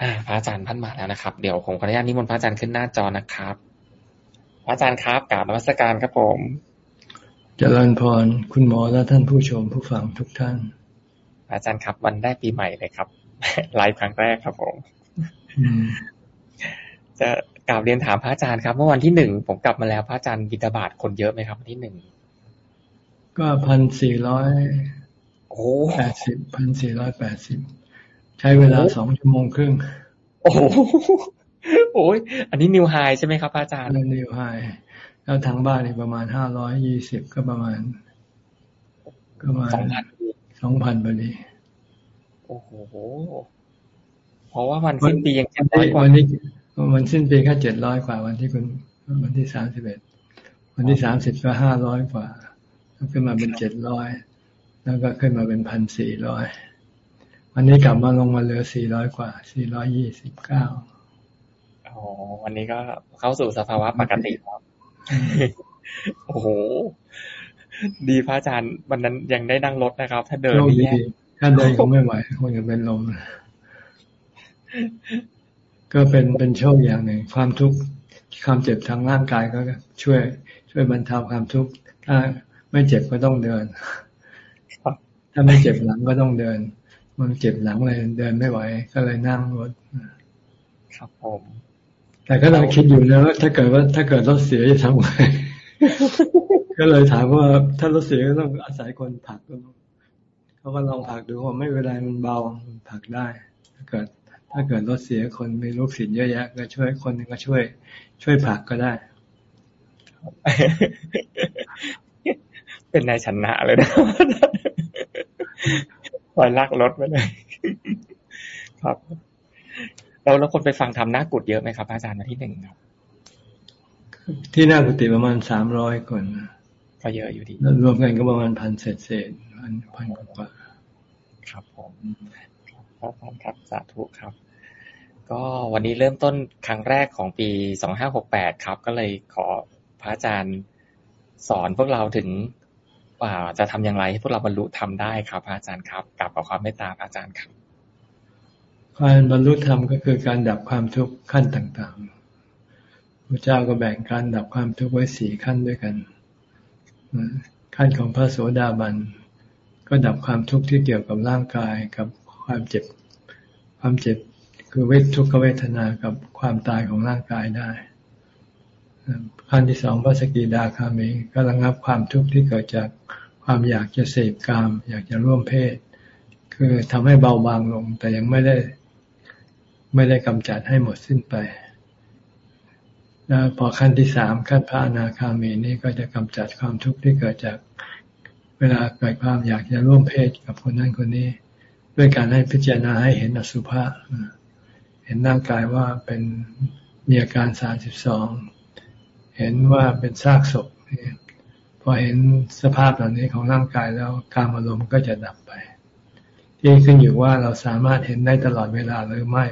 อ่าพระอาจารย์ท่านมาแล้วนะครับ เดี๋ยวผมขออนุญาตนิมนต์พระอาจารย์ขึ้นหน้าจอนะครับ พระอาจารย์ครับกราบนมัสการครับผมเจริญพรคุณหมอและท่านผู้ชมผู้ฟังทุกท่าน อาจารย์ครับ วันได้ปีใหม่เลยครับไลฟ์ครั้งแรกครับผมจะกราบเรียนถามพระอาจารย์ครับเมื่อวันที่หนึ่งผมกลับมาแล้วพระอาจารย์บิณฑบาตคนเยอะไหมครับวันที่หนึ่งก็พันสี่ร้อยโอ้แปดสิบพันสี่ร้อยแปดสิบ ใช้เวลาสองชั่วโมงครึ่ง โอ้โหโอ้ยอันนี้นิวไฮใช่ไหมครับอาจารย์แล้วนิวไฮแล้วทางบ้านนี่ประมาณห้าร้อยยี่สิบก็ประมาณ ก็ประมาณสองพันสองพันพอดีโอ้โหเพราะว่าวันสิ้นปียังวันได้นี้กว่าวันนี้วันสิ้นปีแค่เจ็ดร้อยกว่า วันที่คุณวันที่สามสิบเอ็ดวันที่สามสิบก็ห้าร้อยกว่าแล้วขึ้นมาเป็นเจ็ดร้อยแล้วก็ขึ้นมาเป็นพันสี่ร้อย วันนี้กลับมาลงมาเหลือสี่ร้อยกว่าสี่ร้อยยี่สิบเก้าอ๋อวันนี้ก็เข้าสู่สภาวะปกติครับ โอ้โห ดีพระอาจารย์วันนั้นยังได้นั่งรถนะครับ ถ้าเดินโชคนี่ดีแย่ถ้าเดินคงไม่ไหวคงจะเป็นลมก็เป็นเป็นโชคอย่างหนึ่ง ความทุกข์ความเจ็บทางร่างกายก็ช่วย ช่วยบรรเทาความทุกข์ถ้าไม่เจ็บก็ต้องเดินครับถ้าไม่เจ็บหลังก็ต้องเดิน มันเจ็บหลังเลยเดินไม่ไหว ก็เลยนั่งรถครับผม แต่ก็เราคิดอยู่นะว่าถ้าเกิดว่าถ้าเกิดรถเสียจะทำไงก็เลยถามว่าถ้ารถเสียก็ต้องอาศัยคนผลักก็ต้องเขาก็ลองผลักดูว่าไม่เป็นไรมันเบามันผลักได้ถ้าเกิด ถ้าเกิดรถเสียคนมีลูกศิษย์เยอะแยะ ก็ช่วยคนหนึงก็ช่วย ช่วยผลักก็ได้ เป็นนายชนะเลยนะ คอยลากรถไว้เลยครับแล้วแล้วคนไปฟังทำหน้ากุดเยอะไหมครับ อาจารย์วันที่หนึ่งครับ ที่หน้ากุฏิประมาณสามร้อยคนก็เยอะอยู่ดีแล้วรวมกันก็ประมาณพันเศษเศษพันพันกว่าครับผมครับอาจารย์ครับสาธุครับ ก็วันนี้เริ่มต้นครั้งแรกของปีสองห้าหกแปดครับ ก็เลยขอพระอาจารย์สอนพวกเราถึงว่า จะทำอย่างไรให้พวกเราบรรลุทำได้ครับพระอาจารย์ครับกลับขอความเมตตาพระอาจารย์ครับการบรรลุธรรมก็คือการดับความทุกข์ขั้นต่างๆพระเจ้าก็แบ่งการดับความทุกข์ไว้สี่ขั้นด้วยกัน ขั้นของพระโสดาบัน ก็ดับความทุกข์ที่เกี่ยวกับร่างกายกับความเจ็บ ความเจ็บคือเวททุกขเวทนากับความตายของร่างกายได้ ขั้นที่สองพระสกิดาคามีก็ระงับความทุกข์ที่เกิดจากความอยากจะเสพกาม อยากจะร่วมเพศ คือทำให้เบาบางลง แต่ยังไม่ได้ ไม่ได้กำจัดให้หมดสิ้นไปแล้วพอขั้นที่สามขั้นพระอนาคามีนี่ก็จะกำจัดความทุกข์ที่เกิดจากเวลาเกิดความอยากจะร่วมเพศกับคนนั้นคนนี้ ด้วยการให้พิจารณาให้เห็นอสุภะเห็นร่างกายว่าเป็นมีอาการสามสิบสอง เห็นว่าเป็นซากศพพอเห็นสภาพเหล่านี้ของร่างกายแล้วการอารมณ์ก็จะดับไป ที่ขึ้นอยู่ว่าเราสามารถเห็นได้ตลอดเวลาหรือไม่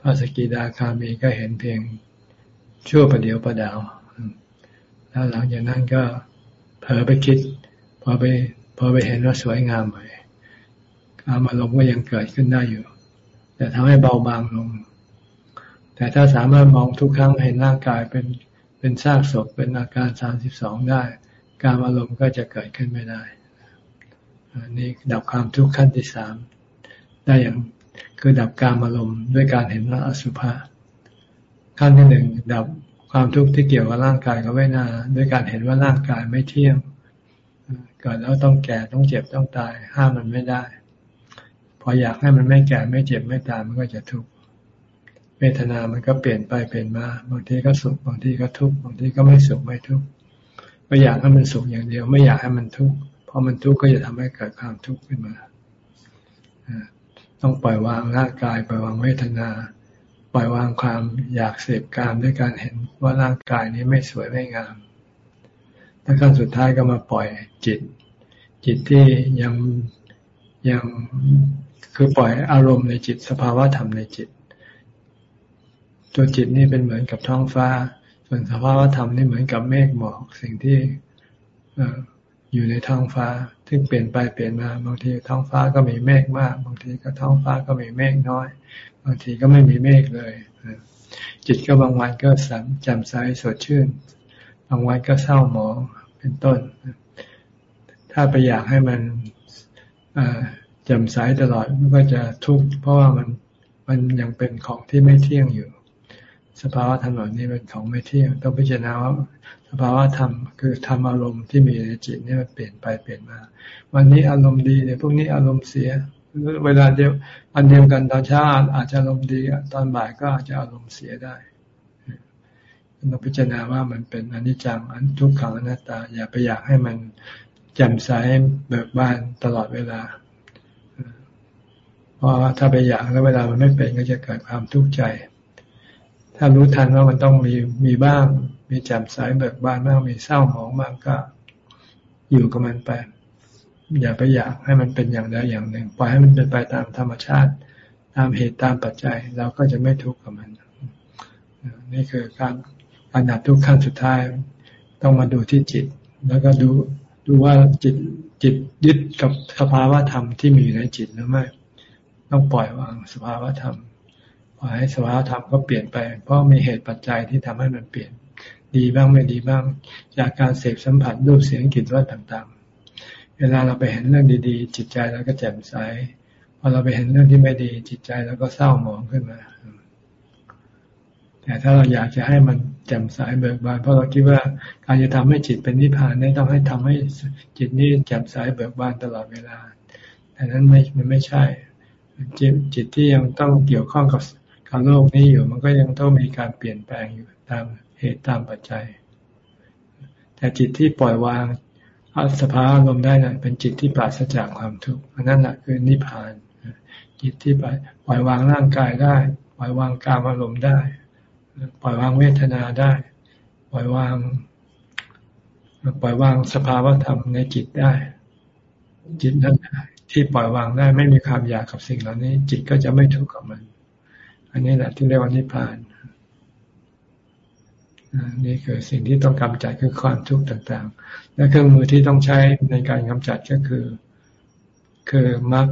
พระสกิดาคามีก็เห็นเพียงชั่วประเดียวประดาว แล้วหลังจากนั้นก็เผลอไปคิด พอไปพอไปเห็นว่าสวยงามไปการอารมณ์ก็ยังเกิดขึ้นได้อยู่ แต่ทำให้เบาบางลง แต่ถ้าสามารถมองทุกครั้งเห็นร่างกายเป็น เป็นซากศพเป็นอาการสามสิบสองได้ การอารมณ์ก็จะเกิดขึ้นไม่ได้นนี้ดับความทุกข์ขั้นที่สามได้อย่างคือดับการอารมณ์ด้วยการเห็นว่าอสุภะขั้นที่หนึ่งดับความทุกข์ที่เกี่ยวกับร่างกายกับเวทนาด้วยการเห็นว่าร่างกายไม่เที่ยงเกิดแล้วต้องแก่ต้องเจ็บต้องตาย ห้ามมันไม่ได้ พออยากให้มันไม่แก่ไม่เจ็บไม่ตายมันก็จะทุกข์ เวทนามันก็เปลี่ยนไปเปลี่ยนมา บางทีก็สุข บางทีก็ทุกข์ บางทีก็ไม่สุขไม่ทุกข์ไม่อยากให้มันสุขอย่างเดียว ไม่อยากให้มันทุกข์พอมันทุกข์ก็จะทำให้เกิดความทุกข์ขึ้นมา ต้องปล่อยวางร่างกายปล่อยวางเวทนา ปล่อยวางความอยากเสพกามด้วยการเห็นว่าร่างกายนี้ไม่สวยไม่งามแล้วขั้นสุดท้ายก็มาปล่อยจิต จิตที่ยังยังคือปล่อยอารมณ์ในจิตสภาวะธรรมในจิต ตัวจิตนี่เป็นเหมือนกับท้องฟ้า ส่วนสภาวะธรรมนี่เหมือนกับเมฆหมอกสิ่งที่อยู่ในท้องฟ้าซึ่งเปลี่ยนไปเปลี่ยนมาบางทีท้องฟ้าก็มีเมฆมาก บางทีก็ท้องฟ้าก็มีเมฆน้อย บางทีก็ไม่มีเมฆเลย จิตก็บางวันก็สัมจำใสสดชื่น บางวันก็เศร้าหมองเป็นต้น ถ้าไปอยากให้มันจำใสตลอดมันก็จะทุกข์เพราะว่ามันมันยังเป็นของที่ไม่เที่ยงอยู่ สภาวะธรรมนี้เป็นของไม่เที่ยง ต้องพิจารณาว่าสภาวะธรรมคือธรรมอารมณ์ที่มีในจิตนี่มันเปลี่ยนไปเปลี่ยนมา วันนี้อารมณ์ดีเดี๋ยวพรุ่งนี้อารมณ์เสีย เวลาเดียวอันเดียวกันตอนเช้าอาจจะอารมณ์ดีตอนบ่ายก็อาจจะอารมณ์เสียได้ต้องพิจารณาว่ามันเป็นอนิจจังอันทุกขังอนัตตา อย่าไปอยากให้มันแจ่มใสเบิกบานตลอดเวลาเพราะถ้าไปอยากแล้วเวลามันไม่เป็นก็จะเกิดความทุกข์ใจ ถ้ารู้ทันว่ามันต้องมีมีบ้าง มีแจ่มใสเบิกบานบ้างมีเศร้าหมองบ้างก็ อยู่กับมันไป อย่าไปอยากให้มันเป็นอย่างใดอย่างหนึ่งปล่อยให้มันเป็นไปตามธรรมชาติ ตามเหตุตามปัจจัยเราก็จะไม่ทุกข์กับมันนี่คือการการดับทุกขั้นสุดท้าย ต้องมาดูที่จิต แล้วก็ดูดูว่าจิตจิตยึดกับสภาวะธรรมที่มีอยู่ในจิตหรือไม่ ต้องปล่อยวางสภาวะธรรม ปล่อยให้สภาวะธรรมก็เปลี่ยนไป เพราะมีเหตุปัจจัยที่ทำให้มันเปลี่ยน ดีบ้างไม่ดีบ้าง จากการเสพสัมผัสรูปเสียงกลิ่นรสต่างๆ เวลาเราไปเห็นเรื่องดีๆ จิตใจเราก็แจ่มใสพอเราไปเห็นเรื่องที่ไม่ดีจิตใจเราก็เศร้าหมองขึ้นมา แต่ถ้าเราอยากจะให้มันแจ่มใสเบิกบานเพราะเราคิดว่าการจะทำให้จิตเป็นนิพพานนี่ต้องให้ทำให้จิตนี้แจ่มใสเบิกบานตลอดเวลาแต่นั้นไม่มันไม่ใช่จิตจิตที่ยังต้องเกี่ยวข้องกับ กับโลกนี้อยู่มันก็ยังต้องมีการเปลี่ยนแปลงอยู่ตามเหตุตามปัจจัย แต่จิตที่ปล่อยวางอสภาวะลมได้นะ่ะเป็นจิตที่ปราศจากความทุกข์อันนั้นแหละคือนิพพาน จิตที่ปล่อยวางร่างกายได้ ปล่อยวางการอารมณ์ได้ ปล่อยวางเวทนาได้ ปล่อยวาง ปล่อยวางสภาวะธรรมในจิตได้ จิตนั้นที่ปล่อยวางได้ไม่มีความอยากกับสิ่งเหล่านี้ จิตก็จะไม่ทุกข์กับมัน อันนี้แหละที่เรียกว่านิพพานนี่คือสิ่งที่ต้องกำจัดคือความทุกข์ต่างๆ และเครื่องมือที่ต้องใช้ในการกำจัดก็คือ คือมรรค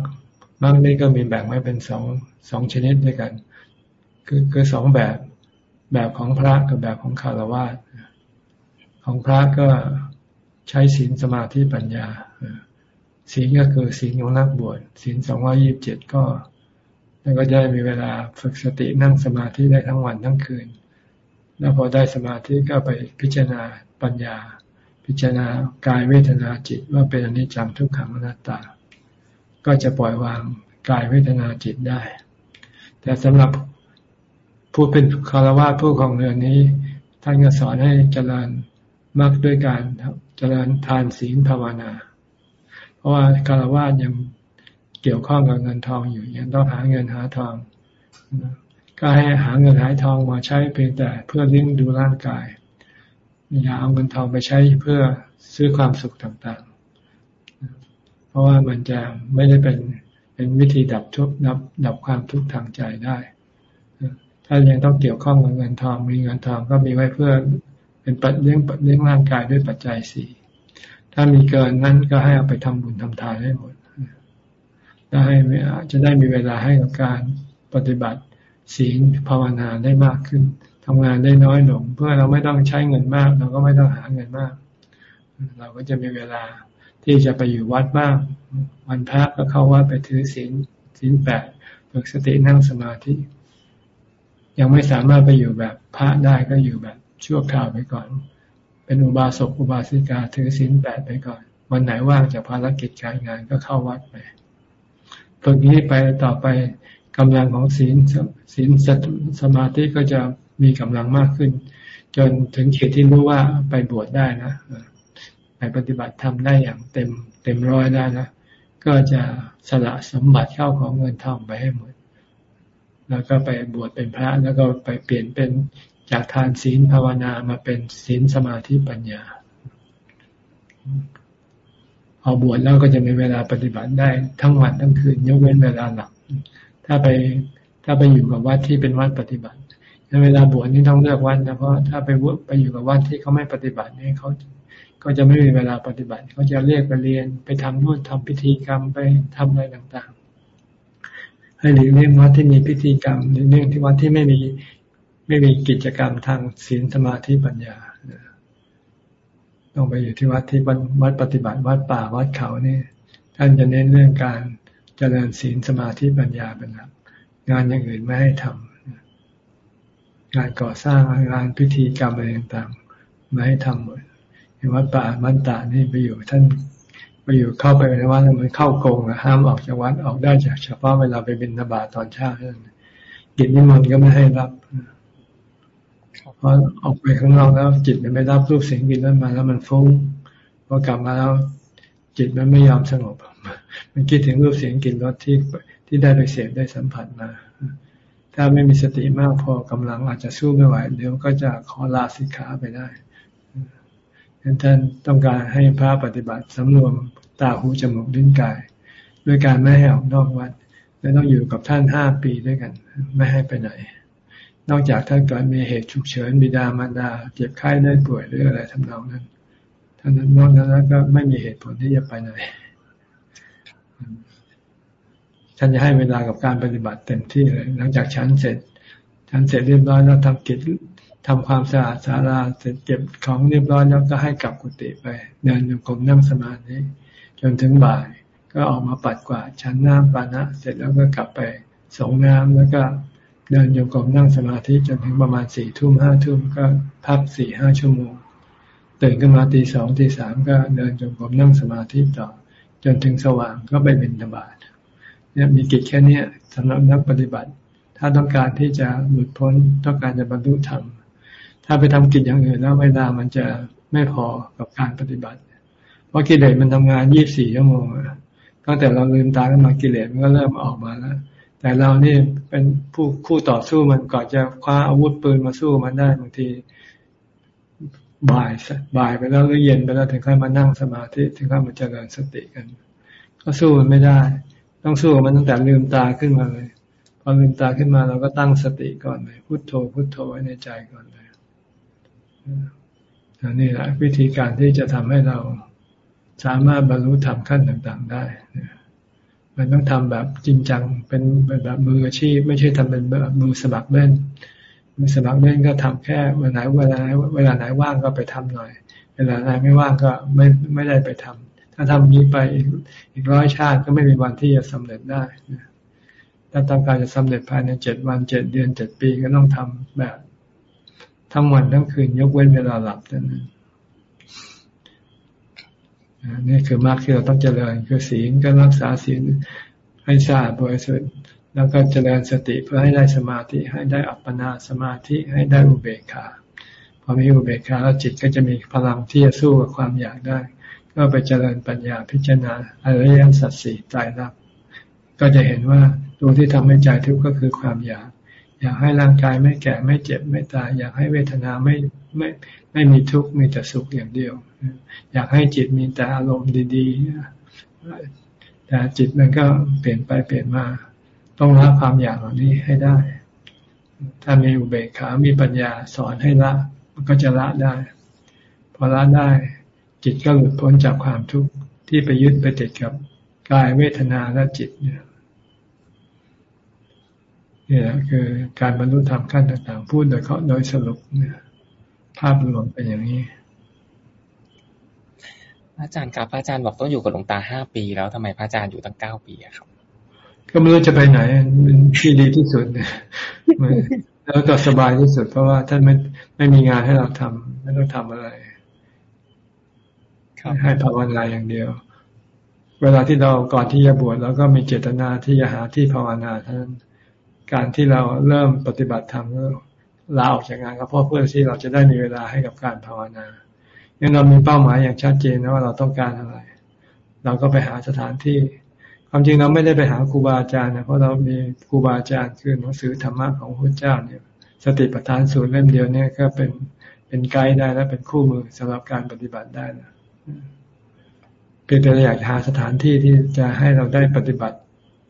มรรคนี่ก็มีแบ่งไว้เป็นสองสองชนิดด้วยกัน คือคือสองแบบแบบของพระกับแบบของคารวะของพระก็ใช้ศีลสมาธิปัญญาศีลก็คือศีลของนักบวชศีลสองร้อยี่บเจ็ดก็ แล้วก็ได้มีเวลาฝึกสตินั่งสมาธิได้ทั้งวันทั้งคืน แล้วพอได้สมาธิก็ไปพิจารณาปัญญา พิจารณากายเวทนาจิตว่าเป็นอนิจจังทุกขังอนัตตา ก็จะปล่อยวางกายเวทนาจิตได้ แต่สำหรับผู้เป็นคารวะผู้ของเรือนนี้ ท่านก็สอนให้เจริญมากด้วยการเจริญทานศีลภาวนา เพราะว่าคารวะยัง เกี่ยวข้องกับเงินทองอยู่ยังต้องหาเงินหาทองก็ให้หาเงินหาทองมาใช้เพียงแต่เพื่อเลี้ยงดูร่างกาย อย่าเอาเงินทองไปใช้เพื่อซื้อความสุขต่างๆ เพราะว่ามันจะไม่ได้เป็นเป็นวิธีดับทุกข์ดับดับความทุกข์ทางใจได้ ถ้ายังต้องเกี่ยวข้องกับเงินทอง มีเงินทองก็มีไว้เพื่อเป็นปัจเลี้ยงเลี้ยงร่างกายด้วยปัจจัยสี่ ถ้ามีเกินนั้นก็ให้เอาไปทำบุญทำทานให้หมด ได้จะได้มีเวลาให้กับการปฏิบัติศีลภาวนาได้มากขึ้นทำงานได้น้อยลงเพื่อเราไม่ต้องใช้เงินมาก เราก็ไม่ต้องหาเงินมาก เราก็จะมีเวลาที่จะไปอยู่วัดบ้างวันพระก็เข้าวัดไปถือศีลศีลแปดฝึกสตินั่งสมาธิ ยังไม่สามารถไปอยู่แบบพระได้ก็อยู่แบบชั่วคราวไปก่อน เป็นอุบาสกอุบาสิกาถือศีลแปดไปก่อน วันไหนว่างจากภารกิจการงานก็เข้าวัดไป ฝึกนี้ไปต่อไปกำลังของศีลศีลสมาธิก็จะมีกำลังมากขึ้น จนถึงเขตที่รู้ว่าไปบวชได้นะไปปฏิบัติทำได้อย่างเต็มเต็มร้อยได้นะก็จะสละสมบัติเข้าของเงินทองไปให้หมด แล้วก็ไปบวชเป็นพระแล้วก็ไปเปลี่ยนเป็นจากทานศีลภาวนามาเป็นศีลสมาธิปัญญา พอบวชแล้วก็จะมีเวลาปฏิบัติได้ทั้งวันทั้งคืน ยกเว้นเวลาหลับถ้าไปถ้าไปอยู่กับวัดที่เป็นวัดปฏิบัติในเวลาบวชนี่ต้องเลือกวันนะเพราะถ้าไปวไปอยู่กับวัดที่เขาไม่ปฏิบัตินี่เขาก็จะไม่มีเวลาปฏิบัติเขาจะเรียกไปเรียนไปทำนู่นทำพิธีกรรมไปทำอะไรต่างๆ ให้หลีกเลี่ยงวัดที่มีพิธีกรรมหลีกเลี่ยงที่วัดที่ไม่มีไม่มีกิจกรรมทางศีลสมาธิปัญญา ต้องไปอยู่ที่วัดที่วัดปฏิบัติวัดป่าวัดเขานี่ ท่านจะเน้นเรื่องการเจริญศีลสมาธิปัญญาเป็นหลักงานอย่างอื่นไม่ให้ทำงานก่อสร้างงานพิธีกรรมอะไรต่างๆไม่ให้ทำหมดวัดป่ามันตานี่ไปอยู่ท่านไปอยู่เข้าไปในวัดมันเข้ากงห้ามออกจากวัดออกได้จากเฉพาะเวลาไปบิณฑบาตตอนเช้าเท่านั้นกิจนิมนต์ก็ไม่ให้รับเพราะออกไปข้างนอกแล้ว จิตมันไม่รับรูปเสียงกินนั้นมา แล้วมันฟุ้งพอกลับมาแล้ว จิตมันไม่ยอมสงบ มันคิดถึงรูปเสียงกลิ่นรสที่ที่ได้ไปเสพได้สัมผัสมาถ้าไม่มีสติมากพอกำลังอาจจะสู้ไม่ไหวเดี๋ยวก็จะขอลาสิกขาไปได้ท่านต้องการให้พระปฏิบัติสำรวมตาหูจมูกลิ้นกาย ด้วยการไม่ให้ออกนอกวัด และต้องอยู่กับท่านห้าปีด้วยกัน ไม่ให้ไปไหน นอกจากท่านเกิดมีเหตุฉุกเฉินบิดามารดา เจ็บไข้ได้ป่วยหรืออะไรทำนองนั้นท่านนั้นนอกนั้นแล้วก็ไม่มีเหตุผลที่จะไปไหนท่านจะให้เวลากับการปฏิบัติเต็มที่เลย หลังจากชั้นเสร็จชั้นเสร็จเรียบร้อยแล้วทำกิจทำความสะอาดศาลาเสร็จเก็บของเรียบร้อยแล้วก็ให้กลับกุฏิไปเดินโยกมนั่งสมาธิจนถึงบ่าย ก็ออกมาปัดกวาดชั้นน้ำปานะ เสร็จแล้วก็กลับไปสงน้ำแล้วก็ เดินโยกมนั่งสมาธิจนถึงประมาณสี่ทุ่มห้าทุ่มก็พักสี่ห้าชั่วโมงตื่นขึ้นมาตีสองตีสามก็เดินโยกมนั่งสมาธิต่อ จนถึงสว่างก็ไปบิณฑบาตเนี่ยมีกิจแค่นี้สำหรับนักปฏิบัติ ถ้าต้องการที่จะหลุดพ้นต้องการจะบรรลุธรรมถ้าไปทำกิจอย่างอื่นแล้วเวลามันจะไม่พอกับการปฏิบัติ เพราะกิเลสมันทำงานยี่บสี่ชั่วโมงตั้งแต่เราลืมตาขึ้นมากิเลสมันก็เริ่มออกมาแล้ว แต่เรานี่เป็นผู้คู่ต่อสู้มันก่อนจะคว้าอาวุธปืนมาสู้มันได้บางทีบ่ายบ่ายไปแล้วหรือเย็นไปแล้วถึงค่อยมานั่งสมาธิถึงค่อยมาเจริญสติกัน ก็สู้มันไม่ได้ ต้องสู้มันตั้งแต่ลืมตาขึ้นมาเลยพอลืมตาขึ้นมาเราก็ตั้งสติก่อนเลยพุโทโธพุโทโธไว้ในใจก่อนเลยนี่แหละวิธีการที่จะทำให้เราสามารถบรรลุธรรมขั้นต่าง ๆ ได้ มันต้องทำแบบจริงจัง เป็นแบบมืออาชีพ ไม่ใช่ทำเป็นแบบมือสมัครเล่น มือสมัครเล่นก็ทำแค่เวลาไหนเวลาไหนเวลาไหนว่างก็ไปทำหน่อย เวลาไหนไม่ว่างก็ไม่ไม่ได้ไปทำถ้าทำนี้ไปอีกร้อยชาติก็ไม่มีวันที่จะสำเร็จได้ถ้าต้องการจะสำเร็จภายในเจ็ดวันเจ็ดเดือนเจ็ดปีก็ต้องทำแบบทั้งวันทั้งคืนยกเว้นเวลาหลับเท่านั้น นี่คือมรรคที่เราต้องเจริญ คือศีลก็รักษาศีลให้สะอาดบริสุทธิ์แล้วก็เจริญสติเพื่อให้ได้สมาธิให้ได้อัปปนาสมาธิให้ได้อุเบกขาพอมีอุเบกขาแล้วจิตก็จะมีพลังที่จะสู้กับความอยากได้ ก็ไปเจริญปัญญาพิจารณาอริยสัจสี่ใจรักก็จะเห็นว่าตัวที่ทำให้ใจทุกข์ก็คือความอยาก อยากให้ร่างกายไม่แก่ไม่เจ็บไม่ตาย อยากให้เวทนาไม่ไม่ไม่มีทุกข์มีแต่สุขอย่างเดียว อยากให้จิตมีแต่อารมณ์ดีๆ แต่จิตมันก็เปลี่ยนไปเปลี่ยนมา ต้องละความอยากเหล่านี้ให้ได้ ถ้ามีอุเบกขา มีปัญญาสอนให้ละ มันก็จะละได้ พอละได้ จิตก็หลุดพ้นจากความทุกข์ที่ไปยึดไปติดกับกายเวทนาและจิตเนี่ยนี่แหละคือการบรรลุธรรมขั้นต่างๆ พูดโดยเขาโดยสรุปเนี่ยภาพรวมเป็นอย่างนี้ อาจารย์ครับอาจารย์บอกต้องอยู่กับหลวงตาห้าปีแล้วทำไมพระอาจารย์อยู่ตั้งเก้าปีครับ ก็ไม่รู้จะไปไหนเป็นที่ดีที่สุดเนี่ยแล้วก็สบายที่สุด เพราะว่าท่านไม่ไม่มีงานให้เราทำไม่ต้องทำอะไรให้ภาวนาอย่างเดียว เวลาที่เราก่อนที่จะบวชเราก็มีเจตนาที่จะหาที่ภาวนาท่านการที่เราเริ่มปฏิบัติธรรมก็ลาออกจากงานก็เพราะเพื่อที่เราจะได้มีเวลาให้กับการภาวนา ยังเรามีเป้าหมายอย่างชัดเจนนะว่าเราต้องการอะไร เราก็ไปหาสถานที่ ความจริงเราไม่ได้ไปหาครูบาอาจารย์นะเพราะเรามีครูบาอาจารย์คือหนังสือธรรมะของพระเจ้าเนี่ย สติปัฏฐานสูตรเล่มเดียวเนี่ยก็เป็นเป็นไกด์ได้และเป็นคู่มือสำหรับการปฏิบัติได้นะเพียงแต่อยากหาสถานที่ที่จะให้เราได้ปฏิบัติ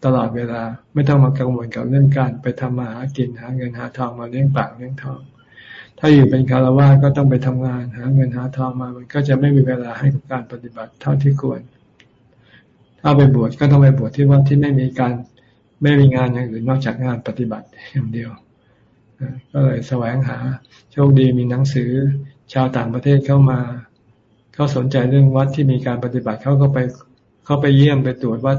ตลอดเวลา ไม่ต้องมากังวลกับเรื่องการไปทำมาหากินหาเงินหาทองมาเลี้ยงปากเลี้ยงทอง ถ้าอยู่เป็นคารวะก็ต้องไปทำงาน หาเงินหาทองมา มันก็จะไม่มีเวลาให้กับการปฏิบัติเท่าที่ควร ถ้าไปบวชก็ต้องไปบวชที่ว่าที่ไม่มีการไม่มีงานอย่างอื่นนอกจากงานปฏิบัติอย่างเดียวก็เลยแสวงหา โชคดีมีหนังสือ ชาวต่างประเทศเข้ามา เขาสนใจเรื่องวัดที่มีการปฏิบัติเขาก็ไปเขาไปเยี่ยมไปตรวจวัด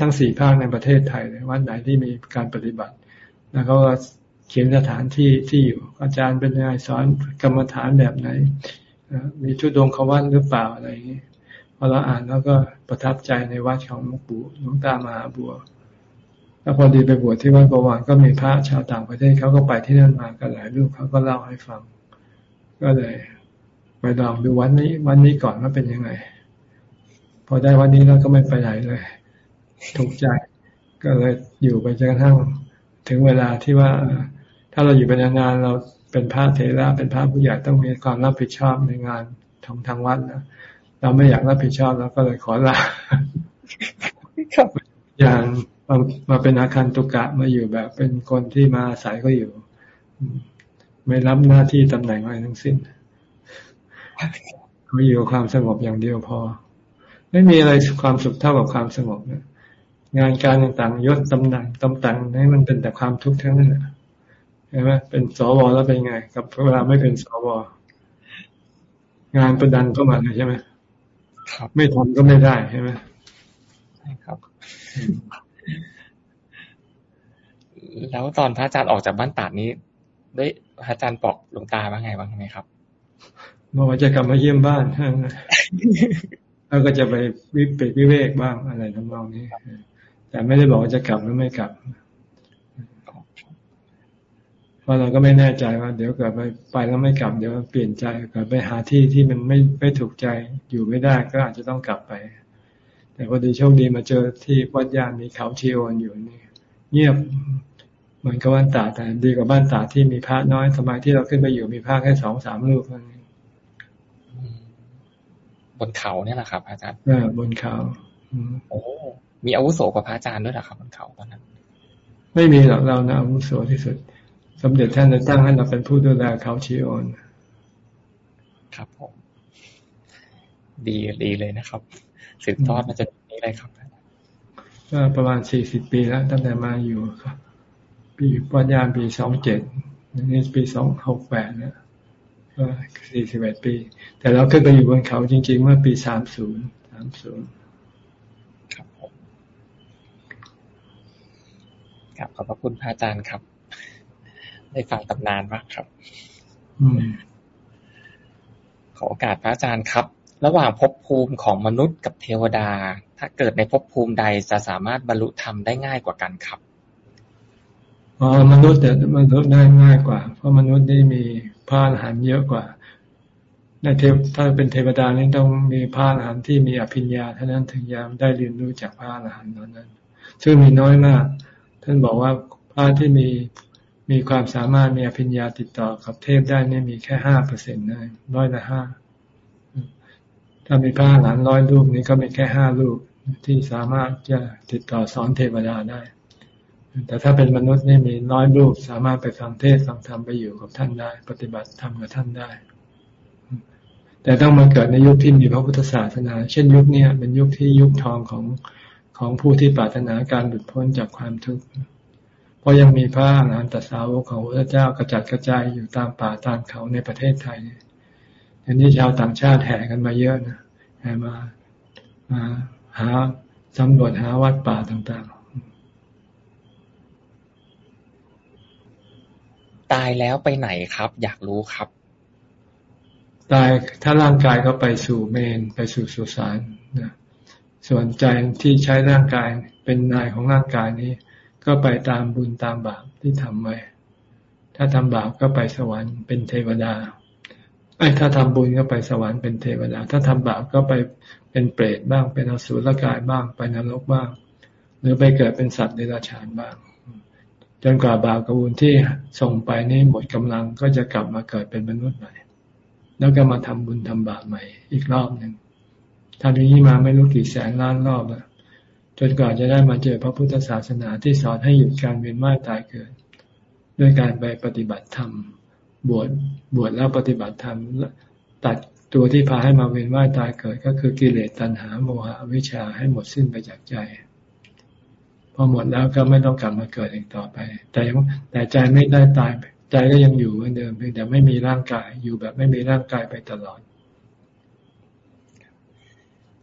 ทั้งสี่ภาคในประเทศไทยเลยวัดไหนที่มีการปฏิบัติ แล้วเขาก็ เขียนสถานที่ที่อยู่ อาจารย์เป็นยังไงสอนกรรมฐานแบบไหนมีชุดดวงขวัญหรือเปล่าอะไรอย่างนี้พอเราอ่านแล้วก็ประทับใจในวัดของหลวงปู่หลวงตามหาบัว แล้วพอดีไปบวชที่วัดประวานก็มีพระชาวต่างประเทศเขาก็ไปที่นั่นมากันหลายรูปเขาก็เล่าให้ฟัง ก็เลย ไปลองดูวันนี้ วันนี้ก่อนว่าเป็นยังไง พอได้วันนี้แล้วก็ไม่ไปไหนเลยถูกใจ ก็เลยอยู่ไปจนกระทั่งถึงเวลาที่ว่า ถ้าเราอยู่เป็นนานเราเป็นพระเทระเป็นพระผู้ใหญ่ต้องมีความรับผิดชอบในงานของทางวัดนะเราไม่อยากรับผิดชอบเราก็เลยขอลาอย่างมามาเป็นอาคารตุกะมาอยู่แบบ เป็นคนที่มาอาศัยก็อยู่ ไม่รับหน้าที่ตำแหน่งอะไรทั้งสิ้นเขาอยู่ความสงบอย่างเดียวพอ ไม่มีอะไรความสุขเท่ากับความสงบนะงานการต่างๆยศตำแหน่งตำแหน่งนี่มันเป็นแต่ความทุกข์ทั้งนั้นเห็ นไหมเป็นสวแล้วเป็นไง กับเวลาไม่เป็นสวงานประดันเข้ามาใช่ไหมครับไม่ทำก็ไม่ได้ใช่ไหมใช่ครับ แล้วตอนพระอาจารย์ออกจากบ้านตาดนี้ ได้พระอาจารย์บอกหลวงตาว่าไงบ้างไหมครับบอกว่าจะกลับมาเยี่ยมบ้านแล้วก็จะไปวิปวิเวกบ้างอะไรทำนองนี้ แต่ไม่ได้บอกว่าจะกลับหรือไม่กลับ เพราะเราก็ไม่แน่ใจว่า เดี๋ยวเกิดไปไปแล้วไม่กลับเดี๋ยวเปลี่ยนใจเกิดไปหาที่ที่มันไม่ไม่ถูกใจอยู่ไม่ได้ก็อาจจะต้องกลับไป แต่พอดีโชคดีมาเจอที่วัดยานมีเขาชีโอนอยู่นี่เงียบเหมือนกับบ้านตาแต่ดีกว่าบ้านตาที่มีพระน้อยสมัยที่เราขึ้นไปอยู่มีพระแค่สองสามรูปเท่านั้นบนเขาเนี่ยแหละครับ อาจารย์เออบนเขาโอ้มีอาวุโสกว่าพระอาจารย์ด้วยหรอครับบนเขาตอนนั้น ไม่มีหรอกเรานะอาวุโสที่สุด สมเด็จท่านจะตั้งให้เราเป็นผู้ดูแลเขาชีโอน ครับผม ดีดีเลยนะครับ สืบทอดมาจะนี้เลยครับก็ประมาณสี่สิบปีแล้ว ตั้งแต่มาอยู่ครับปีปัญญาปีสองเจ็ดนี่ปีสองหกแปดเนี่ยก็สี่สิบเอ็ดปี แต่เราขึ้นไปอยู่บนเขาจริง ๆ เมื่อปีสามศูนย์สามศูนย์ครับผมครับขอบพระคุณพระอาจารย์ครับ ได้ฟังตำนานมากครับอืมขอโอกาสพระอาจารย์ครับ ระหว่างภพภูมิของมนุษย์กับเทวดา ถ้าเกิดในภพภูมิใดจะสามารถบรรลุธรรมได้ง่ายกว่ากันครับอ๋อมนุษย์แต่มนุษย์ได้ง่ายกว่า เพราะมนุษย์นี่มีพระอรหันต์เยอะกว่าในเทวถ้าเป็นเทวดานี่ต้องมีพระอรหันต์ที่มีอภิญญาเท่านั้นถึงจะได้เรียนรู้จากพระอรหันต์นั้น ซึ่งมีน้อยมาก ท่านบอกว่าพระที่มี มีความสามารถมีอภิญญาติดต่อกับเทพได้นี่มีแค่ห้าเปอร์เซ็นต์นะน้อยละห้าถ้ามีพระอรหันร้อยรูปนี้ก็มีแค่ห้ารูปที่สามารถจะติดต่อสอนเทวดาได้ แต่ถ้าเป็นมนุษย์นี่มีน้อยรูปสามารถไปฟังเทศฟังธรรมไปอยู่กับท่านได้ ปฏิบัติธรรมกับท่านได้ แต่ต้องมาเกิดในยุคที่มีพระพุทธศาสนา เช่นยุคนี้เป็นยุคที่ยุคทองของของผู้ที่ปรารถนาการหลุดพ้นจากความทุกข์ ราะยังมีพระอรหันตสาวกของพระเจ้ากระจัดกระจายอยู่ตามป่าตามเขาในประเทศไทยอันนี้ชาวต่างชาติแห่กันมาเยอะนะแห่มามาหาสำรวจหาวัดป่าต่างตายแล้วไปไหนครับ อยากรู้ครับ ตายถ้าร่างกายก็ไปสู่เมนไปสู่สุสานนะส่วนใจที่ใช้ร่างกายเป็นนายของร่างกายนี้ ก็ไปตามบุญตามบาปที่ทำไว้ ถ้าทำบาปก็ไปสวรรค์เป็นเทวดาไอ้ถ้าทำบุญก็ไปสวรรค์เป็นเทวดา ถ้าทำบาปก็ไปเป็นเปรตบ้าง เป็นอสุรกายบ้าง ไปนรกบ้าง หรือไปเกิดเป็นสัตว์เดรัจฉานบ้าง จนกว่าบาปกบุญที่ส่งไปนี้หมดกำลังก็จะกลับมาเกิดเป็นมนุษย์ใหม่ แล้วก็มาทำบุญทำบาปใหม่อีกรอบหนึ่งทำอย่างนี้มาไม่รู้กี่แสนล้านรอบแล้ว จนกว่าจะได้มาเจอพระพุทธศาสนาที่สอนให้หยุดการเวียนว่ายตายเกิด ด้วยการไปปฏิบัติธรรม บวชบวชแล้วปฏิบัติธรรมตัดตัวที่พาให้มาเวียนว่ายตายเกิด ก็คือกิเลสตัณหาโมหะวิชาให้หมดสิ้นไปจากใจพอหมดแล้วก็ไม่ต้องกลับมาเกิดอีกต่อไป แต่แต่ใจไม่ได้ตายใจก็ยังอยู่เหมือนเดิมเพียงแต่ไม่มีร่างกายอยู่แบบไม่มีร่างกายไปตลอด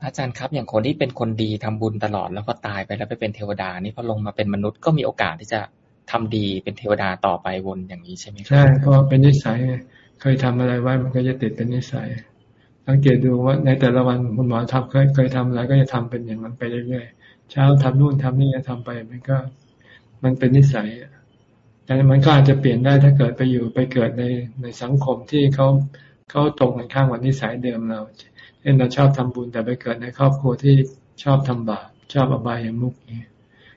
อาจารย์ครับ อย่างคนที่เป็นคนดีทำบุญตลอดแล้วก็ตายไปแล้วไปเป็นเทวดา นี่พอลงมาเป็นมนุษย์ก็มีโอกาสที่จะทำดีเป็นเทวดาต่อไปวนอย่างนี้ใช่ไหมครับใช่เพราะเป็นนิสัยเคยทำอะไรไว้มันก็จะติดเป็นนิสัย สังเกตดูว่าในแต่ละวันคุณหมอทำเคยเคยทำอะไรก็จะทำเป็นอย่างนั้นไปเรื่อยๆเช้าทำนู่นทำนี่จะทำไปมันก็ มันเป็นนิสัยแต่มันก็อาจจะเปลี่ยนได้ถ้าเกิดไปอยู่ไปเกิดในในสังคมที่เขาเขาตรงกันข้ามกับนิสัยเดิมเรา เช่นเราชอบทำบุญแต่ไปเกิดในครอบครัวที่ชอบทำบาปชอบอบายามุกนี้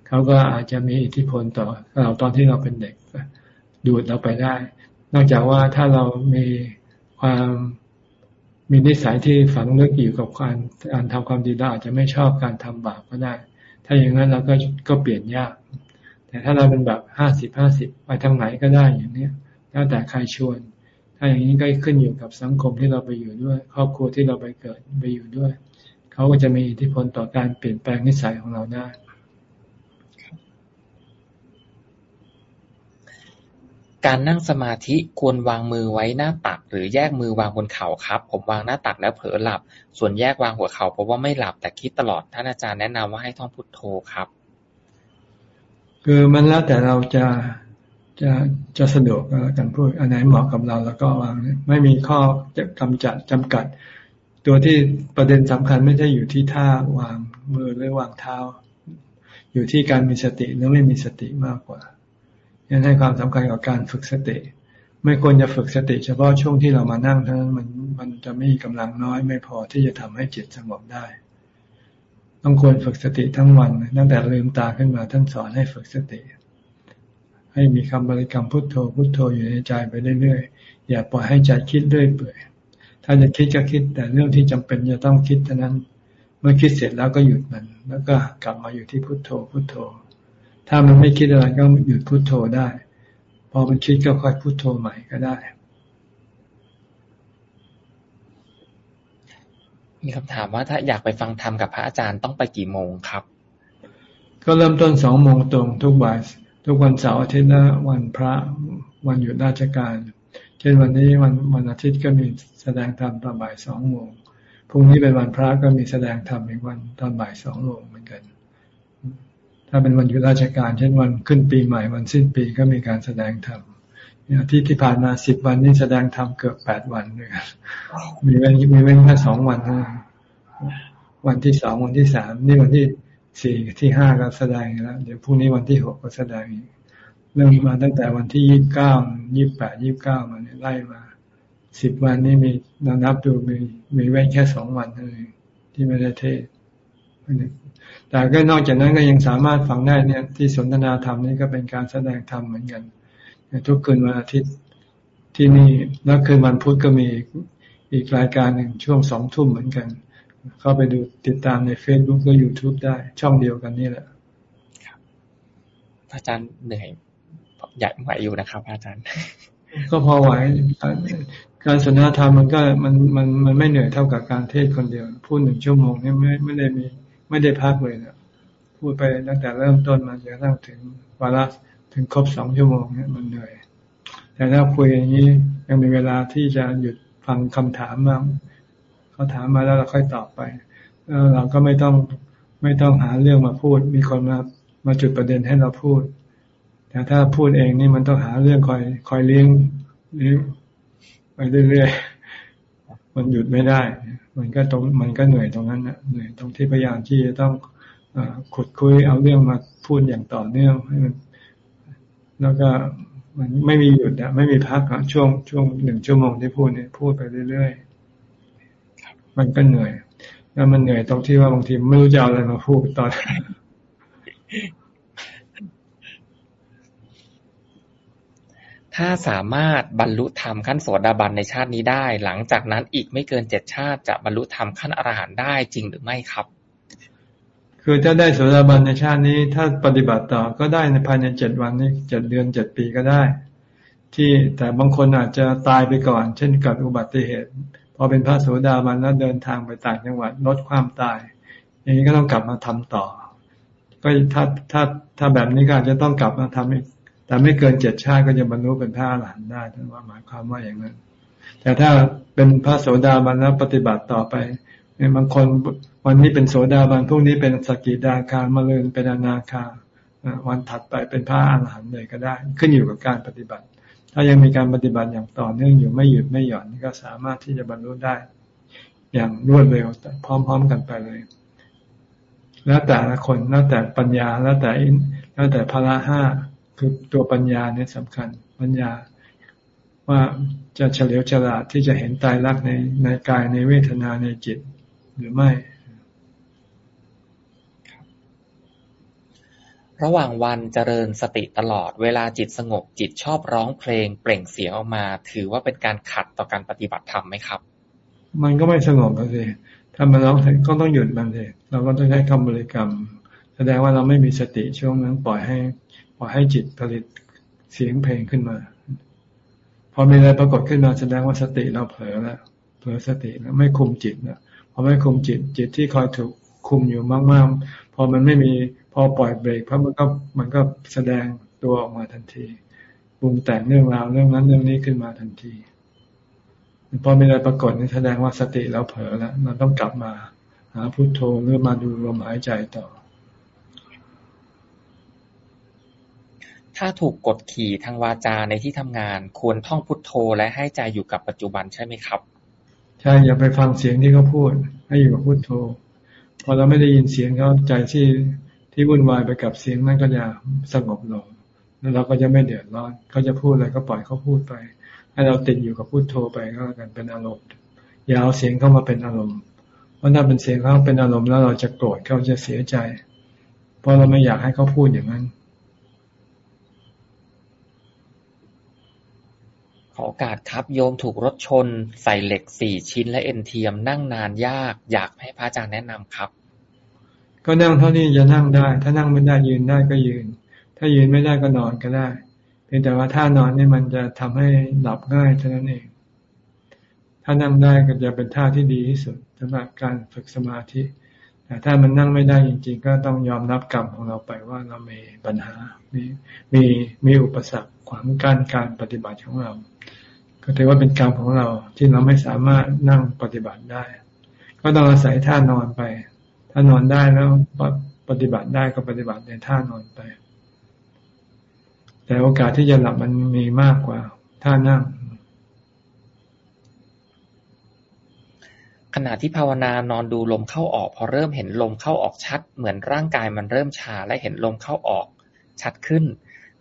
เขาก็อาจจะมีอิทธิพลต่อเราตอนที่เราเป็นเด็กดูดเราไปได้ นอกจากว่าถ้าเรามีความมีนิสัยที่ฝังลึกอยู่กับการการทำความดีเราอาจจะไม่ชอบการทำบาปก็ได้ ถ้าอย่างนั้นเราก็ก็เปลี่ยนยาก แต่ถ้าเราเป็นแบบห้าสิบห้าสิบไปทางไหนก็ได้อย่างเนี้ยแล้วแต่ใครชวน ถ้าอย่างนี้ก็ขึ้นอยู่กับสังคมที่เราไปอยู่ด้วย ครอบครัวที่เราไปเกิดไปอยู่ด้วย เขาก็จะมีอิทธิพลต่อการเปลี่ยนแปลงนิสัยของเราได้การนั่งสมาธิควรวางมือไว้หน้าตัก หรือแยกมือวางบนเข่าครับ ผมวางหน้าตักแล้วเผลอหลับ ส่วนแยกวางหัวเข่าเพราะว่าไม่หลับแต่คิดตลอดท่านอาจารย์แนะนำว่าให้ท่องพุทโธครับ คือมันแล้วแต่เราจะ จะจะสะดวกกันพูดอันไหนเหมาะกับเราแล้วก็วาง ไม่มีข้อจะกำจัดจำกัด ตัวที่ประเด็นสำคัญไม่ใช่อยู่ที่ท่าวางมือหรือวางเท้า อยู่ที่การมีสติหรือไม่มีสติมากกว่ายังให้ความสำคัญกับการฝึกสติ ไม่ควรจะฝึกสติ เฉพาะช่วงที่เรามานั่งเท่านั้นมันมันจะไม่มีกำลังน้อยไม่พอที่จะทำให้จิตสงบได้ ต้องควรฝึกสติทั้งวันตั้งแต่ลืมตาขึ้นมาท่านสอนให้ฝึกสติ ให้มีคำบริกรรมพุทโธพุทโธอยู่ในใจไปเรื่อยๆ อย่าปล่อยให้ใจคิดเรื่อยเปื่อย ถ้าจะคิดก็คิดแต่เรื่องที่จำเป็นจะต้องคิดเท่านั้น เมื่อคิดเสร็จแล้วก็หยุดมัน แล้วก็กลับมาอยู่ที่พุทโธพุทโธ ถ้ามันไม่คิดอะไรก็หยุดพุดโทโธได้ พอมันคิดก็ค่อยพุโทโธใหม่ก็ได้ มีคำถามว่าถ้าอยากไปฟังธรรมกับพระอาจารย์ต้องไปกี่โมงครับ ก็เริ่มต้นสองโมงตรงทุกวัน ทุกวันเสาร์อาทิตย์และวันพระวันหยุดราชการ เช่นวันนี้วันวันอาทิตย์ก็มีแสดงธรรมตอนบ่ายสองโมงพรุ่งนี้เป็นวันพระก็มีแสดงธรรมอีกวันตอนบ่ายสองโมงเหมือนกัน ถ้าเป็นวันหยุดราชการ เช่นวันขึ้นปีใหม่วันสิ้นปีก็มีการแสดงธรรมที่ที่ผ่านมาสิบวันนี้แสดงธรรมเกือบแปดวันด้วยกันมีเว้นมีเว้นแค่สองวันนะวันที่สองวันที่สามนี่วันที่ สี่ที่ห้าก็แสดงแล้วเดี๋ยวพรุ่งนี้วันที่หกก็แสดงอีกเริ่มมาตั้งแต่วันที่ยี่สิบเก้ายี่สิบแปดยี่บเก้ามาเนี่ยไล่มาสิบวันนี้มีนับดูมีมีไว้นแค่สองวันเท่านั้นที่ไม่ได้เทศแต่ก็นอกจากนั้นก็ยังสามารถฟังได้เนี่ย ที่สนทนาธรรมนี่ก็เป็นการแสดงธรรมเหมือนกันทุกคืนวันอาทิตย์ที่นี่แล้วคืนวันพุธก็มีอีกรายการหนึ่งช่วงสองทุ่มเหมือนกัน เข้าไปดูติดตามในเฟซบุ๊กและยูทูบได้ช่องเดียวกันนี่แหละครับอาจารย์เหนื่อยอยากไหวอยู่นะครับ อาจารย์ ก็พอไหวการสนทนาธรรมมันก็มันมันมันไม่เหนื่อยเท่ากับการเทศคนเดียว พูดหนึ่งชั่วโมงนี่ไม่ไม่ได้มี ไม่ได้พักเลยนะพูดไปตั้งแต่เริ่มต้นมาจนกระทั่งถึงวาระถึงครบสองชั่วโมงเนี่ยมันเหนื่อย แต่ถ้าคุยอย่างนี้ยังมีเวลาที่จะหยุดฟังคำถามมา เขาถามมาแล้วเราค่อยตอบไป แล้วเราก็ไม่ต้องไม่ต้องหาเรื่องมาพูด มีคนมามาจุดประเด็นให้เราพูด แต่ถ้าพูดเองนี่มันต้องหาเรื่องคอยคอยเลี้ยงเลี้ยงไปเรื่อยๆ มันหยุดไม่ได้ มันก็ตรงมันก็เหนื่อยตรงนั้นนะเหนื่อยตรงที่พยายามที่จะต้องอขุดคุยเอาเรื่องมาพูดอย่างต่อเนื่องให้มัน แล้วก็มันไม่มีหยุดอะไม่มีพักอะช่วงช่วงหนึ่งชั่วโมงที่พูดเนี่ยพูดไปเรื่อยๆ มันก็เหนื่อย แล้วมันเหนื่อยตรงที่ว่าบางทีไม่รู้จะเอาอะไรมาพูดตอนถ้าสามารถบรรลุธรรมขั้นโสดาบันในชาตินี้ได้ หลังจากนั้นอีกไม่เกินเจ็ดชาติจะบรรลุธรรมขั้นอรหันต์ได้จริงหรือไม่ครับคคือถ้าได้โสดาบันในชาตินี้ ถ้าปฏิบัติต่อก็ได้ในภายในเจ็ดวันนี้เจ็ดเดือนเจ็ดปีก็ได้ ที่แต่บางคนอาจจะตายไปก่อน เช่นเกิดอุบัติเหตุ พอเป็นพระโสดาบันแล้วเดินทางไปต่างจังหวัดลดความตาย อย่างนี้ก็ต้องกลับมาทำต่อ ก็ถ้าถ้าถ้าแบบนี้ก็อาจจะต้องกลับมาทำอีกแต่ไม่เกินเจ็ดชาติก็จะบรรลุเป็นพระอรหันต์ได้ท่านว่าหมายความว่าอย่างนั้น แต่ถ้าเป็นพระโสดาบันแล้วปฏิบัติต่อไปบางคนวันนี้เป็นโสดาบันพรุ่งนี้เป็นสกิดาคารมาเรินเป็นอนาคาวันถัดไปเป็นพระอรหันต์เลยก็ได้ ขึ้นอยู่กับการปฏิบัติ ถ้ายังมีการปฏิบัติอย่างต่อเนื่องอยู่ไม่หยุดไม่หย่อนก็สามารถที่จะบรรลุได้ อย่างรวดเร็วพร้อม ๆ กันไปเลย แล้วแต่ละคนแล้วแต่ปัญญาแล้วแต่แล้วแต่พละห้าคือตัวปัญญาเนี่ยสำคัญ ปัญญาว่าจะเฉลียวฉลาดที่จะเห็นตายรักในในกายในเวทนาในจิตหรือไม่ ระหว่างวันเจริญสติตลอด เวลาจิตสงบจิตชอบร้องเพลง เปล่งเสียงออกมา ถือว่าเป็นการขัดต่อการปฏิบัติธรรมไหมครับ มันก็ไม่สงบเลยถ้ามันร้องก็ต้องหยุดมันเลยเราก็ต้องใช้คำบริกรรม แสดงว่าเราไม่มีสติช่วงนั้นปล่อยให้ปล่อยให้จิตผลิตเสียงเพลงขึ้นมา พอมีอะไรปรากฏขึ้นมาแสดงว่าสติเราเผลอแล้วเผลอสติแล้วไม่คุมจิตแล้วพอไม่คุมจิตจิตที่คอยถูกคุมอยู่มากๆพอมันไม่มี พอปล่อยเบรกพระมันก็มันก็แสดงตัวออกมาทันทีปรุงแต่งเรื่องราวเรื่องนั้นเรื่องนี้ขึ้นมาทันทีพอมีอะไรปรากฏนี่แสดงว่าสติเราเผลอแล้วเราต้องกลับมาหาพุโทโธหรือมาดูลมหายใจต่อ ถ้าถูกกดขี่ทางวาจาในที่ทำงาน ควรท่องพุทโธและให้ใจอยู่กับปัจจุบันใช่ไหมครับ ใช่อย่าไปฟังเสียงที่เขาพูด ให้อยู่กับพุโทโธพอเราไม่ได้ยินเสียงเขาใจที่ ที่วุ่นวายไปกับเสียงนั้นก็จะสงบลงแล้วเราก็จะไม่เดือดร้อนเขาจะพูดอะไรก็ปล่อยเขาพูดไป ให้เราติดอยู่กับพุโทไปก็แล้วกันเป็นอารมณ์อย่าเอาเสียงเข้ามาเป็นอารมณ์เพราะถ้าเป็นเสียงเขาเป็นอารมณ์แล้วเราจะโกรธเขาจะเสียใจ เพราะเราไม่อยากให้เขาพูดอย่างนั้น ขอโอกาสครับ โยมถูกรถชน ใส่เหล็กสี่ชิ้นและเอ็นเทียมนั่งนานยาก อยากให้พระอาจารย์แนะนำครับ ก็นั่งเท่านี้จะนั่งได้ ถ้านั่งไม่ได้ยืนได้ก็ยืน ถ้ายืนไม่ได้ก็นอนก็ได้เพียงแต่ว่าท่านอนนี่มันจะทำให้หลับง่ายเท่านั้นเอง ถ้านั่งได้ก็จะเป็นท่าที่ดีที่สุดสำหรับการฝึกสมาธิ แต่ถ้ามันนั่งไม่ได้จริง ๆ ก็ต้องยอมรับกรรมของเราไปว่าเรามีปัญหา มีมีมีอุปสรรคขวางกั้นการปฏิบัติของเรา ก็ถือว่าเป็นกรรมของเราที่เราไม่สามารถนั่งปฏิบัติได้ ก็ต้องอาศัยท่านอนไป ถ้านอนได้แล้วปฏิบัติได้ก็ปฏิบัติในท่านอนไป แต่โอกาสที่จะหลับมันมีมากกว่าท่านั่งขณะที่ภาวนานอนดูลมเข้าออก พอเริ่มเห็นลมเข้าออกชัด เหมือนร่างกายมันเริ่มชาและเห็นลมเข้าออกชัดขึ้น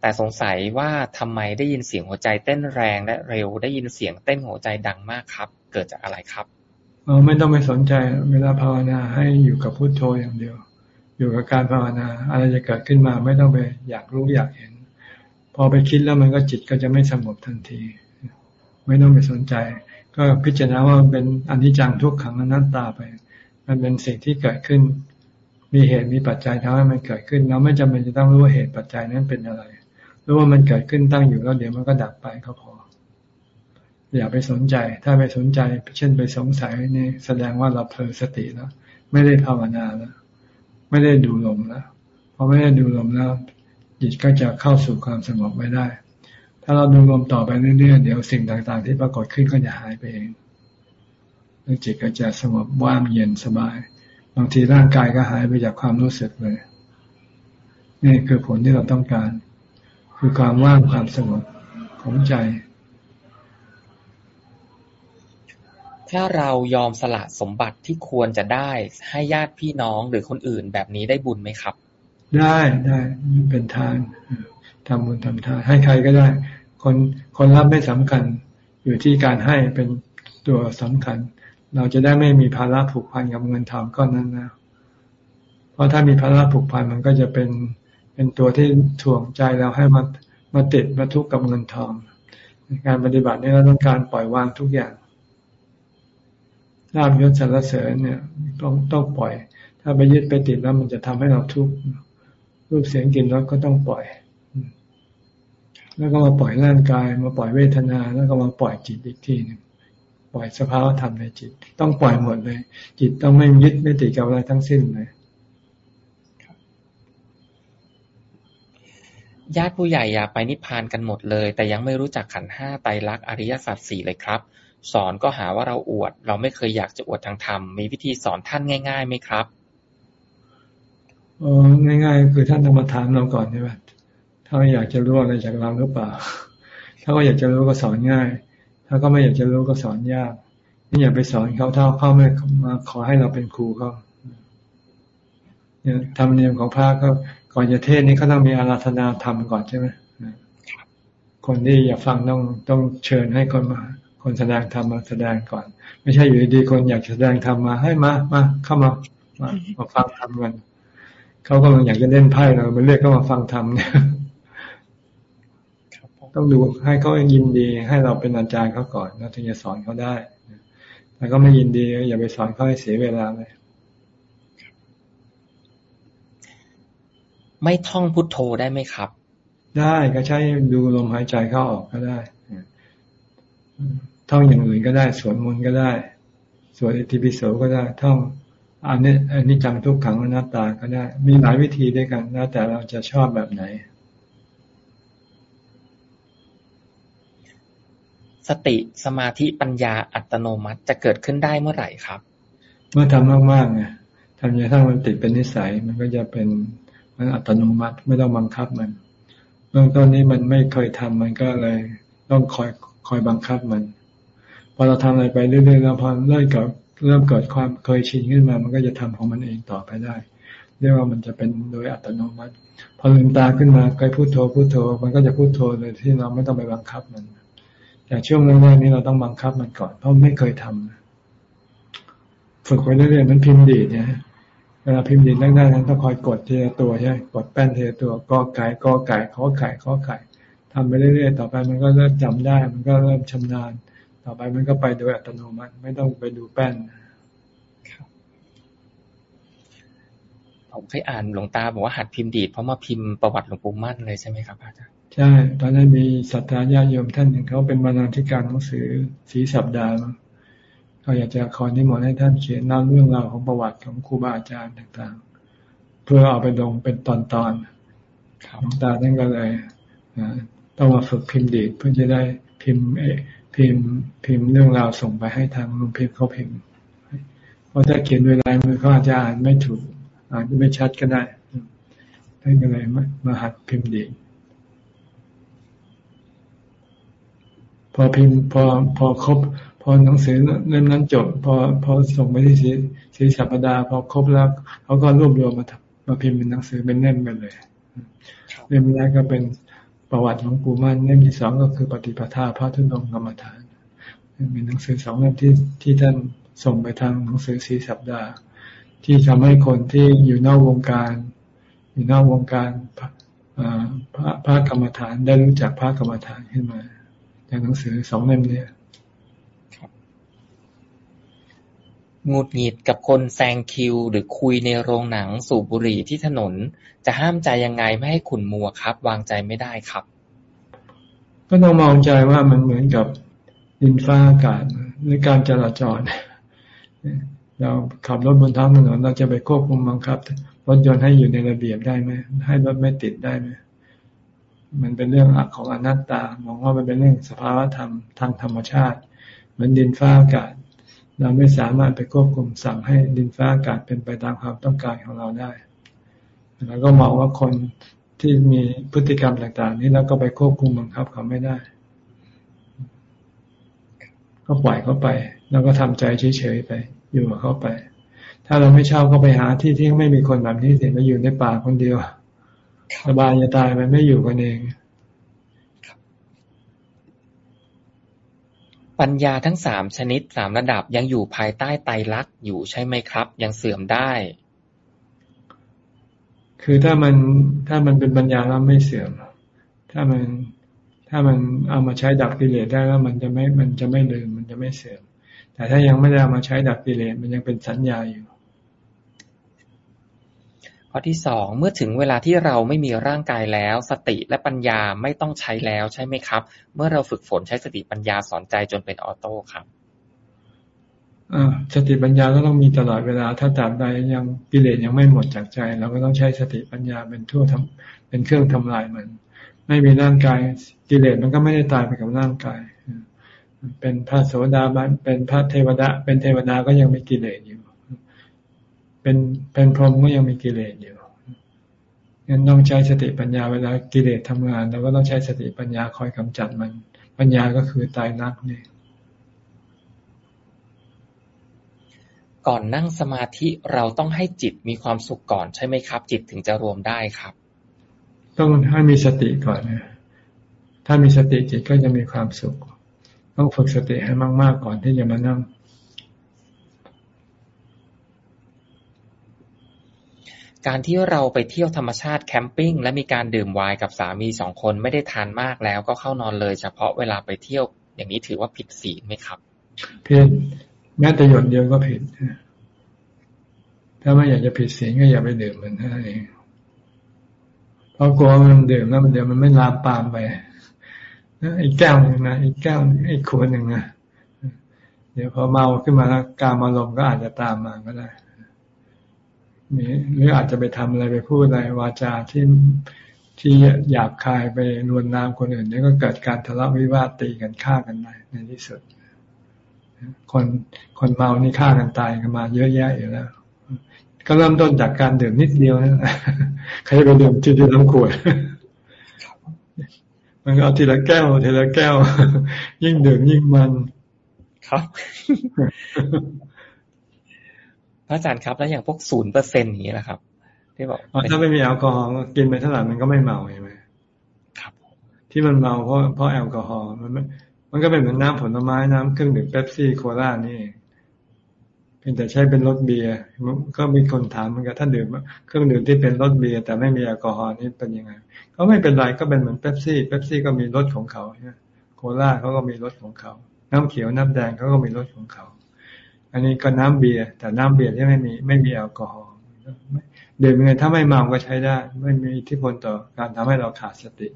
แต่สงสัยว่าทำไมได้ยินเสียงหัวใจเต้นแรงและเร็วได้ยินเสียงเต้นหัวใจดังมากครับ เกิดจากอะไรครับ เราไม่ต้องไปสนใจ เวลาภาวนาให้อยู่กับพุโทโธอย่างเดียว อยู่กับการภาวนา อะไรจะเกิดขึ้นมาไม่ต้องไปอยากรู้อยากเห็น พอไปคิดแล้วมันก็จิตก็จะไม่สงบทันที ไม่ต้องไปสนใจ ก็พิจารณาว่าเป็นอนิจจังทุกขังอนัตตาไป มันเป็นสิ่งที่เกิดขึ้น มีเหตุมีปัจจัยทำให้มันเกิดขึ้น เราไม่จำเป็นจะต้องรู้ว่าเหตุปัจจัยนั้นเป็นอะไร รู้ว่ามันเกิดขึ้นตั้งอยู่แล้วเดี๋ยวมันก็ดับไปก็พอ อย่าไปสนใจ ถ้าไปสนใจ เช่นไปสงสัยนี่แสดงว่าเราเพลิสติแล้ว ไม่ได้ภาวนาแล้ว ไม่ได้ดูลมแล้วพอไม่ได้ดูลมแล้วจิตก็จะเข้าสู่ความสงบไม่ได้ ถ้าเราดูลมต่อไปเรื่อยๆเดี๋ยวสิ่งต่างๆ ที่ปรากฏขึ้นก็จะหายไปเองแล้วจิตก็จะสงบว่างเย็นสบาย บางทีร่างกายก็หายไปจากความรู้สึกเลย นี่คือผลที่เราต้องการ คือความว่างความสงบของใจ ถ้าเรายอมสละสมบัติที่ควรจะได้ให้ญาติพี่น้องหรือคนอื่นแบบนี้ได้บุญไหมครับ ได้ได้เป็นทานทำบุญทำทานให้ใครก็ได้ คนคนรับไม่สำคัญอยู่ที่การให้เป็นตัวสำคัญ เราจะได้ไม่มีภาระผูกพันกับเงินทองก้อนนั้นนะเพราะถ้ามีภาระผูกพันมันก็จะเป็นเป็นตัวที่ถ่วงใจเราให้มามาติดมาทุกข์กับเงินทองในการปฏิบัตินี้เราต้องการปล่อยวางทุกอย่าง ลาบยศสรรเสริญเนี่ย ต้องต้องปล่อย ถ้าไปยึดไปติดแล้วมันจะทำให้เราทุกข์รูปเสียงกลิ่นรสก็ต้องปล่อย แล้วก็มาปล่อยร่างกาย มาปล่อยเวทนา แล้วก็มาปล่อยจิตอีกทีหนึ่งปล่อยสภาวะธรรมในจิต ต้องปล่อยหมดเลย จิตต้องไม่ยึดไม่ติดกับอะไรทั้งสิ้นเลยญาติผู้ใหญ่อยากไปนิพพานกันหมดเลย แต่ยังไม่รู้จักขันห้าไตรลักษณ์อริยสัจสี่เลยครับ สอนก็หาว่าเราอวด เราไม่เคยอยากจะอวดทางธรรม มีวิธีสอนท่านง่ายๆไหมครับอ๋อง่าย ๆ คือท่านต้องมาถามเราก่อนใช่ไหมถ้าอยากจะรู้อะไรจากเราหรือเปล่า ถ้าก็อยากจะรู้ก็สอนง่าย ถ้าก็ไม่อยากจะรู้ก็สอนยากนี่อย่าไปสอนเขาเท่าเขาไม่มาขอให้เราเป็นครูเขาเนี่ยธรรมเนียมของพระก็ก่อนจะเทศนี้เขาต้องมีอาราธนาธรรมก่อนใช่ไหมคนที่อยากฟังต้องต้องเชิญให้คนมา คนแสดงธรรมมาแสดงก่อน ไม่ใช่อยู่ดีคนอยากแสดงธรรมมาให้มามาเข้ามามามาฟังธรรมกันเขาก็อยากจะเล่นไพ่เราไปเรียกเขามาฟังธรรมเนี่ยต้องดูให้เขายินดีให้เราเป็นอาจารย์เขาก่อนแล้วถึงจะสอนเขาได้แต่ก็ไม่ยินดี อย่าไปสอนเขาให้เสียเวลาเลยไม่ท่องพุทโธได้ไหมครับ ได้ก็ใช้ดูลมหายใจเข้าออกก็ได้ ท่องอย่างอื่นก็ได้สวดมนต์ก็ได้สวดอิติปิโสก็ได้ท่องอันนี้อันนี้จังทุกขังอนัตตาก็ได้ มีหลายวิธีด้วยกันแล้วแต่เราจะชอบแบบไหน สติสมาธิปัญญาอัตโนมัติจะเกิดขึ้นได้เมื่อไหร่ครับ เมื่อทำมากๆไงทำจนถ้ามันติดเป็นนิสัย มันก็จะเป็นมันอัตโนมัติไม่ต้องบังคับมันเบื้องต้นนี้มันไม่เคยทำมันก็เลย ต้องคอยคอยบังคับมัน พอเราทำอะไรไปเรื่อยๆแล้วพอเริ่มเกิดเริ่มเกิดความเคยชินขึ้นมา มันก็จะทำของมันเองต่อไปได้ เรียกว่ามันจะเป็นโดยอัตโนมัติ พอลืมตาขึ้นมาเคยพูดโทพูดโทมันก็จะพูดโทเลยที่เราไม่ต้องไปบังคับมันแต่ช่วงแรกๆนี้เราต้องบังคับมันก่อน เพราะไม่เคยทำฝึกไปเรื่อยๆมันพิมพ์ดีเนี่ยเวลาพิมพ์ดีนั่งได้นั้นต้องคอยกดเทีละตัวใช่กดแป้นเทีละตัวกอไก่กอไก่ขอไก่ขอไก่ทำไปเรื่อยๆต่อไปมันก็เริ่มจำได้ มันก็เริ่มชำนาญ ต่อไปมันก็ไปโดยอัตโนมัติ ไม่ต้องไปดูแป้นผมเคยอ่านหลวงตาบอกว่าหัดพิมพ์ดีดเพราะมาพิมพ์ประวัติหลวงปู่มั่นเลยใช่ไหมครับอาจารย์ใช่ ตอนนั้นมีศรัทธาญาติโยมท่านหนึ่งเขาเป็นบรรณาธิการหนังสือสีสัปดาห์เขาอยากจะขอนิมนต์ให้ท่านเขียนเล่าเรื่องราวของประวัติของครูบาอาจารย์ต่างๆ เพื่อเอาไปลงเป็นตอนๆหลวงตาท่านก็เลยต้องมาฝึกพิมพ์ดีดเพื่อจะได้พิมพ์ พิมพ์พิมพ์เรื่องราวส่งไปให้ทางลุงพิมพ์เขาพิมพ์เพราะถ้าเขียนด้วยลายมือเขาอาจจะอ่านไม่ถูกอ่านไม่ชัดก็ได้ท่านก็เลยมาหัดพิมพ์ดีดพอพิมพ์พอพอครบ พอหนังสือเล่มนั้นจบ พอพอส่งไปที่สีสัปดาห์พอครบแล้วเขาก็รวบรวมมามาพิมพ์เป็นหนังสือเป็นเล่มไปเลย เล่มแรกก็เป็น ประวัติของปู่มั่นเล่มที่สองก็คือปฏิปทาพระทุนงกรรมฐานเป็นหนังสือสองเล่มที่ที่ท่านส่งไปทางหนังสือสีสัปดาห์ ที่ทำให้คนที่อยู่นอกวงการ อยู่นอกวงการพระพระกรรมฐานได้รู้จักพระกรรมฐานขึ้นมา จากหนังสือสองเล่มนี้ หงุดหงิดกับคนแซงคิว หรือคุยในโรงหนัง สูบบุหรี่ที่ถนน จะห้ามใจยังไงไม่ให้ขุนมัวครับ วางใจไม่ได้ครับ ก็ต้องมองใจว่ามันเหมือนกับดินฟ้าอากาศหรือการจราจร เราขับรถบนท้องถนนเราจะไปควบคุมบังคับรถยนต์ให้อยู่ในระเบียบได้ไหมให้รถไม่ติดได้ไหมมันเป็นเรื่องของอนัตตามองว่ามันเป็นเรื่องสภาวธรรมทางธรรมชาติ เหมือนดินฟ้าอากาศ เราไม่สามารถไปควบคุมสั่งให้ดินฟ้าอากาศเป็นไปตามความต้องการของเราได้แล้วก็มองว่าคนที่มีพฤติกรรมต่างๆ นี้เราก็ไปควบคุมบังคับเขาไม่ได้ ก็ปล่อยเขาไป แล้วก็ทำใจเฉยๆไป อยู่กับเขาไป ถ้าเราไม่ชอบก็ไปหาที่ที่ไม่มีคนแบบนี้เสียมาอยู่ในป่าคนเดียวสบายจะตายไปไม่อยู่กันเอง ปัญญาทั้งสามชนิดสามระดับยังอยู่ภายใต้ไตรลักษณ์อยู่ใช่ไหมครับ ยังเสื่อมได้ คือถ้ามันถ้ามันเป็นปัญญาแล้วไม่เสื่อม ถ้ามันถ้ามันเอามาใช้ดับกิเลสได้แล้วมันจะไม่มันจะไม่ลืมมันจะไม่เสื่อม แต่ถ้ายังไม่ได้เอามาใช้ดับกิเลสมันยังเป็นสัญญาอยู่ ข้อที่สอง เมื่อถึงเวลาที่เราไม่มีร่างกายแล้ว สติและปัญญาไม่ต้องใช้แล้วใช่ไหมครับ เมื่อเราฝึกฝนใช้สติปัญญาสอนใจจนเป็นออโต้ครับสติปัญญาก็ต้องมีตลอดเวลา ถ้าตราบใดยังกิเลสยังไม่หมดจากใจเราก็ต้องใช้สติปัญญาเป็นทั่วทำเป็นเครื่องทำลายมัน ไม่มีร่างกายกิเลสมันก็ไม่ได้ตายไปกับร่างกาย เป็นพระโสดาบันเป็นพระเทวดา เป็นเทวดาก็ยังมีกิเลสอยู่ เป็นเป็นพรหมก็ยังมีกิเลสอยู่งั้นต้องใช้สติปัญญาเวลากิเลสทำงานเราก็ต้องใช้สติปัญญาคอยกำจัดมัน ปัญญาก็คือตายนักนี่ก่อนนั่งสมาธิเราต้องให้จิตมีความสุขก่อนใช่ไหมครับ จิตถึงจะรวมได้ครับ ต้องให้มีสติก่อนนะถ้ามีสติจิตก็จะมีความสุข ต้องฝึกสติให้มาก ๆ ก่อนที่จะมานั่ง การที่เราไปเที่ยวธรรมชาติแคมปิ้งและมีการดื่มไวน์กับสามีสองคนไม่ได้ทานมากแล้วก็เข้านอนเลยเฉพาะเวลาไปเที่ยว อย่างนี้ถือว่าผิดศีลไหมครับเพียงแม้แต่หยดเดียวก็ผิดถ้าไม่อยากจะผิดศีลก็อย่าไปดื่มมันนั่นเองเพราะกลัวมันดื่มแล้วมันเดี๋ยวมันไม่ลามปามไปไอ้แก้วหนึ่งนะไอ้แก้วไอ้ขวดหนึ่งนะเดี๋ยวพอเมาขึ้นมาแล้วการมาลมก็อาจจะตามมาก็ได้ หรืออาจจะไปทำอะไรไปพูดอะไรวาจาที่ที่หยาบคายไปนวนลามคนอื่นนี่ก็เกิดการทะเลาะวิวาทตีกันฆ่ากันได้ในที่สุด คนคนเมานี่ฆ่ากันตายกันมา เยอะแยะอยู่แล้ว ก็เริ่มต้นจากการดื่มนิดเดียวนะใครไปดื่มทีเดียวน้ำขวดมันเอาทีละแก้วทีละแก้ว ยิ่งดื่มยิ่งมันครับ พระอาจารย์ครับ แล้วอย่างพวกศูนย์เปอร์เซ็นต์นี้แหละครับ ที่บอกถ้าไม่มีแอลกอฮอล์กินไปเท่าไหร่มันก็ไม่เมาใช่ไหมครับ ที่มันเมาเพราะเพราะแอลกอฮอล์มันมันก็เป็นเหมือนน้ำผลไม้น้ำเครื่องดื่มเป๊ปซี่โคลานี่เพียงแต่ใช้เป็นรสเบียร์ก็มีคนถามเหมือนกันถ้าดื่มเครื่องดื่มที่เป็นรสเบียร์แต่ไม่มีแอลกอฮอล์นี่เป็นยังไงก็ไม่เป็นไรก็เป็นเหมือนเป๊ปซี่เป๊ปซี่ก็มีรสของเขาเนี่ยโคลาเขาก็มีรสของเขา น้ำเขียวน้ำแดงเขาก็มีรสของเขา อันนี้ก็น้ำเบียร์แต่น้ำเบียร์ที่ไม่มีไม่มีแอลกอฮอล์ดื่มยังไงถ้าไม่เมาก็ใช้ได้ ไม่มีอิทธิพลต่อการทำให้เราขาดสติ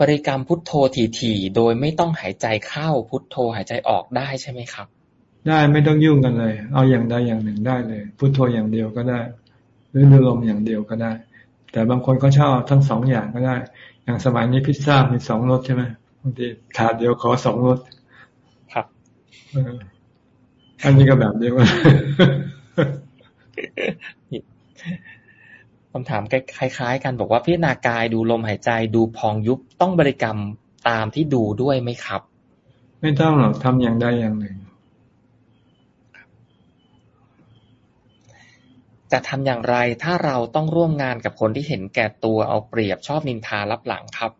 บริกรรมพุทโธถี่ๆโดยไม่ต้องหายใจเข้าพุทโธหายใจออกได้ใช่ไหมครับ ได้ไม่ต้องยุ่งกันเลย เอาอย่างใดอย่างหนึ่งได้เลย พุทโธอย่างเดียวก็ได้ หรือดูลมอย่างเดียวก็ได้ แต่บางคนก็ชอบทั้งสองอย่างก็ได้ อย่างสมัยนี้พิซซ่ามีสองรสใช่ไหมบางทีขาดเดียวขอสองรสครับ อันนี้ก็แบบเดียวกันคำถามคล้าย ๆ กันบอกว่าพิจารณากายดูลมหายใจดูพองยุบต้องบริกรรมตามที่ดูด้วยไหมครับ ไม่ต้องหรอกทำอย่างใดอย่างหนึ่งจะทำอย่างไรถ้าเราต้องร่วมงานกับคนที่เห็นแก่ตัวเอาเปรียบชอบนินทารับหลังครับ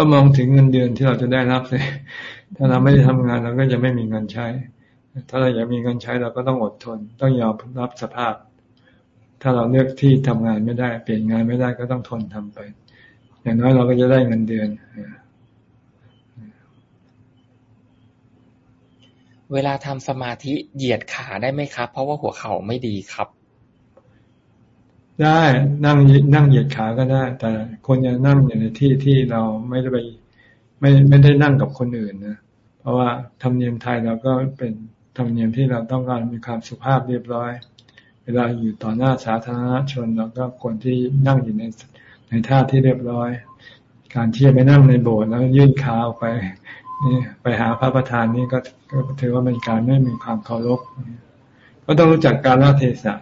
ก็มองถึงเงินเดือนที่เราจะได้รับเลย ถ้าเราไม่ได้ทำงานเราก็จะไม่มีเงินใช้ ถ้าเราอยากมีเงินใช้เราก็ต้องอดทน ต้องยอมรับสภาพ ถ้าเราเลือกที่ทำงานไม่ได้ เปลี่ยนงานไม่ได้ก็ต้องทนทำไป อย่างน้อยเราก็จะได้เงินเดือน เวลาทำสมาธิเหยียดขาได้ไหมครับ เพราะว่าหัวเข่าไม่ดีครับ ได้นั่งนั่งเหยียดขาก็ได้ แต่คนจะนั่งอยู่ในที่ที่เราไม่ได้ไปไม่ไม่ได้นั่งกับคนอื่นนะเพราะว่าธรรมเนียมไทยเราก็เป็นธรรมเนียมที่เราต้องการมีความสุภาพเรียบร้อย เวลาอยู่ต่อหน้าสาธารณชนเราก็คนที่นั่งอยู่ในในท่าที่เรียบร้อย การที่จะไปนั่งในโบสถ์แล้วยื่นขาออกไปนี่ไปหาพระประธานนี่ก็ก็ถือว่าเป็นการไม่มีความเคารพก็ต้องรู้จักการละเทศะ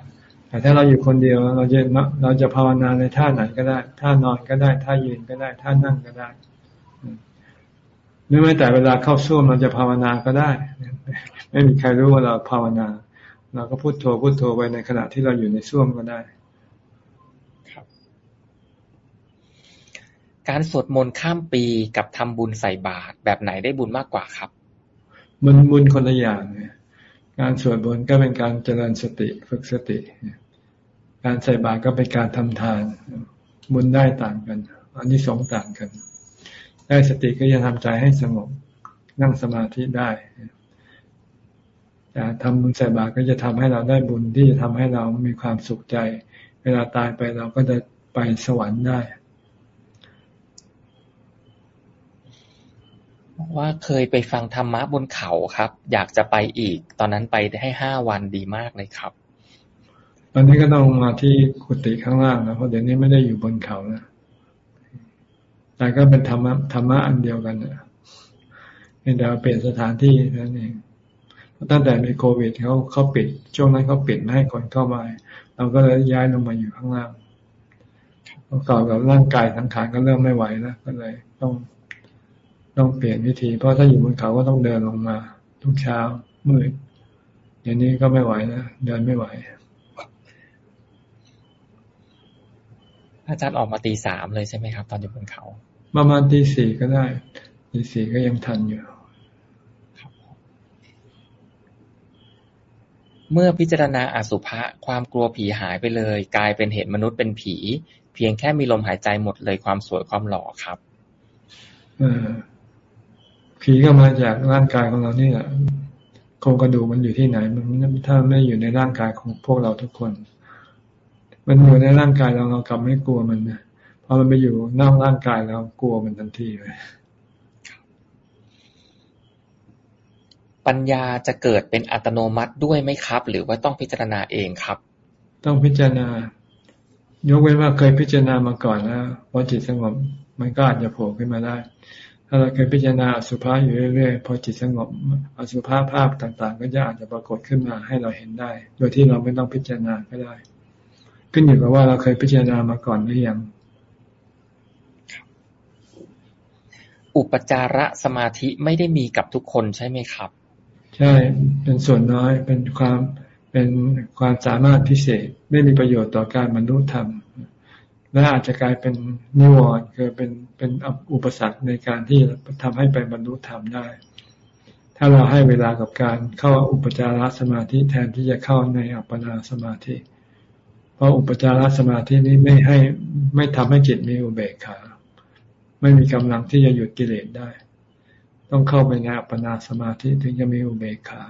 แต่ถ้าเราอยู่คนเดียวเราจะเราจะภาวนาในท่าไหนก็ได้ท่านอนก็ได้ท่ายืนก็ได้ท่านั่งก็ได้หรือแม้แต่เวลาเข้าส้วมเราจะภาวนาก็ได้ ไม่มีใครรู้ว่าเราภาวนา เราก็พูดโทรพูดโทรไปในขณะที่เราอยู่ในส้วมก็ได้ครับการสวดมนต์ข้ามปีกับทำบุญใส่บาตรแบบไหนได้บุญมากกว่าครับบุญบุญคนละอย่างเนี่ย การสวดมนต์ก็เป็นการเจริญสติฝึกสติ การใส่บาตรก็เป็นการทำทาน บุญได้ต่างกันอันนี้สองต่างกัน ได้สติก็จะทำใจให้สงบนั่งสมาธิได้แต่ทำบุญใส่บาตรก็จะทำให้เราได้บุญที่จะทำให้เรามีความสุขใจ เวลาตายไปเราก็จะไปสวรรค์ได้ ว่าเคยไปฟังธรรมะบนเขาครับ อยากจะไปอีก ตอนนั้นไปได้ให้ห้าวันดีมากเลยครับ ตอนนี้ก็ต้องมาที่กุฏิข้างล่างนะเพราะเดี๋ยวนี้ไม่ได้อยู่บนเขาแล้วแต่ก็เป็นธรรมะธรรมะอันเดียวกันนะเดี๋ยวเปลี่ยนสถานที่นั่นเองตั้งแต่มีโควิดเขาเขาปิด ช่วงนั้นเขาปิดไม่ให้คนเข้ามาเราก็เลยย้ายลงมาอยู่ข้างล่างประกอบกับร่างกายสังขารก็เริ่มไม่ไหวแล้วก็เลย ต้อง ต้องเปลี่ยนวิธี เพราะถ้าอยู่บนเขาก็ต้องเดินลงมา ทุกเช้ามืดอย่างนี้ก็ไม่ไหวนะเดินไม่ไหว อาจารย์ออกมาตีสามเลยใช่ไหมครับ ตอนอยู่บนเขา ประมาณตีสี่ก็ได้ตีสี่ก็ยังทันอยู่เมื่อพิจารณาอสุภะความกลัวผีหายไปเลย กลายเป็นเห็นมนุษย์เป็นผี เพียงแค่มีลมหายใจหมดเลยความสวยความหล่อครับอ ผีก็มาจากร่างกายของเรานี่แหละโครงกระดูกมันอยู่ที่ไหน มันถ้าไม่อยู่ในร่างกายของพวกเราทุกคน มันอยู่ในร่างกายเราเรากลับไม่กลัวมันนะพอมันไปอยู่นอกร่างกายเรากลัวมันทันทีเลยปัญญาจะเกิดเป็นอัตโนมัติด้วยไหมครับ หรือว่าต้องพิจารณาเองครับ ต้องพิจารณา ยกเว้นว่าเคยพิจารณามาก่อนแล้วพอจิตสงบมันก็อาจจะโผล่ขึ้นมาได้ ถ้าเราเคยพิจารณาอสุภะอยู่เรื่อยๆพอจิตสงบอสุภะภาพต่าง ๆ ก็จะอาจจะปรากฏขึ้นมาให้เราเห็นได้ โดยที่เราไม่ต้องพิจารณาก็ได้ ขึ้นอยู่กับว่าเราเคยพิจารณามาก่อนหรือยังอุปจาระสมาธิไม่ได้มีกับทุกคนใช่ไหมครับ ใช่เป็นส่วนน้อยเป็นความเป็นความสามารถพิเศษไม่มีประโยชน์ต่อการบรรลุธรรมและอาจจะกลายเป็นนิวรณ์คือเป็น เป็นอุปสรรคในการที่ทำให้ไปบรรลุธรรมได้ ถ้าเราให้เวลากับการเข้าอุปจารสมาธิแทนที่จะเข้าในอัปปนาสมาธิ เพราะอุปจารสมาธินี้ไม่ให้ไม่ทำให้จิตมีอุเบกขา ไม่มีกำลังที่จะหยุดกิเลสได้ ต้องเข้าไปในอัปปนาสมาธิถึงจะมีอุเบกขา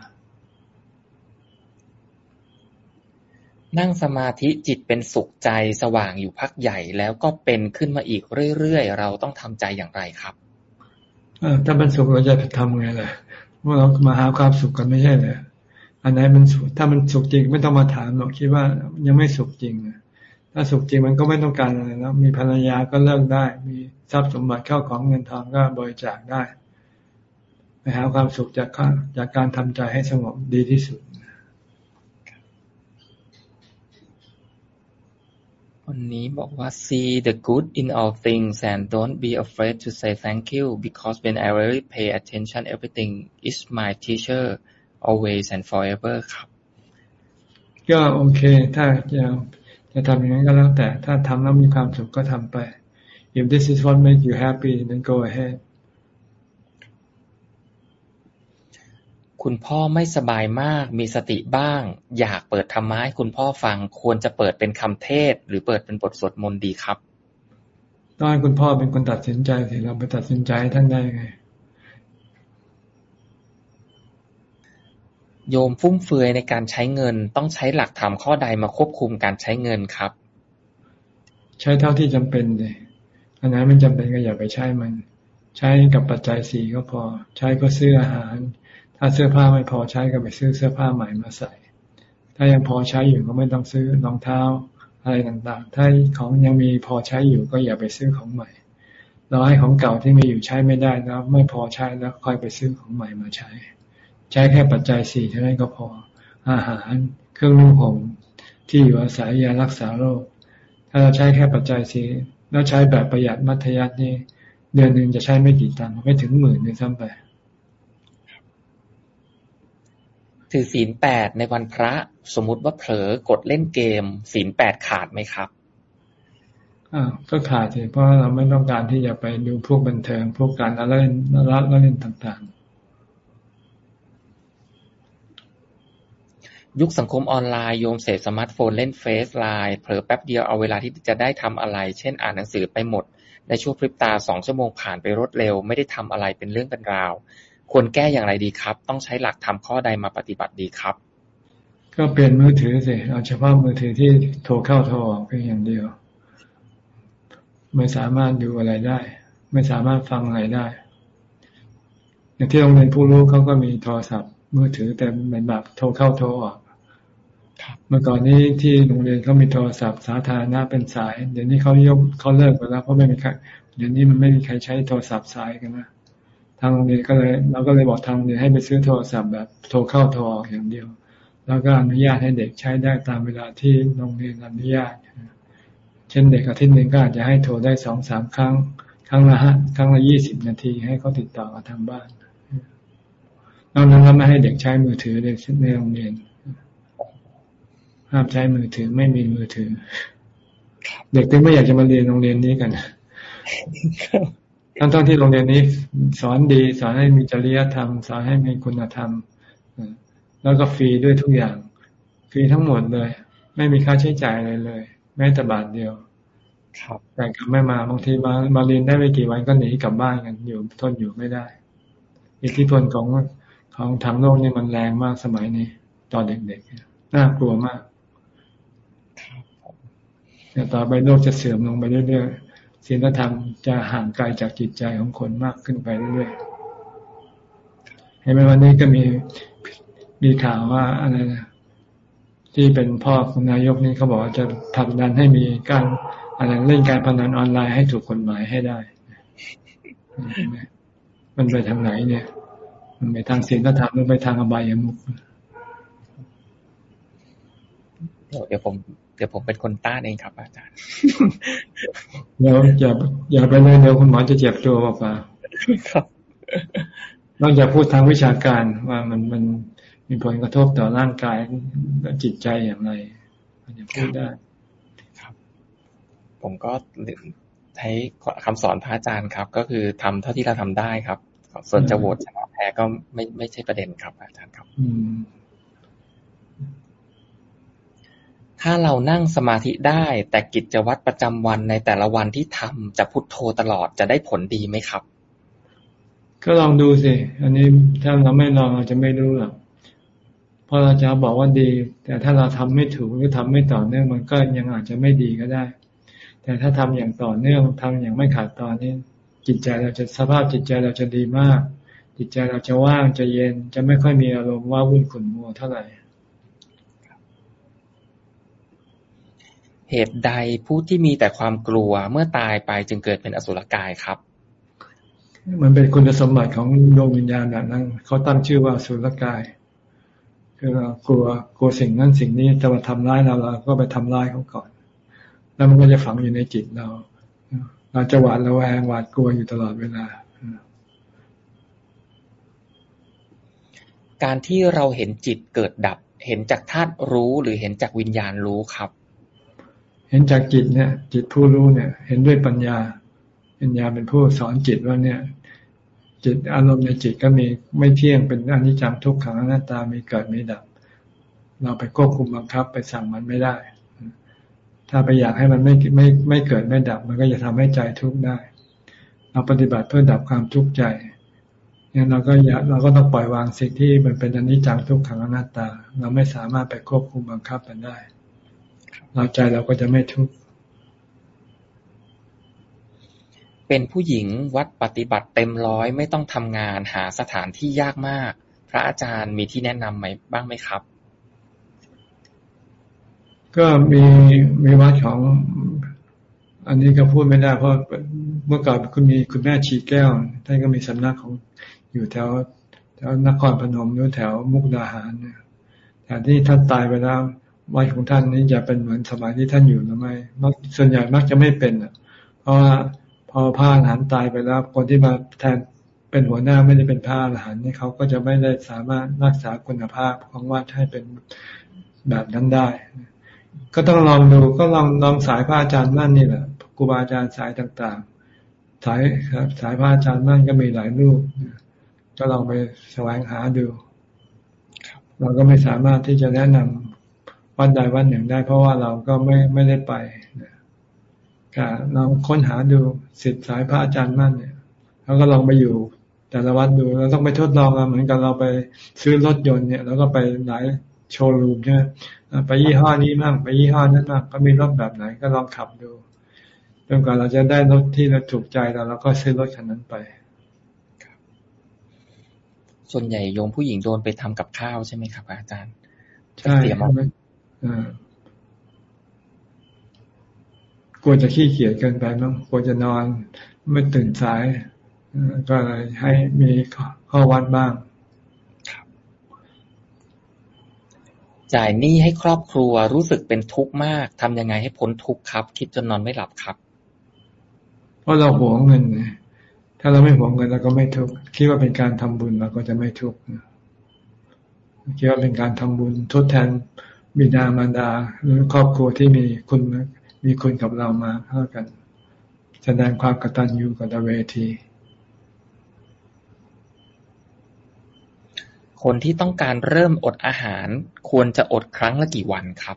นั่งสมาธิจิตเป็นสุขใจสว่างอยู่พักใหญ่ แล้วก็เป็นขึ้นมาอีกเรื่อยๆ เราต้องทำใจอย่างไรครับถ้าเป็นสุขเราจะทำไงล่ะว่าเรามาหาความสุขกันไม่ใช่เลยอันไหนมันสุขถ้ามันสุขจริงไม่ต้องมาถามหรอกคิดว่ายังไม่สุขจริงถ้าสุขจริงมันก็ไม่ต้องการอะไรแล้วมีภรรยาก็เลิกได้ มีทรัพย์สมบัติเข้าของเงินทองก็บริจาคได้ไปหาความสุขจากจากการทำใจให้สงบดีที่สุด วันนี้บอกว่า see the good in all things and don't be afraid to say thank you because when I really pay attention everything is my teacher always and forever ครับ ก็โอเค ถ้าจะจะทำอย่างนั้นก็แล้วแต่ ถ้าทำแล้วมีความสุขก็ทำไป if this is what makes you happy then go ahead คุณพ่อไม่สบายมาก มีสติบ้าง อยากเปิดธรรมะให้คุณพ่อฟัง ควรจะเปิดเป็นคำเทศ หรือเปิดเป็นบทสวดมนต์ดีครับต้องให้คุณพ่อเป็นคนตัดสินใจสิเราไปตัดสินใจท่านได้ไง โยมฟุ่มเฟือยในการใช้เงินต้องใช้หลักธรรมข้อใดมาควบคุมการใช้เงินครับ ใช้เท่าที่จำเป็นเลยอันไหนมันจำเป็นก็อย่าไปใช้มัน ใช้กับปัจจัยสี่ก็พอ ใช้ก็ซื้ออาหาร ถ้าเสื้อผ้าไม่พอใช้ก็ไปซื้อเสื้อผ้าใหม่มาใส่ ถ้ายังพอใช้อยู่ก็ไม่ต้องซื้อรองเท้าอะไรต่างๆ ถ้าของยังมีพอใช้อยู่ก็อย่าไปซื้อของใหม่ เราให้ของเก่าที่มีอยู่ใช้ไม่ได้แล้วไม่พอใช้แล้วค่อยไปซื้อของใหม่มาใช้ ใช้แค่ปัจจัยสี่เท่านั้นก็พอ อาหาร เครื่องนุ่งห่มที่อยู่อาศัยยารักษาโรค ถ้าเราใช้แค่ปัจจัยสี่แล้วใช้แบบประหยัดมัธยัตินี่เดือนหนึ่งจะใช้ไม่กี่ตังค์ไม่ถึงหมื่นเลยซ้ำไป ถือศีลแปดในวันพระ สมมุติว่าเผลอกดเล่นเกม ศีลแปดขาดไหมครับอ่าก็ขาดสิเพราะเราไม่ต้องการที่จะไปดูพวกบันเทิง พวกการละเล่นละละเล่นต่างๆ ยุคสังคมออนไลน์โยมเสพสมาร์ทโฟนเล่นเฟซไลน์เผลอแป๊บเดียวเอาเวลาที่จะได้ทำอะไร เช่นอ่านหนังสือไปหมด ในช่วงพริบตาสองชั่วโมงผ่านไปรวดเร็ว ไม่ได้ทำอะไรเป็นเรื่องเป็นราว ควรแก้อย่างไรดีครับ ต้องใช้หลักธรรมข้อใดมาปฏิบัติดีครับ ก็เปลี่ยนมือถือสิเอาเฉพาะมือถือที่โทรเข้าโทรออกเพียงอย่างเดียว ไม่สามารถดูอะไรได้ ไม่สามารถฟังอะไรได้อย่างที่โรงเรียนผู้รู้เขาก็มีโทรศัพท์ มือถือแต่เป็นแบบโทรเข้าโทรออกเมื่อก่อนนี้ที่โรงเรียนเขามีโทรศัพท์สาธารณะเป็นสาย เดี๋ยวนี้เขายกเขาเลิกไปแล้วเพราะไม่มีใครเดี๋ยวนี้มันไม่มีใครใช้โทรศัพท์สายกันนะ ทางโรงเรียนก็เลยเราก็เลยบอกทางโรงเรียนให้ไปซื้อโทรศัพท์แบบโทรเข้าโทรออกอย่างเดียว แล้วก็อนุญาตให้เด็กใช้ได้ตามเวลาที่โรงเรียนอนุญาต เช่นเด็กอาทิตย์หนึ่งก็อาจจะให้โทรได้สองสามครั้ง ครั้งละฮะครั้งละยี่สิบนาทีให้เขาติดต่อกับทางบ้านนอกนั้นก็ไม่ให้เด็กใช้มือถือในในโรงเรียนห้ามใช้มือถือไม่มีมือถือ เด็กถึงไม่อยากจะมาเรียนโรงเรียนนี้กัน ทั้งทั้งที่โรงเรียนนี้สอนดี สอนให้มีจริยธรรม สอนให้มีคุณธรรม แล้วก็ฟรีด้วยทุกอย่าง ฟรีทั้งหมดเลย ไม่มีค่าใช้จ่ายอะไรเลย แม้แต่บาทเดียว ครับแต่กลับไม่มาบางทีมามาเรียนได้ไม่กี่วันก็หนีกลับบ้านกันอยู่ทนอยู่ไม่ได้ อิทธิพลของของทางโลกนี่มันแรงมากสมัยนี้ ตอนเด็กๆน่ากลัวมากแต่ต่อไปโลกจะเสื่อมลงไปเรื่อยๆ ศีลธรรมจะห่างไกลจากจิตใจของคนมากขึ้นไปเรื่อยๆเห็นไหมวันนี้ก็มีมีข่าวว่าอะไรนะที่เป็นพ่อของนายกนี่เขาบอกว่าจะผลักดันให้มีการอะไรเล่นการพนันออนไลน์ให้ถูกกฎหมายให้ได้ มันไปทางไหนเนี่ย มันไปทางศีลธรรมหรือไปทางอบายมุกเดี๋ยวผม เดี๋ยวผมเป็นคนต้านเองครับ อาจารย์เดี๋ยวอย่าอย่าไปเลยเดี๋ยวคุณหมอจะเจ็บตัวเปล่าครับนอกจากพูดทางวิชาการว่ามันมันมีผลกระทบต่อร่างกายและจิตใจอย่างไรมันจะพูดได้ครับ ผมก็ใช้คำสอนพระอาจารย์ครับ ก็คือทำเท่าที่เราทำได้ครับ ส่วนจะโหวตชนะแพ้ก็ไม่ไม่ใช่ประเด็นครับ อาจารย์ครับ อืม ถ้าเรานั่งสมาธิได้ แต่กิจวัตรประจำวันในแต่ละวันที่ทำจะพุทโธตลอดจะได้ผลดีไหมครับ ก็ลองดูสิ อันนี้ถ้าเราไม่ลองเราจะไม่รู้หรอกพอเราจะบอกว่าดี แต่ถ้าเราทำไม่ถูกหรือทำไม่ต่อเนื่องมันก็ยังอาจจะไม่ดีก็ได้ แต่ถ้าทำอย่างต่อเนื่องทำอย่างไม่ขาดตอนนี้ จิตใจเราจะสภาพจิตใจเราจะดีมาก จิตใจเราจะว่างจะเย็น จะไม่ค่อยมีอารมณ์ว่าวุ่นขุ่นมัวเท่าไหร่ เหตุใดผู้ที่มีแต่ความกลัวเมื่อตายไปจึงเกิดเป็นอสุรกายครับ มันเป็นคุณสมบัติของดวงวิญญาณแบบนั้นเขาตั้งชื่อว่าอสุรกาย คือเรากลัวกลัวสิ่งนั้นสิ่งนี้จะมาทำร้ายเราเราก็ไปทำร้ายเขาก่อน แล้วมันก็จะฝังอยู่ในจิตเรา เราจะหวาดระแวงหวาดกลัวอยู่ตลอดเวลาการที่เราเห็นจิตเกิดดับ เห็นจากธาตุรู้หรือเห็นจากวิญญาณรู้ครับ เห็นจากจิตเนี่ย จิตผู้รู้เนี่ย เห็นด้วยปัญญา ปัญญาเป็นผู้สอนจิตว่าเนี่ย จิตอารมณ์ในจิตก็มีไม่เที่ยงเป็นอนิจจังทุกขังอนัตตามีเกิดมีดับ เราไปควบคุมบังคับไปสั่งมันไม่ได้ ถ้าไปอยากให้มันไม่ไม่ไม่เกิดไม่ดับ มันก็จะทำให้ใจทุกข์ได้ เราปฏิบัติเพื่อดับความทุกข์ใจเนี่ยเราก็อยากเราก็ต้องปล่อยวางสิ่งที่มันเป็นอนิจจังทุกขังอนัตตา เราไม่สามารถไปควบคุมบังคับมันได้ เราใจเราก็จะไม่ทุกข์เป็นผู้หญิงวัดปฏิบัติเต็มร้อยไม่ต้องทำงานหาสถานที่ยากมาก พระอาจารย์มีที่แนะนำไหมบ้างไหมครับ ก็มีมีวัดของ อันนี้ก็พูดไม่ได้ เพราะเมื่อก่อนคุณมีคุณแม่ชีแก้วท่านก็มีสำนักของอยู่แถวแถวนครพนมหรือแถวมุกดาหารเนี่ยแต่ที่ท่านตายไปแล้ว วัดของท่านนี้จะเป็นเหมือนสมัยที่ท่านอยู่หรือไม่มักส่วนใหญ่มักจะไม่เป็นอะ เพราะว่าพอพระอรหันต์ตายไปแล้วคนที่มาแทนเป็นหัวหน้าไม่ได้เป็นพระอรหันต์นี่เขาก็จะไม่ได้สามารถรักษาคุณภาพของวัดให้เป็นแบบนั้นได้ ก็ต้องลองดูก็ลองลองสายพระอาจารย์มั่นนี่แหละครูบาอาจารย์สายต่างๆ สายสายพระอาจารย์มั่นก็มีหลายรูปก็ลองไปแสวงหาดูเราก็ไม่สามารถที่จะแนะนำ วันใดวันหนึ่งได้ เพราะว่าเราก็ไม่ไม่ได้ไปก็ลองค้นหาดูสิทธิสายพระอาจารย์มั่นเนี่ยเขาก็ลองไปอยู่ แต่แต่ละวัดดูเราต้องไปทดลองเหมือนกับเราไปซื้อรถยนต์เนี่ยแล้วก็ไปหลายโชว์รูมใช่ไหมไปยี่ห้อนี้มั่งไปยี่ห้อนั้นมั่งก็มีรถแบบไหนก็ลองขับดูจนกว่าเราจะได้รถที่เราถูกใจเราแล้วก็ซื้อรถคันนั้นไปส่วนใหญ่โยมผู้หญิงโดนไปทำกับข้าวใช่ไหมครับ อาจารย์ใช่ไหม กลัวจะขี้เกียจเกินไปมั้งกลัวจะนอน ไม่ตื่นสาย ก็เลยให้มีข้อวัดบ้าง จ่ายหนี้ให้ครอบครัวรู้สึกเป็นทุกข์มากทำยังไงให้พ้นทุกข์ครับ คิดจนนอนไม่หลับครับ เพราะเราหวงเงินถ้าเราไม่หวงเงินเราก็ไม่ทุกข์คิดว่าเป็นการทำบุญเราก็จะไม่ทุกข์คิดว่าเป็นการทำบุญทดแทน บิดามารดาหรือครอบครัวที่มีคุณมีคุณกับเรามาเท่ากัน แสดงความกตัญญูกตเวที คนที่ต้องการเริ่มอดอาหาร ควรจะอดครั้งละกี่วันครับ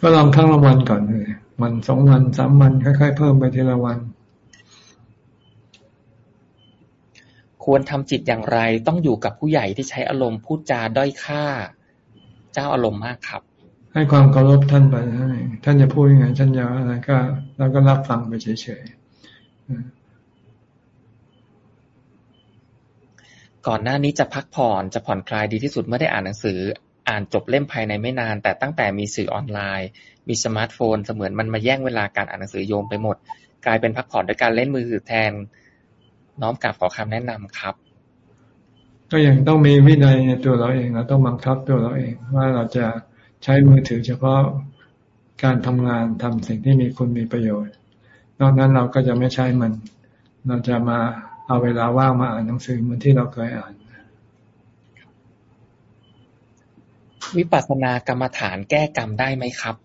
ก็ลองครั้งละวันก่อนเลยวันสองวันสามวันค่อยๆเพิ่มไปทีละวันควรทำจิตอย่างไรต้องอยู่กับผู้ใหญ่ที่ใช้อารมณ์พูดจาด้อยค่า เจ้าอารมณ์มากครับ ให้ความเคารพท่านไปท่านจะพูดยังไงท่านจะอะไรก็เราก็รับฟังไปเฉยๆก่อนหน้านี้จะพักผ่อนจะผ่อนคลายดีที่สุดเมื่อได้อ่านหนังสือ อ่านจบเล่มภายในไม่นาน แต่ตั้งแต่มีสื่อออนไลน์ มีสมาร์ทโฟนเสมือนมันมาแย่งเวลาการอ่านหนังสือโยมไปหมด กลายเป็นพักผ่อนด้วยการเล่นมือถือแทนน้อมกราบขอคำแนะนำครับ ก็ยังต้องมีวินัยในตัวเราเองเราต้องบังคับตัวเราเอง ว่าเราจะใช้มือถือเฉพาะการทำงานทำสิ่งที่มีคุณมีประโยชน์ นอกนั้นเราก็จะไม่ใช้มัน เราจะมาเอาเวลาว่างมาอ่านหนังสือเหมือนที่เราเคยอ่าน วิปัสสนากรรมฐานแก้กรรมได้ไหมครับ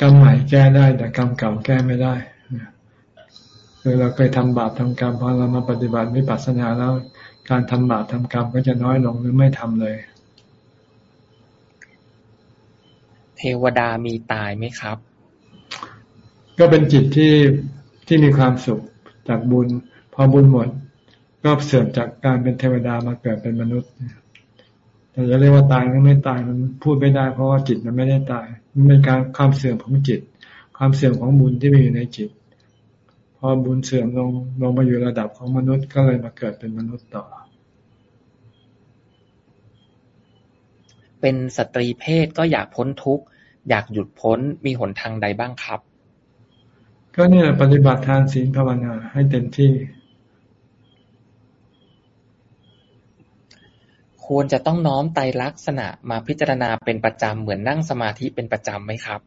กรรมใหม่แก้ได้ แต่กรรมเก่าแก้ไม่ได้คือเราเคยทำบาปทำกรรมพอเรามาปฏิบัติวิปัสสนาแล้ว การทำบาปทำกรรมก็จะน้อยลงหรือไม่ทำเลย เทวดามีตายไหมครับ ก็เป็นจิตที่ที่มีความสุขจากบุญ พอบุญหมด ก็เสื่อมจากการเป็นเทวดามาเกิดเป็นมนุษย์แต่จะเรียกว่าตายก็ไม่ตายมันพูดไม่ได้เพราะว่าจิตมันไม่ได้ตาย มันเป็นการความเสื่อมของจิต ความเสื่อมของบุญที่มีอยู่ในจิต พอบุญเสื่อมลงลงมาอยู่ระดับของมนุษย์ก็เลยมาเกิดเป็นมนุษย์ต่อ เป็นสตรีเพศก็อยากพ้นทุกข์อยากหยุดพ้นมีหนทางใดบ้างครับ ก็เนี่ยปฏิบัติทานศีลภาวนาให้เต็มที่ ควรจะต้องน้อมไตรลักษณะมาพิจารณาเป็นประจำเหมือนนั่งสมาธิเป็นประจำไหมครับ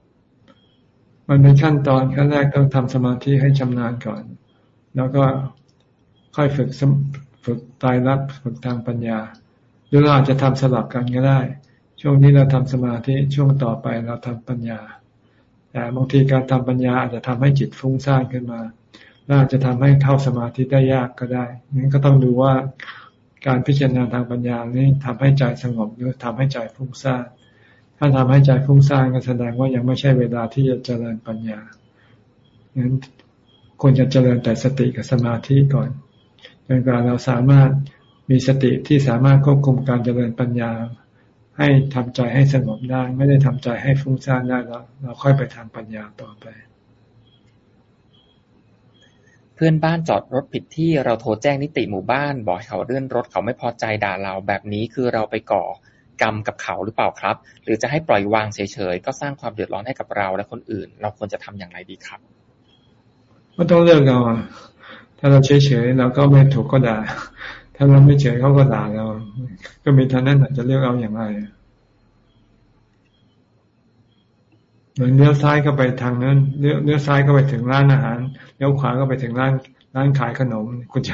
มันเป็นขั้นตอนขั้นแรกต้องทำสมาธิให้ชำนาญก่อน แล้วก็ค่อยฝึกฝึกไตรลักษณ์ฝึกทางปัญญา หรือเราอาจจะทำสลับกันก็ได้ ช่วงนี้เราทำสมาธิช่วงต่อไปเราทำปัญญา แต่บางทีการทำปัญญาอาจจะทำให้จิตฟุ้งซ่านขึ้นมาและอาจจะทำให้เข้าสมาธิได้ยากก็ได้นั้นก็ต้องดูว่าการพิจารณาทางปัญญานี้ทำให้ใจสงบหรือทำให้ใจฟุ้งซ่าน ถ้าทำให้ใจฟุ้งซ่านก็แสดงว่ายังไม่ใช่เวลาที่จะเจริญปัญญางั้นควรจะเจริญแต่สติกับสมาธิก่อนจนกว่าเราสามารถมีสติที่สามารถควบคุมการเจริญปัญญา ให้ทำใจให้สงบได้ ไม่ได้ทำใจให้ฟุ้งซ่านได้แล้วเราค่อยไปทางปัญญาต่อไป เพื่อนบ้านจอดรถผิดที่เราโทรแจ้งนิติหมู่บ้าน บอกเขาเลื่อนรถเขาไม่พอใจด่าเราแบบนี้คือเราไปก่อ กรรมกับเขาหรือเปล่าครับ หรือจะให้ปล่อยวางเฉยๆ ก็สร้างความเดือดร้อนให้กับเราและคนอื่น เราควรจะทำอย่างไรดีครับก็ต้องเลือกเอาถ้าเราเฉยๆเราก็ไม่ถูกก็ด่า ถ้าเราไม่เฉยเขาก็ด่าเรา ก็มีท่านั้นจะเลือกเอาอย่างไรเหมือนเลี้ยวซ้ายก็ไปทางนั้นเลี้ยวเลี้ยวซ้ายก็ไปถึงร้านอาหารเลี้ยวขวาก็ไปถึงร้านร้านขายขนม คุณจะ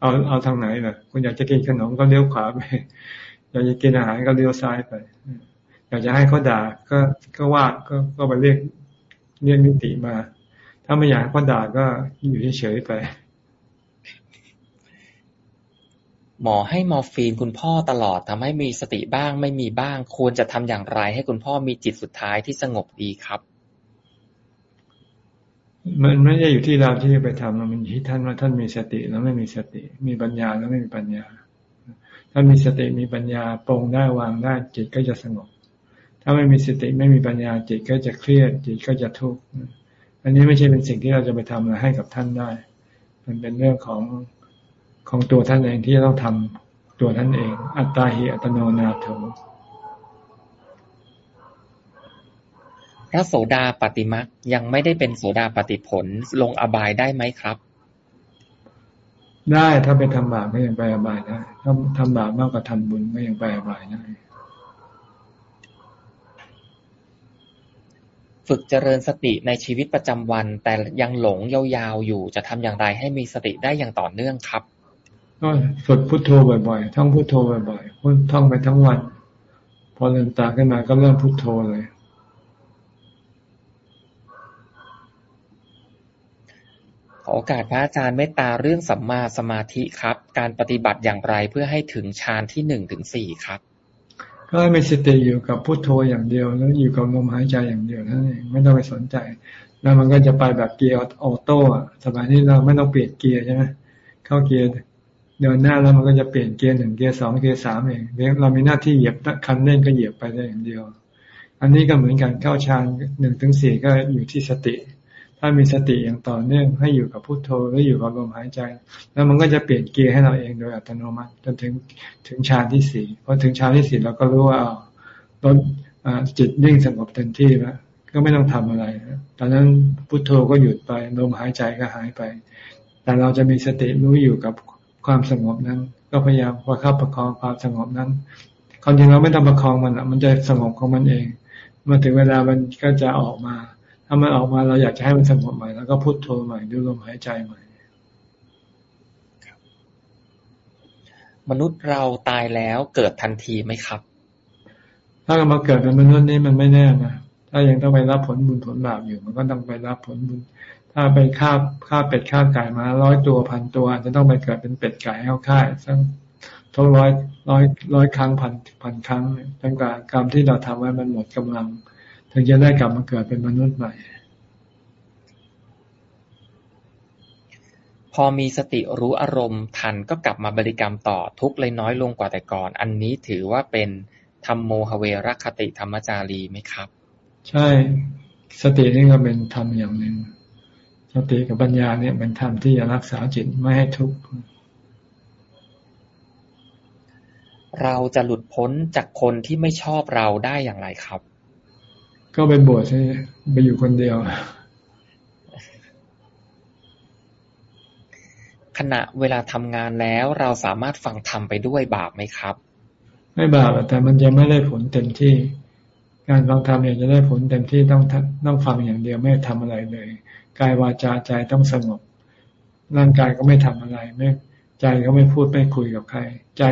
เอาเอาทางไหนล่ะ คุณอยากจะกินขนมก็เลี้ยวขวาไป อยากจะกินอาหารก็เลี้ยวซ้ายไป อยากจะให้เขาด่าก็ก็ว่าก็ก็ไปเรียกเรียกนิติมา ถ้าไม่อยากเขาด่าก็อยู่เฉยๆไป หมอให้มอร์ฟีนคุณพ่อตลอดทำให้มีสติบ้างไม่มีบ้าง ควรจะทำอย่างไรให้คุณพ่อมีจิตสุดท้ายที่สงบดีครับ มันไม่ได้อยู่ที่เราที่จะไปทำมันอยู่ที่ท่านว่าท่านมีสติแล้วไม่มีสติ มีปัญญาแล้วไม่มีปัญญา ถ้ามีสติมีปัญญาปรงได้วางได้จิตก็จะสงบ ถ้าไม่มีสติไม่มีปัญญาจิตก็จะเครียดจิตก็จะทุกข์อันนี้ไม่ใช่เป็นสิ่งที่เราจะไปทำอะไรให้กับท่านได้ มันเป็นเรื่องของของตัวท่านเองที่ต้องทำตัวท่านเอง อัตตาหิอัตโนนาโถพระโสดาปฏิมักยังไม่ได้เป็นโสดาปฏิผลลงอบายได้ไหมครับ ได้ถ้าไปทำบาปก็ยังไปอบายได้ถ้าทำบาปมากกว่าทำบุญก็ยังไปอบายได้ฝึกเจริญสติในชีวิตประจำวัน แต่ยังหลงยาวๆอยู่จะทำอย่างไรให้มีสติได้อย่างต่อเนื่องครับก็ฝึกพุทโธบ่อยๆท่องพุทโธบ่อยๆพุทท่องไปทั้งวัน พอเริ่มตาขึ้นมาก็เริ่มพุทโธเลย ขอโอกาสพระอาจารย์เมตตาเรื่องสัมมาสมาธิครับ การปฏิบัติอย่างไรเพื่อให้ถึงฌานที่หนึ่งถึงสี่ครับ ก็ให้มีสติอยู่กับพุทโธอย่างเดียว แล้วอยู่กับลมหายใจอย่างเดียวนั่นเองไม่ต้องไปสนใจ แล้วมันก็จะไปแบบเกียร์ออโต้สมัยนี้เราไม่ต้องเปลี่ยนเกียร์ใช่ไหมเข้าเกียร์เดินหน้าแล้วมันก็จะเปลี่ยนเกียร์หนึ่งเกียร์สองเกียร์สามเองเรามีหน้าที่เหยียบคันเร่งก็เหยียบไปได้อย่างเดียว อันนี้ก็เหมือนกันเข้าฌานหนึ่งถึงสี่ก็อยู่ที่สติ ถ้ามีสติอย่างต่อเนื่องให้อยู่กับพุทโธหรืออยู่กับลมหายใจ แล้วมันก็จะเปลี่ยนเกียร์ให้เราเองโดยอัตโนมัติ จนถึงถึงฌานที่สี่พอถึงฌานที่สี่เราก็รู้ว่าลดจิตนิ่งสงบเต็มที่แล้วก็ไม่ต้องทำอะไรตอนนั้นพุโทโธก็หยุดไปลมหายใจก็หายไป แต่เราจะมีสติรู้อยู่กับความสงบนั้น ก็พยายามประคับประคองความสงบนั้นความจริงเราไม่ต้องประคองมันมันจะสงบของมันเองเมื่อถึงเวลามันก็จะออกมา ถ้ามันออกมาเราอยากจะให้มันสงบใหม่แล้วก็พุทโธใหม่ดูลมหายใจใหม่มนุษย์เราตายแล้วเกิดทันทีไหมครับ ถ้ามาเกิดเป็นมนุษย์นี่มันไม่แน่นะถ้ายังต้องไปรับผลบุญผลบาปอยู่ มันก็ต้องไปรับผลบุญ ถ้าไปฆ่าฆ่าเป็ดฆ่าไก่มาร้อยตัวพันตัวจะต้องไปเกิดเป็นเป็ดไก่เข้าค่ายสักทุกร้อยร้อยร้อยครั้งพันพันครั้งตั้งแต่กรรมที่เราทำไว้มันหมดกำลัง ถึงจะได้กลับมาเกิดเป็นมนุษย์ใหม่ พอมีสติรู้อารมณ์ทันก็กลับมาบริกรรมต่อทุกเลยน้อยลงกว่าแต่ก่อน อันนี้ถือว่าเป็นธรรมโมหเวรคติธรรมจารีไหมครับ ใช่สตินี่ก็เป็นธรรมอย่างหนึ่งสติกับปัญญาเนี่ยเป็นธรรมที่จะรักษาจิตไม่ให้ทุกข์เราจะหลุดพ้นจากคนที่ไม่ชอบเราได้อย่างไรครับ ก็ไปบวชใช่ไปอยู่คนเดียว ขณะเวลาทำงานแล้วเราสามารถฟังธรรมไปด้วยบาปไหมครับ ไม่บาปแต่มันจะไม่ได้ผลเต็มที่ การฟังธรรมอยากจะได้ผลเต็มที่ต้องต้องฟังอย่างเดียวไม่ทำอะไรเลยกายวาจาใจต้องสงบ ร่างกายก็ไม่ทำอะไรไม่ใจก็ไม่พูดไม่คุยกับใคร ใจ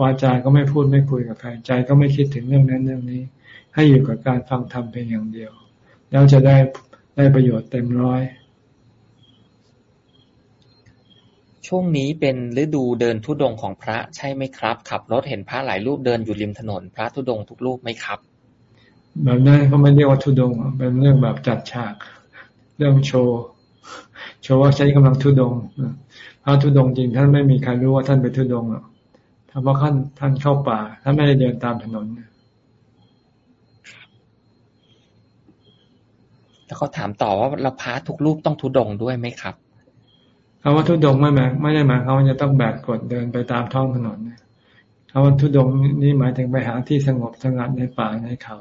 วาจาก็ไม่พูดไม่คุยกับใคร ใจก็ไม่คิดถึงเรื่องนั้นเรื่องนี้ ให้อยู่กับการฟังธรรมเพียงอย่างเดียว แล้วจะได้ได้ประโยชน์เต็มร้อย ช่วงนี้เป็นฤดูเดินทุดงของพระใช่ไหมครับ ขับรถเห็นพระหลายรูปเดินอยู่ริมถนน พระทุดงทุกรูปไหมครับ แบบนั้นเขาไม่เรียกว่าทุดงเป็นเรื่องแบบจัดฉาก เรื่องโชว์โชว์ว่าใช้กำลังทุดงพระทุดงจริงท่านไม่มีใครรู้ว่าท่านเป็นทุดงหรอกถ้าว่าท่านท่านเข้าป่าท่านไม่ได้เดินตามถนนเแล้วเขาถามต่อว่าเราพาทุกรูปต้องทุดงด้วยไหมครับคำว่าทุดงไม่หมายไม่ได้หมายเขาจะต้องแบกกดเดินไปตามท้องถนนคำว่าทุดงนี่หมายถึงไปหาที่สงบสงัดในป่าในเขา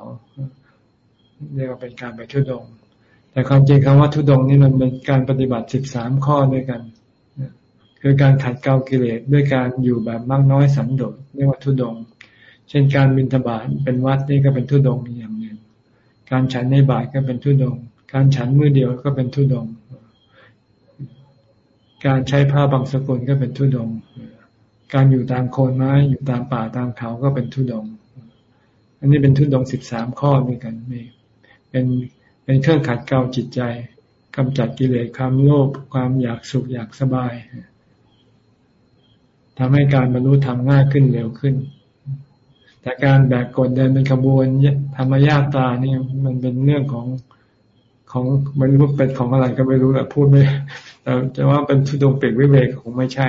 เรียกว่าเป็นการไปทุดง แต่ความจริงคำว่าทุดงนี่มันเป็นการปฏิบัติสิบสามข้อด้วยกัน คือการขัดเกลากิเลสด้วยการอยู่แบบมากน้อยสันโดษเรียกว่าทุดง เช่นการบินทบาทเป็นวัดนี่ก็เป็นทุดงอย่างหนึ่งการฉันในบาทก็เป็นทุดง การฉันมือเดียวก็เป็นทุดง การใช้ผ้าบางสกุลก็เป็นทุดง การอยู่ตามโคนไม้อยู่ตามป่าตามเขาก็เป็นทุดง อันนี้เป็นทุดงสิบสามข้อด้วยกันนี่เป็นเป็นเครื่องขัดเกลาจิตใจกำจัดกิเลสความโลภความอยากสุขอยากสบายทำให้การบรรลุธรรมง่ายขึ้นเร็วขึ้น แต่การแบกกดเดินเป็นขบวนธรรมญาตานี่มันเป็นเรื่องของ ของมันรู้เป็นของอะไรก็ไม่รู้แหละพูดไม่แต่จะว่าเป็นทุดงปีกวิเวกคงไม่ใช่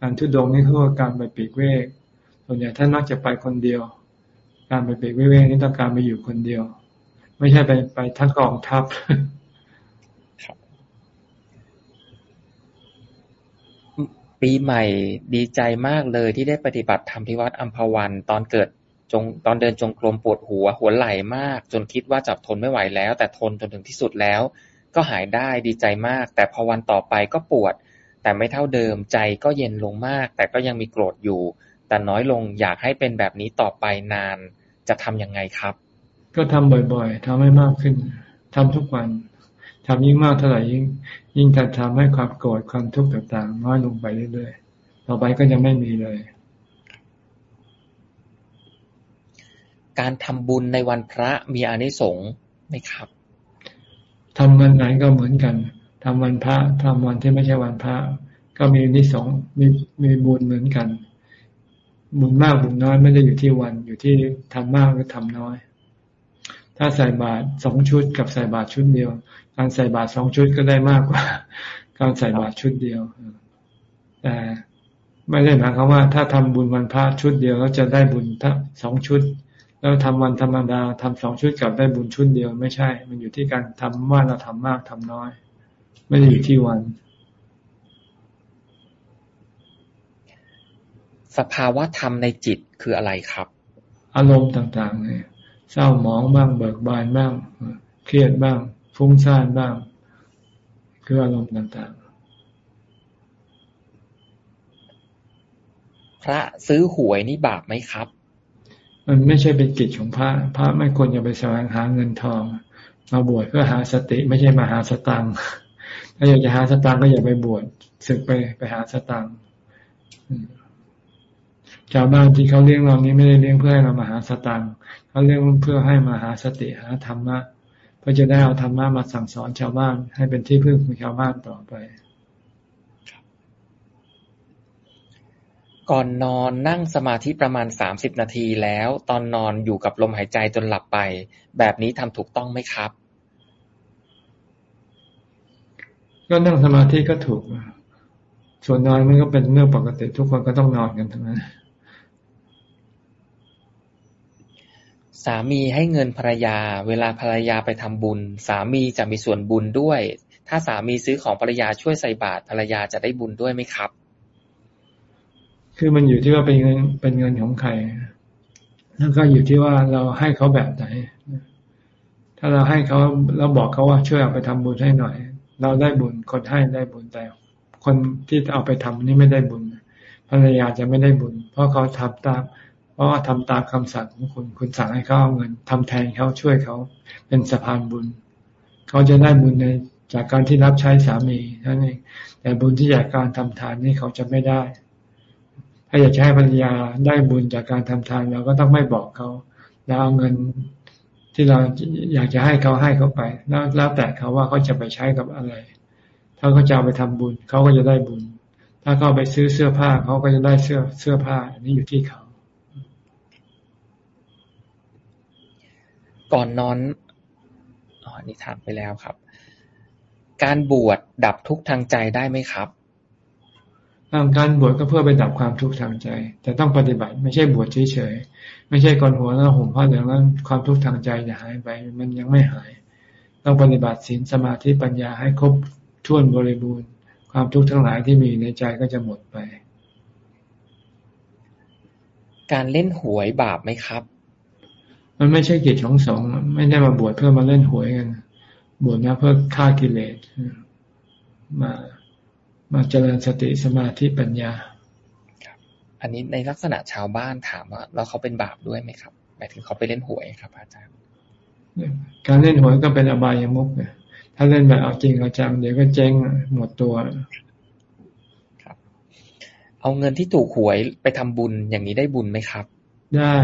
การทุดงนี่คือการไปปีกเวกส่วนใหญ่ท่านมักจะไปคนเดียว การไปปีกวิเวกนี่ต้องการไปอยู่คนเดียว ไม่ใช่ไปไปทั้งกองทัพปีใหม่ดีใจมากเลยที่ได้ปฏิบัติธรรมที่วัดอัมพวันตอนเกิด ตอนเดินจงกรมปวดหัว หัวไหล่มาก จนคิดว่าจับทนไม่ไหวแล้ว แต่ทนจนถึงที่สุดแล้ว ก็หายได้ดีใจมาก แต่พอวันต่อไปก็ปวด แต่ไม่เท่าเดิมใจก็เย็นลงมาก แต่ก็ยังมีโกรธอยู่ แต่น้อยลงอยากให้เป็นแบบนี้ต่อไปนาน จะทำยังไงครับ ก็ทำบ่อยๆทำให้มากขึ้นทำทุกวันทำยิ่งมากเท่าไหร่ยิ่ง ยิ่งจะทำให้ความโกรธความทุกข์ต่างๆน้อยลงไปเรื่อยๆต่อไปก็จะไม่มีเลย การทำบุญในวันพระมีอานิสงส์ไหมครับทำวันไหนก็เหมือนกันทำวันพระทำวันที่ไม่ใช่วันพระ ก็มีนิสงส์มีมีบุญเหมือนกัน บุญมากบุญน้อยไม่ได้อยู่ที่วันอยู่ที่ทำมากหรือทำน้อย ถ้าใส่บาตรสองชุดกับใส่บาตรชุดเดียว การใส่บาตรสองชุดก็ได้มากกว่า การใส่บาตรชุดเดียวแต่ไม่ได้หมายความว่า ถ้าทำบุญวันพระชุดเดียวแล้วจะได้บุญทั้งสองชุด แล้วทำวันธรรมดาทำสองชุดกับได้บุญชุดเดียวไม่ใช่ มันอยู่ที่การทำว่าเราทำมากทำน้อย ไม่ได้อยู่ที่วัน สภาวะธรรมในจิตคืออะไรครับ อารมณ์ต่างๆเนี่ยเศร้าหมองบ้างเบิกบานบ้างเครียดบ้าง ฟุ้งซ่านบ้าง คืออารมณ์ต่างๆ พระซื้อหวยนี่บาปไหมครับ มันไม่ใช่เป็นกิจของพระ พระไม่ควรจะไปแสวงหาเงินทอง มาบวชเพื่อหาสติ ไม่ใช่มาหาสตังถ้าอยากจะหาสตังก็อย่าไปบวชศึกไปไปหาสตังชาวบ้านที่เขาเลี้ยงเรานี้ไม่ได้เลี้ยงเพื่อให้เรามาหาสตังเขาเลี้ยงเพื่อให้มาหาสติหาธรรมะเพื่อจะได้เอาธรรมะมาสั่งสอนชาวบ้าน ให้เป็นที่พึ่งของชาวบ้านต่อไป ก่อนนอนนั่งสมาธิประมาณ สามสิบ นาทีแล้ว ตอนนอนอยู่กับลมหายใจจนหลับไป แบบนี้ทำถูกต้องไหมครับ ก็นั่งสมาธิก็ถูก ส่วนนอนมันก็เป็นเรื่องปกติ ทุกคนก็ต้องนอนกันทั้งนั้นสามีให้เงินภรรยา เวลาภรรยาไปทำบุญ สามีจะมีส่วนบุญด้วย ถ้าสามีซื้อของภรรยาช่วยใส่บาตรภรรยาจะได้บุญด้วยไหมครับ คือมันอยู่ที่ว่าเป็นเงินเป็นเงินของใคร แล้วก็อยู่ที่ว่าเราให้เขาแบบไหน ถ้าเราให้เขาเราบอกเขาว่าช่วยเอาไปทำบุญให้หน่อย เราได้บุญคนให้ได้บุญแต่ คนที่เอาไปทำนี่ไม่ได้บุญภรรยาจะไม่ได้บุญ เพราะเขาทำตามเพราะว่าทำตามคำสั่งของคุณคุณสั่งให้เขาเอาเงินทำแทนเขาช่วยเขาเป็นสะพานบุญ เขาจะได้บุญในจากการที่รับใช้สามีนั่นเองแต่บุญที่จากการทำทานนี่เขาจะไม่ได้ ถ้าอยากจะให้ภรรยาได้บุญจากการทำทานเราก็ต้องไม่บอกเขาเราเอาเงินที่เราอยากจะให้เขาให้เขาไป แล้วแล้วแต่เขาว่าเขาจะไปใช้กับอะไร ถ้าเขาจะไปทำบุญเขาก็จะได้บุญ ถ้าเขาไปซื้อเสื้อผ้าเขาก็จะได้เสื้อเสื้อผ้าอันนี้อยู่ที่เขา ก่อนนอนอ๋อนี่ถามไปแล้วครับ การบวชดับทุกทางใจได้ไหมครับ การบวชก็เพื่อไปดับความทุกข์ทางใจ แต่ต้องปฏิบัติไม่ใช่บวชเฉยๆไม่ใช่กอนหัวแล้วห่มผ้าเหลืองแล้วความทุกข์ทางใจจะหายไป มันยังไม่หาย ต้องปฏิบัติศีลสมาธิปัญญาให้ครบถ้วนบริบูรณ์ ความทุกข์ทั้งหลายที่มีในใจก็จะหมดไป การเล่นหวยบาปไหมครับ มันไม่ใช่กิจของสงฆ์ไม่ได้มาบวชเพื่อมาเล่นหวยกันบวชนะเพื่อฆ่ากิเลสมา มาเจริญสติสมาธิปัญญาครับ อันนี้ในลักษณะชาวบ้านถามว่าแล้วเขาเป็นบาปด้วยไหมครับหมายถึงเขาไปเล่นหวยครับ อาจารย์การเล่นหวยก็เป็นอบายามุกเนี่ยถ้าเล่นแบบเอาจริงเอาจังเดี๋ยวก็เจ๊งหมดตัวครับ เอาเงินที่ถูกหวยไปทำบุญอย่างนี้ได้บุญไหมครับ ได้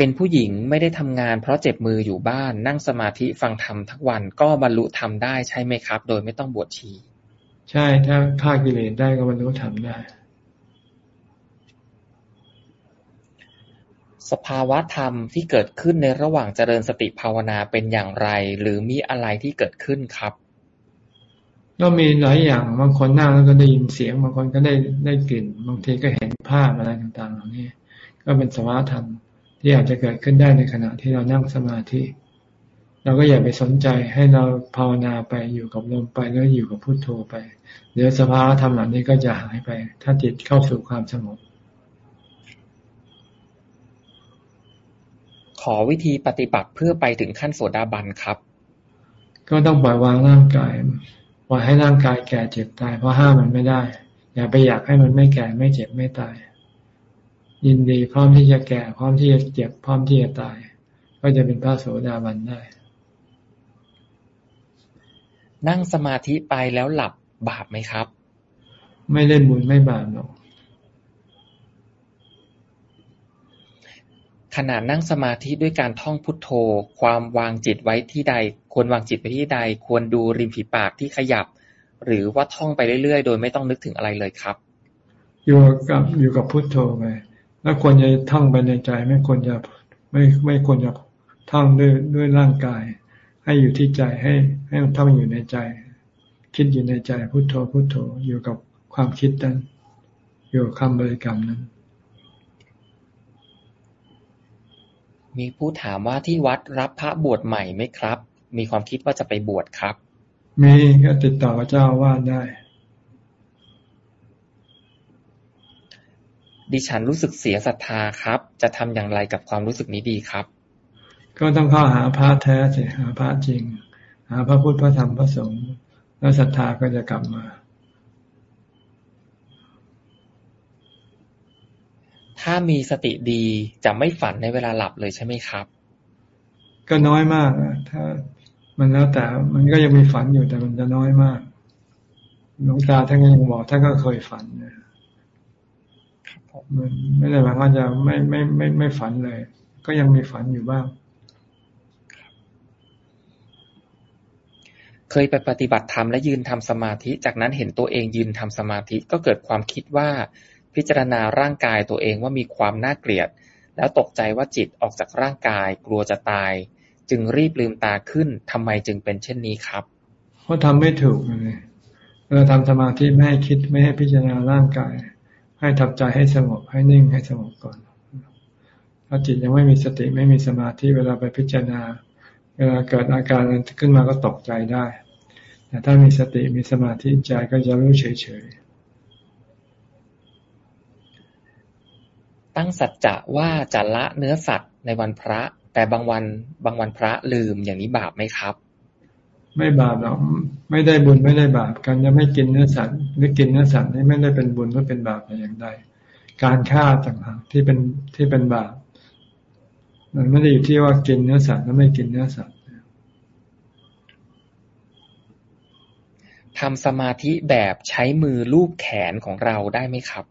เป็นผู้หญิงไม่ได้ทำงานเพราะเจ็บมืออยู่บ้าน นั่งสมาธิฟังธรรมทั้งวันก็บรรลุธรรมได้ใช่ไหมครับ โดยไม่ต้องบวชชี ใช่ถ้าฆ่ากิเลสได้ก็บรรลุธรรมได้ สภาวะธรรมที่เกิดขึ้นในระหว่างเจริญสติภาวนาเป็นอย่างไร หรือมีอะไรที่เกิดขึ้นครับ ก็มีหลายอย่างบางคนนั่งแล้วก็ได้ยินเสียงบางคนก็ได้ได้กลิ่นบางทีก็เห็นภาพอะไรต่างๆเหล่านี้ก็เป็นสภาวะธรรม ที่อาจจะเกิดขึ้นได้ในขณะที่เรานั่งสมาธิ เราก็อย่าไปสนใจให้เราภาวนาไปอยู่กับลมไปแล้วอยู่กับพุโทโธไป เดี๋ยวสภาวะธรรมเหล่านี้ก็จะหายไป ถ้าจิตเข้าสู่ความสงบขอวิธีปฏิบัติเพื่อไปถึงขั้นโสดาบันครับ ก็ต้องปล่อยวางร่างกายปล่อยให้ร่างกายแก่เจ็บตายเพราะห้ามมันไม่ได้ อย่าไปอยากให้มันไม่แก่ไม่เจ็บไม่ตาย ยินดีพร้อมที่จะแก่ พร้อมที่จะเจ็บ พร้อมที่จะตาย ก็จะเป็นพระโสดาบันได้ นั่งสมาธิไปแล้วหลับบาปไหมครับ ไม่ได้บุญไม่บาปหรอกขณะนั่งสมาธิด้วยการท่องพุทโธ ความวางจิตไว้ที่ใด ควรวางจิตไปที่ใด ควรดูริมฝีปากที่ขยับ หรือว่าท่องไปเรื่อยๆ โดยไม่ต้องนึกถึงอะไรเลยครับ อยู่กับอยู่กับพุทโธไป แล้วควรจะท่องไปในใจ ไม่ควรจะไม่ไม่ควรจะท่องด้วยด้วยร่างกาย ให้อยู่ที่ใจให้ ให้มันท่องอยู่ในใจ คิดอยู่ในใจพุทโธพุทโธอยู่กับความคิดนั้น อยู่คำบริกรรมนั้น มีผู้ถามว่าที่วัดรับพระบวชใหม่ไหมครับ มีความคิดว่าจะไปบวชครับ มีก็ติดต่อกับเจ้าวาดได้ ดิฉันรู้สึกเสียศรัทธาครับ จะทำอย่างไรกับความรู้สึกนี้ดีครับ ก็ต้องเข้าหาพระแท้สิหาพระจริง หาพระพุทธพระธรรมพระสงฆ์แล้วศรัทธาก็จะกลับมาถ้ามีสติดีจะไม่ฝันในเวลาหลับเลยใช่ไหมครับ ก็น้อยมากถ้า มันแล้วแต่มันก็ยังมีฝันอยู่แต่มันจะน้อยมากหลวงตาท่านก็ยังบอกท่านก็เคยฝันนะ มันไม่ได้หมายว่าจะไม่ไม่ไม่ไม่ฝันเลย ก็ยังมีฝันอยู่บ้าง เคยไปปฏิบัติธรรมและยืนทำสมาธิ จากนั้นเห็นตัวเองยืนทำสมาธิก็เกิดความคิดว่าพิจารณาร่างกายตัวเองว่ามีความน่าเกลียด แล้วตกใจว่าจิตออกจากร่างกายกลัวจะตาย จึงรีบลืมตาขึ้นทำไมจึงเป็นเช่นนี้ครับ เพราะทำไม่ถูกเลยเราทำสมาธิไม่ให้คิดไม่ให้พิจารณาร่างกาย ให้ทับใจให้สงบให้นิ่งให้สงบก่อน ถ้าจิตยังไม่มีสติไม่มีสมาธิเวลาไปพิจารณา เวลาเกิดอาการขึ้นมาก็ตกใจได้ แต่ถ้ามีสติมีสมาธิใจก็จะรู้เฉยๆ ตั้งสัจจะว่าจะละเนื้อสัตว์ในวันพระ แต่บางวันบางวันพระลืมอย่างนี้บาปไหมครับ ไม่บาปหรอกไม่ได้บุญไม่ได้บาปการจะไม่กินเนื้อสัตว์หรือกินเนื้อสัตว์นี่ไม่ได้เป็นบุญหรือเป็นบาปอย่างใดการฆ่าต่างหากที่เป็นที่เป็นบาปมันไม่ได้อยู่ที่ว่ากินเนื้อสัตว์แล้วไม่กินเนื้อสัตว์ทำสมาธิแบบใช้มือลูบแขนของเราได้ไหมครับ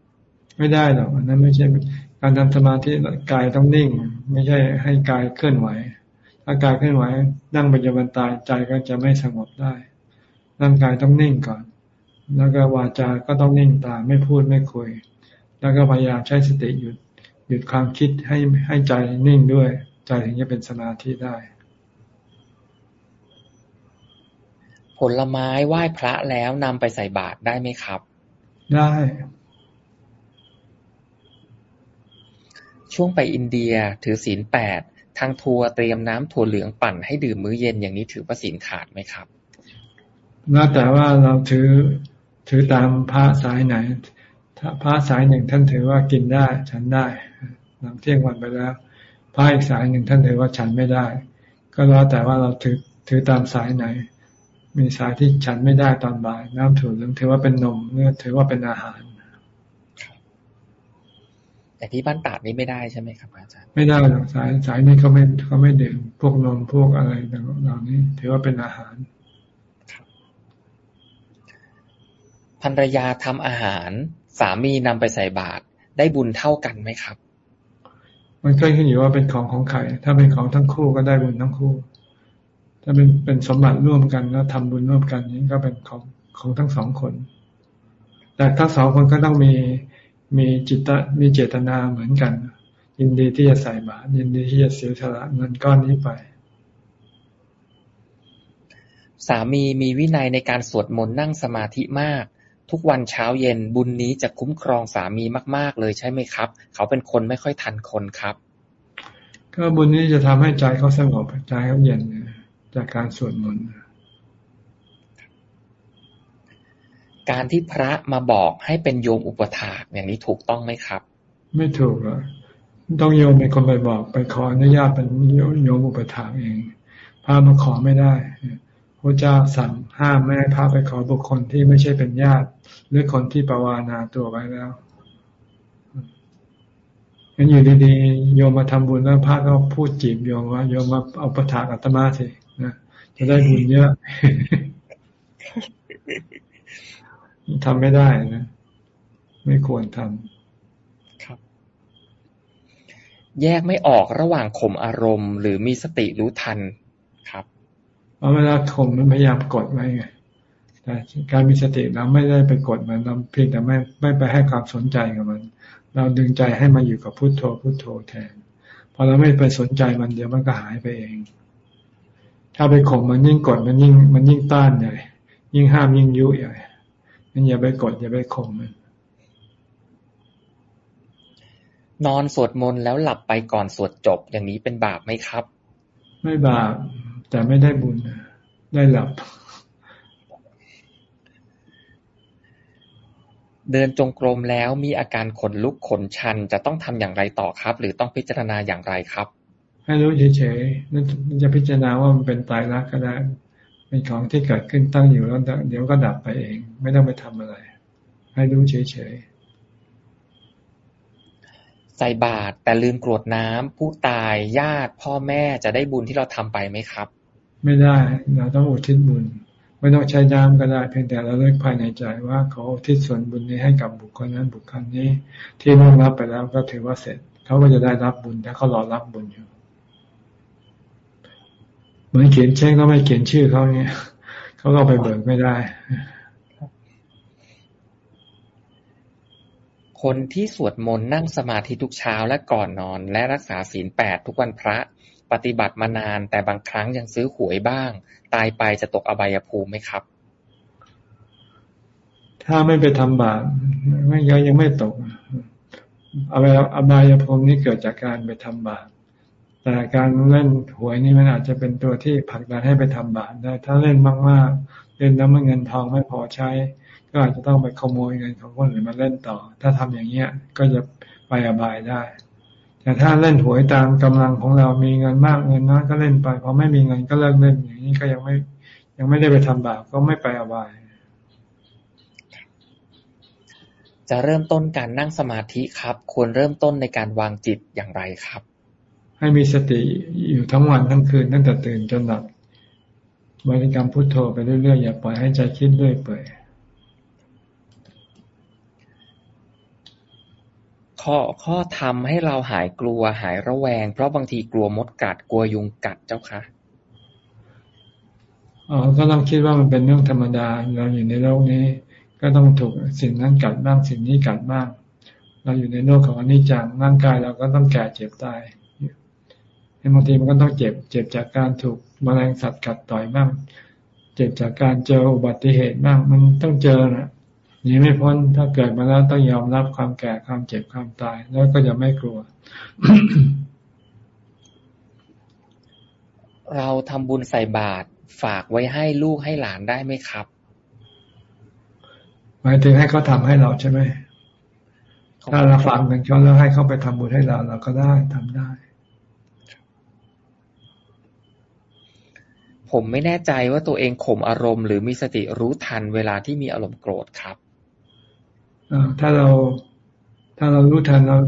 ไม่ได้หรอกอันนั้นไม่ใช่การทำสมาธิกายต้องนิ่ง ไม่ใช่ให้กายเคลื่อนไหว ถ้ากายเคลื่อนไหวนั่งปัจจุบันตายใจก็จะไม่สงบได้ ร่างกายต้องนิ่งก่อน แล้วก็วาจาก็ต้องนิ่งตามไม่พูดไม่คุย แล้วก็พยายามใช้สติหยุดหยุดความคิดให้ให้ใจนิ่งด้วย ใจถึงจะเป็นสมาธิได้ ผลไม้ไหว้พระแล้วนำไปใส่บาตรได้ไหมครับ ได้ช่วงไปอินเดียถือศีลแปด ทางทัวร์เตรียมน้ำถั่วเหลืองปั่นให้ดื่มมื้อเย็น อย่างนี้ถือว่าศีลขาดไหมครับน่าแต่ว่าเราถือถือตามพระสายไหน ถ้าพระสายหนึ่งท่านถือว่ากินได้ ฉันได้หลังเที่ยงวันไปแล้วพระอีกสายหนึ่งท่านถือว่าฉันไม่ได้ ก็แล้วแต่ว่าเราถือถือตามสายไหน มีสายที่ฉันไม่ได้ตอนบ่าย น้ำถั่วเหลืองถือว่าเป็นนมเนื้อถือว่าเป็นอาหาร แต่ที่บ้านตาดนี่ไม่ได้ใช่ไหมครับอาจารย์ ไม่ได้หรอกสายสายนี้เขาไม่เขาไม่ดื่มพวกนมพวกอะไรต่างๆเหล่านี้ ถือว่าเป็นอาหารภรรยาทำอาหาร สามีนำไปใส่บาตรได้บุญเท่ากันไหมครับ มันก็ขึ้นอยู่ว่าเป็นของของใครถ้าเป็นของทั้งคู่ก็ได้บุญทั้งคู่ ถ้าเป็นเป็นสมบัติร่วมกันแล้วทำบุญร่วมกันนี้ก็เป็นของของทั้งสองคน แต่ทั้งสองคนก็ต้องมี มีจิตมีเจตนาเหมือนกัน ยินดีที่จะใส่บาตรยินดีที่จะเสียสละเงินก้อนนี้ไปสามีมีวินัยในการสวดมนต์นั่งสมาธิมาก ทุกวันเช้าเย็นบุญนี้จะคุ้มครองสามีมาก ๆ เลยใช่ไหมครับ เขาเป็นคนไม่ค่อยทันคนครับ ก็บุญนี้จะทำให้ใจเขาสงบใจเขาเย็นจากการสวดมนต์ การที่พระมาบอกให้เป็นโยมอุปถากอย่างนี้ถูกต้องไหมครับ ไม่ถูกหรอกต้องโยมเป็นคนไปบอกไปขออนุญาตเป็นโยมอุปถากเองพระมาขอไม่ได้พระเจ้าสั่งห้ามไม่ให้พระไปขอบุคคลที่ไม่ใช่เป็นญาติ หรือคนที่ปวานาตัวไว้แล้วงั้นอยู่ดีๆโยมมาทำบุญแล้วพระก็พูดจีบโยมว่าโยมมาเอาประถากอัตมาสินะจะได้บุญเยอะ ทำไม่ได้นะ ไม่ควรทำครับ แยกไม่ออกระหว่างข่มอารมณ์ หรือมีสติรู้ทันครับเพราะเวลาข่มมันพยายามกดไว้ไงแต่การมีสติเราไม่ได้ไปกดมันเราเพียงแต่ไม่ไม่ไปให้ความสนใจกับมัน เราดึงใจให้มาอยู่กับพุโทโธพุโทโธแทนพอเราไม่ไปสนใจมันเดี๋ยวมันก็หายไปเอง ถ้าไปข่มมันยิ่งกดมันยิ่ง มันยิ่งต้านใหญ่ยิ่งห้ามยิ่งยุใหญ่ั้ นอย่าไปกด อย่าไปข่มมันนอนสวดมนต์แล้วหลับไปก่อนสวดจบอย่างนี้เป็นบาปไหมครับ ไม่บาป แต่ไม่ได้บุญได้หลับ เดินจงกรมแล้วมีอาการขนลุกขนชันจะต้องทำอย่างไรต่อครับ หรือต้องพิจารณาอย่างไรครับ ให้รู้เฉยๆนั่นจะพิจารณาว่ามันเป็นตายรักก็ได้ เป็นของที่เกิดขึ้นตั้งอยู่แล้วเดี๋ยวก็ดับไปเอง ไม่ต้องไปทำอะไร ให้รู้เฉยๆใส่บาตรแต่ลืมกรวดน้ำผู้ตายญาติพ่อแม่จะได้บุญที่เราทำไปไหมครับ ไม่ได้เราต้องอุทิศบุญ ไม่ต้องใช้น้ำก็ได้เพียงแต่เราเลิกภายในใจว่าเขาอุทิศส่วนบุญนี้ให้กับบุคคลนั้นบุคคลนี้ ที่ร่วงรับไปแล้วก็ถือว่าเสร็จ เขาก็จะได้รับบุญถ้าเขารอรับบุญอยู่ เหมือนเขียนเช็คแล้วไม่เขียนชื่อเขาเนี่ยเขาก็ไปเบิกไม่ได้ คนที่สวดมนต์นั่งสมาธิทุกเช้าและก่อนนอน และรักษาศีลแปดทุกวันพระ ปฏิบัติมานานแต่บางครั้งยังซื้อหวยบ้าง ตายไปจะตกอบายภูมิไหมครับ ถ้าไม่ไปทำบาปไม่ยังไม่ตกอบายภูมินี้เกิดจากการไปทำบาป แต่การเล่นหวยนี่มันอาจจะเป็นตัวที่ผลักดันให้ไปทำบาปได้ ถ้าเล่นมากๆ เล่นแล้วมันเงินทองไม่พอใช้ ก็อาจจะต้องไปขโมยเงินของคนอื่นมาเล่นต่อ ถ้าทำอย่างเงี้ยก็จะไปอบายได้ แต่ถ้าเล่นหวยตามกำลังของเรามีเงินมากเงินน้อยก็เล่นไปพอไม่มีเงินก็เลิกเล่นอย่างนี้ก็ยังไม่ยังไม่ได้ไปทำบาปก็ไม่ไปอบาย จะเริ่มต้นการนั่งสมาธิครับ ควรเริ่มต้นในการวางจิตอย่างไรครับ ให้มีสติอยู่ทั้งวันทั้งคืนตั้งแต่ตื่นจนหลับบริกรรมพุทโธไปเรื่อยๆ อย่าปล่อยให้ใจคิดด้วยเปื่อยข้อข้อทำให้เราหายกลัวหายระแวง เพราะบางทีกลัวมดกัดกลัวยุงกัดเจ้าคะอ๋อก็ต้องคิดว่ามันเป็นเรื่องธรรมดาเราอยู่ในโลกนี้ ก็ต้องถูกสิ่งนั้นกัดบ้างสิ่งนี้กัดบ้าง เราอยู่ในโลกของอนิจจังร่างกายเราก็ต้องแก่เจ็บตาย บางทีมันก็ต้องเจ็บ เจ็บจากการถูกมแมลงสัตว์กัดต่อยบ้าง เจ็บจากการเจออุบัติเหตุบ้าง มันต้องเจอนะหนีไม่พ้น ถ้าเกิดมาแล้วต้องยอมรับความแก่ความเจ็บความตาย แล้วก็จะไม่กลัว เราทำบุญใส่บาตรฝากไว้ให้ลูกให้หลานได้ไหมครับ หมายถึงให้เขาทาให้เราใช่ไหมถ้าเราฝากเงินเขาแล้วให้เขาไปทำบุญให้เราเราก็ได้ทำได้ ผมไม่แน่ใจว่าตัวเองข่มอารมณ์หรือมีสติรู้ทันเวลาที่มีอารมณ์โกรธครับถ้าเราถ้าเรารู้ทันเรา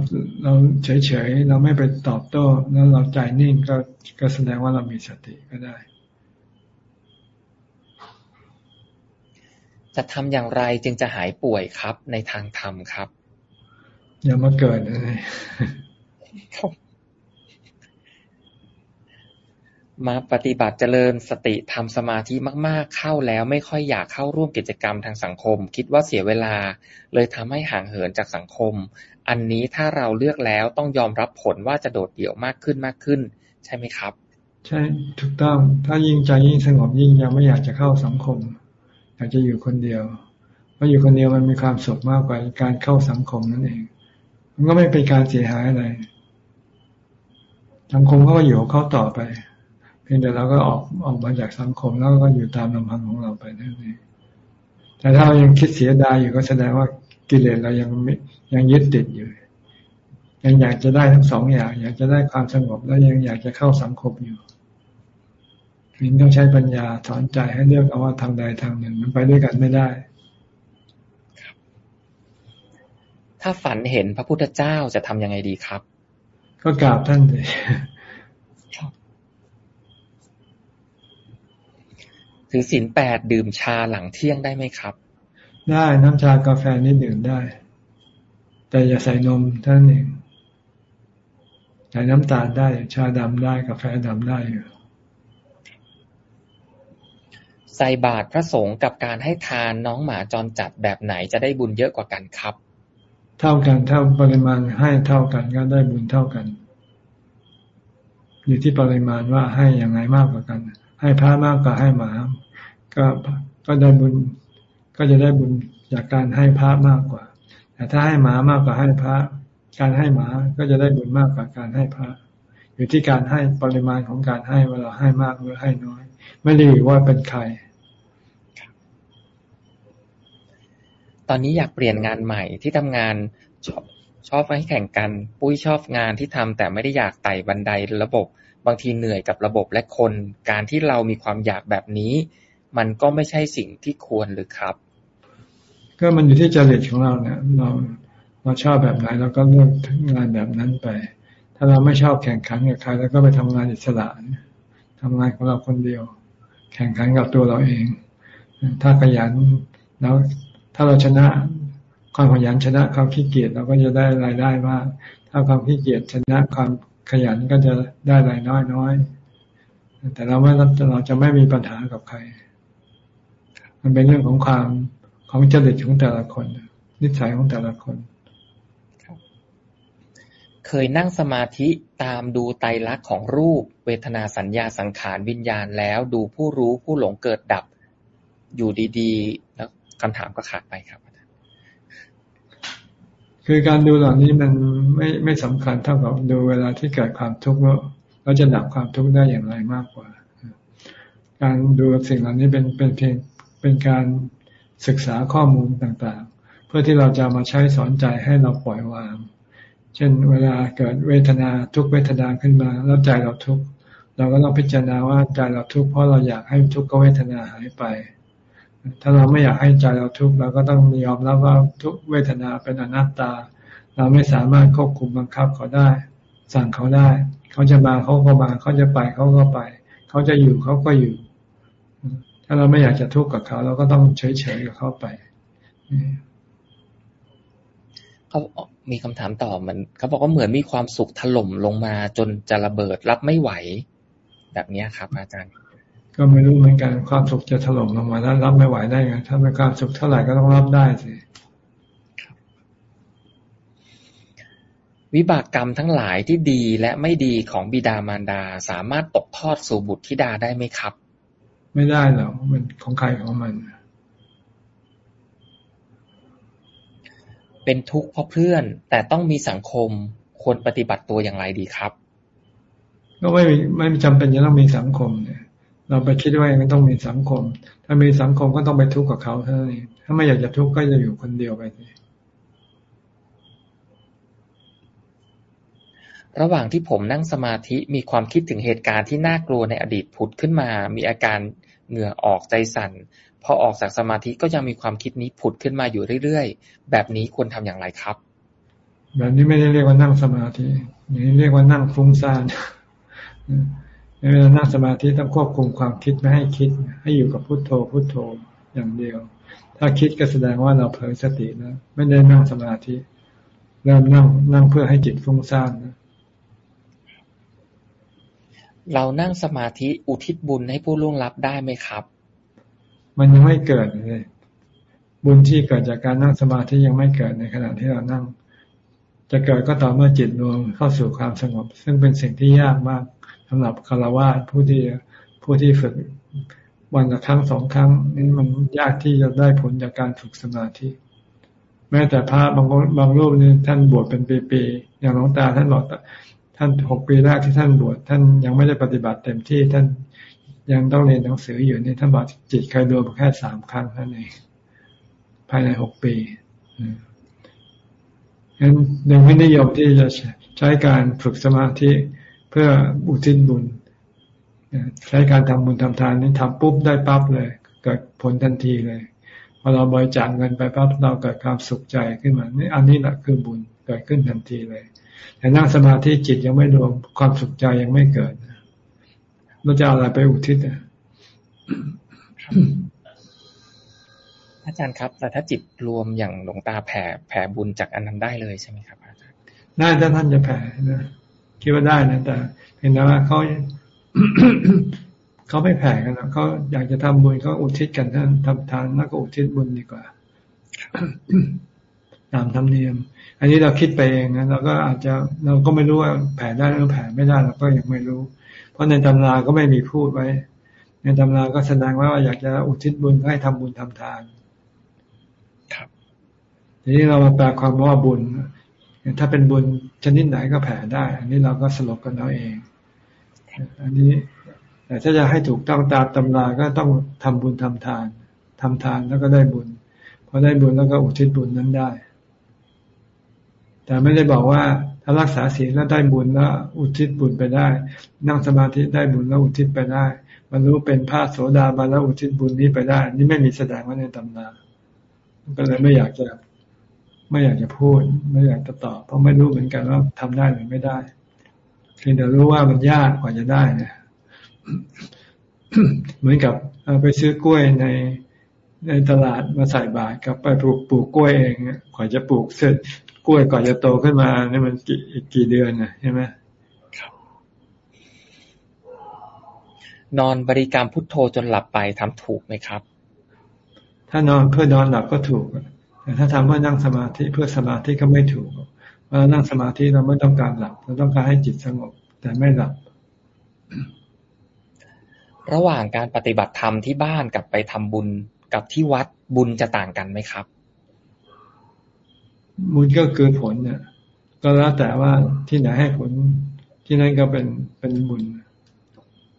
เราเฉยๆเราไม่ไปตอบโต้แล้วเราใจนิ่งก็ก็แสดงว่าเรามีสติก็ได้ จะทำอย่างไรจึงจะหายป่วยครับในทางธรรมครับ อย่ามาเกิดเลย มาปฏิบัติเจริญสติทำสมาธิมาก ๆ เข้าแล้วไม่ค่อยอยากเข้าร่วมกิจกรรมทางสังคม คิดว่าเสียเวลา เลยทำให้ห่างเหินจากสังคม อันนี้ถ้าเราเลือกแล้วต้องยอมรับผลว่าจะโดดเดี่ยวมากขึ้นมากขึ้น ใช่ไหมครับ ใช่ถูกต้องถ้ายิ่งใจยิ่งสงบยิ่งยังไม่อยากจะเข้าสังคม อยากจะอยู่คนเดียวเพราะอยู่คนเดียวมันมีความสุขมากกว่าการเข้าสังคมนั่นเอง มันก็ไม่เป็นการเสียหายอะไรสังคมเขาก็อยู่เขาต่อไป พียงแต่เราก็ออกออกมาจากสังคมแล้วก็อยู่ตามลำพังของเราไปนั่นเองแต่ถ้าเรายังคิดเสียดายอยู่ก็แสดงว่ากิเลสเรายังยังยึดติดอยู่ ยังอยากจะได้ทั้งสองอย่าง อยากจะได้ความสงบแล้วยังอยากจะเข้าสังคมอยู่ถึงต้องใช้ปัญญาสอนใจให้เลือกเอาว่าทางใดทางหนึ่งมันไปด้วยกันไม่ได้ถ้าฝันเห็นพระพุทธเจ้าจะทำยังไงดีครับ ก็กราบท่านเลย ถือศีลแปดดื่มชาหลังเที่ยงได้ไหมครับ ได้น้ำชากาแฟนี่ดื่มได้ แต่อย่าใส่นมท่านเองใส่น้ำตาลได้ ชาดำได้กาแฟดำได้อยู่ใส่บาตรพระสงฆ์กับการให้ทานน้องหมาจรจัดแบบไหนจะได้บุญเยอะกว่ากันครับ เท่ากันเท่าปริมาณให้เท่ากันก็ได้บุญเท่ากัน อยู่ที่ปริมาณว่าให้อย่างไรมากกว่ากัน ให้พระมากกว่าให้หมา ก็ก็ได้บุญก็จะได้บุญจากการให้พระมากกว่า แต่ถ้าให้หมามากกว่าให้พระ การให้หมาก็จะได้บุญมากกว่าการให้พระ อยู่ที่การให้ปริมาณของการให้ว่าเราให้มากหรือให้น้อย ไม่ได้ว่าเป็นใครตอนนี้อยากเปลี่ยนงานใหม่ที่ทำงานชอบชอบให้แข่งกัน ปุ้ยชอบงานที่ทำแต่ไม่ได้อยากไต่บันไดระบบ บางทีเหนื่อยกับระบบและคน การที่เรามีความอยากแบบนี้ มันก็ไม่ใช่สิ่งที่ควรหรือครับ ก็มันอยู่ที่จริตของเราเนี่ยเราเราชอบแบบไหนเราก็เลือกงานแบบนั้นไป ถ้าเราไม่ชอบแข่งขันกับใครแล้วก็ไปทำงานอิสระทำงานของเราคนเดียว แข่งขันกับตัวเราเอง ถ้าขยันแล้วถ้าเราชนะความขยันชนะความขี้เกียจเราก็จะได้รายได้มาก ถ้าความขี้เกียจชนะความขยันก็จะได้รายน้อยน้อย แต่เราไม่เราจะไม่มีปัญหากับใคร มันเป็นเรื่องของความของจริตของแต่ละคน นิสัยของแต่ละคนเคยนั่งสมาธิตามดูไตรลักษณ์ของรูป เวทนาสัญญาสังขารวิญญาณแล้ว ดูผู้รู้ผู้หลงเกิดดับ อยู่ดีๆ แล้วคำถามก็ขาดไปครับ คือการดูเหล่านี้มันไม่ไม่สำคัญเท่ากับดูเวลาที่เกิดความทุกข์ว่าเราจะดับความทุกข์ได้อย่างไรมากกว่า การดูสิ่งเหล่านี้เป็นเป็นเพียง เป็นการศึกษาข้อมูลต่างๆ เพื่อที่เราจะมาใช้สอนใจให้เราปล่อยวาง เช่นเวลาเกิดเวทนาทุกเวทนาขึ้นมา แล้วใจเราทุกเราก็ต้องพิจารณาว่าใจเราทุกข์เพราะเราอยากให้ทุกขเวทนาหายไป ถ้าเราไม่อยากให้ใจเราทุกข์เราก็ต้องยอมรับว่าทุกเวทนาเป็นอนัตตา เราไม่สามารถควบคุมบังคับเขาได้ สั่งเขาได้ เขาจะมาเขาก็มา เขาจะไปเขาก็ไป เขาจะอยู่เขาก็อยู่ ถ้าเราไม่อยากจะทุกข์กับเขา เราก็ต้องเฉยๆกับเขาไปเขามีคำถามต่อมันเขาบอกว่าเหมือนมีความสุขถล่มลงมาจนจะระเบิดรับไม่ไหว แบบนี้ครับ อาจารย์ ก็ไม่รู้เหมือนกันความสุขจะถล่มลงมาแล้วรับไม่ไหวได้ไงถ้าเป็นความสุขเท่าไหร่ก็ต้องรับได้สิวิบากกรรมทั้งหลายที่ดีและไม่ดีของบิดามารดาสามารถตกทอดสู่บุตรธิดาได้ไหมครับ ไม่ได้หรอกมันของใครของมัน เป็นทุกข์เพราะเพื่อน แต่ต้องมีสังคมควรปฏิบัติตัวอย่างไรดีครับ ก็ไม่ไม่จำเป็นจะต้องมีสังคมเนี่ย เราไปคิดว่ามันต้องมีสังคม ถ้ามีสังคมก็ต้องไปทุกข์กับเขาเท่านั้นเองถ้าไม่อยากจะทุกข์ก็จะอยู่คนเดียวไปสิ ระหว่างที่ผมนั่งสมาธิมีความคิดถึงเหตุการณ์ที่น่ากลัวในอดีตผุดขึ้นมา มีอาการเหงื่อออกใจสั่น พอออกจากสมาธิก็ยังมีความคิดนี้ผุดขึ้นมาอยู่เรื่อยๆ แบบนี้ควรทำอย่างไรครับ แบบนี้ไม่ได้เรียกว่านั่งสมาธิอย่างนี้เรียกว่านั่งฟุ้งซ่านเวลานั่งสมาธิต้องควบคุมความคิดไม่ให้คิด ให้อยู่กับพุโทโธพุโทโธอย่างเดียว ถ้าคิดก็แสดงว่าเราเผลอสติแล้วไม่ได้นั่งสมาธิ เริ่มนั่งนั่งเพื่อให้จิตฟุ้งซ่านนะ เรานั่งสมาธิอุทิศบุญให้ผู้ล่วงลับได้ไหมครับ มันยังไม่เกิดเลย บุญที่เกิดจากการนั่งสมาธิยังไม่เกิดในขณะที่เรานั่ง จะเกิดก็ต่อเมื่อจิตรวมเข้าสู่ความสงบ ซึ่งเป็นสิ่งที่ยากมากสำหรับคารวะผู้ที่ผู้ที่ฝึกวันละครั้งสองครั้งนี่มันยากที่จะได้ผลจากการฝึกสมาธิ แม้แต่พระบางบางรูปนี่ท่านบวชเป็นปีๆอย่างหลวงตาท่านบอก ท่านหกปีแรกที่ท่านบวชท่านยังไม่ได้ปฏิบัติเต็มที่ท่านยังต้องเรียนหนังสืออยู่นี่ท่านบอกจิตเคยรวมแค่สามครั้งนั่นเองภายในหกปีงั้นยังไม่นิยมที่จะใช้การฝึกสมาธิเพื่ออุทิศบุญ ใช้การทำบุญทำทานนี่ทำปุ๊บได้ปั๊บเลย เกิดผลทันทีเลยพอเราบริจาคเงินไปปั๊บเราเกิดความสุขใจขึ้นมานี่อันนี้แหละคือบุญเกิดขึ้นทันทีเลย แต่นั่งสมาธิจิตยังไม่รวมความสุขใจยังไม่เกิดเราจะเอาอะไรไปอุทิศอะอาจารย์ครับ แต่ถ้าจิตรวมอย่างหลวงตาแผ่แผ่บุญจากอันนั้นได้เลยใช่ไหมครับอาจารย์ได้ถ้าท่านจะแผ่นะคิดว่าได้นะแต่เพียงแต่ว่าเขาเขาไม่แผ่กันนะเขาอยากจะทำบุญเขาอุทิศกันท่านทำทานแล้วก็อุทิศบุญดีกว่า ตามธรรมเนียม อันนี้เราคิดไปเองนะเราก็อาจจะเราก็ไม่รู้ว่าแผ่ได้หรือแผ่ไม่ได้เราก็ยังไม่รู้ เพราะในตำราก็ไม่มีพูดไว้ ในตำราก็แสดงว่าอยากจะอุทิศบุญให้ทำบุญทำทาน ครับ ทีนี้เรามาแปลความว่าบุญถ้าเป็นบุญชนิดไหนก็แผ่ได้ อันนี้เราก็สรุปกันเอาเอง อันนี้แต่ถ้าจะให้ถูกต้องตามตำราก็ต้องทำบุญทำทานทำทานแล้วก็ได้บุญพอได้บุญแล้วก็อุทิศบุญนั้นได้ แต่ไม่ได้บอกว่าถ้ารักษาศีลแล้วได้บุญแล้วอุทิศบุญไปได้ นั่งสมาธิได้บุญแล้วอุทิศไปได้บรรลุเป็นพระโสดาบันแล้วอุทิศบุญนี้ไปได้ นี่ไม่มีแสดงไว้ในตำรานก็เลยไม่อยากจะไม่อยากจะพูด ไม่อยากจะตอบเพราะไม่รู้เหมือนกันว่าทำได้หรือไม่ได้เพียงแต่รู้ว่ามันยากกว่าจะได้นะเหมือนกับไปซื้อกล้วยในในตลาดมาใส่บาตรกับไปปลูกปลูกกล้วยเองกว่าจะปลูกเสร็จ กล้วยก่อนจะโตขึ้นมานี่มันกี่อีกกี่เดือนนะใช่ไหมครับนอนบริกรรมพุทโธจนหลับไปทำถูกไหมครับ ถ้านอนเพื่อนอนหลับก็ถูกแต่ถ้าทำเพื่อนั่งสมาธิเพื่อสมาธิก็ไม่ถูกเวลานั่งสมาธิเราไม่ต้องการหลับเราต้องการให้จิตสงบ แต่ไม่หลับ ระหว่างการปฏิบัติธรรมที่บ้านกับไปทำบุญกับที่วัดบุญจะต่างกันไหมครับ บุญก็คือผลเนี่ยก็แล้วแต่ว่าที่ไหนให้ผลที่นั่นก็เป็นเป็นบุญ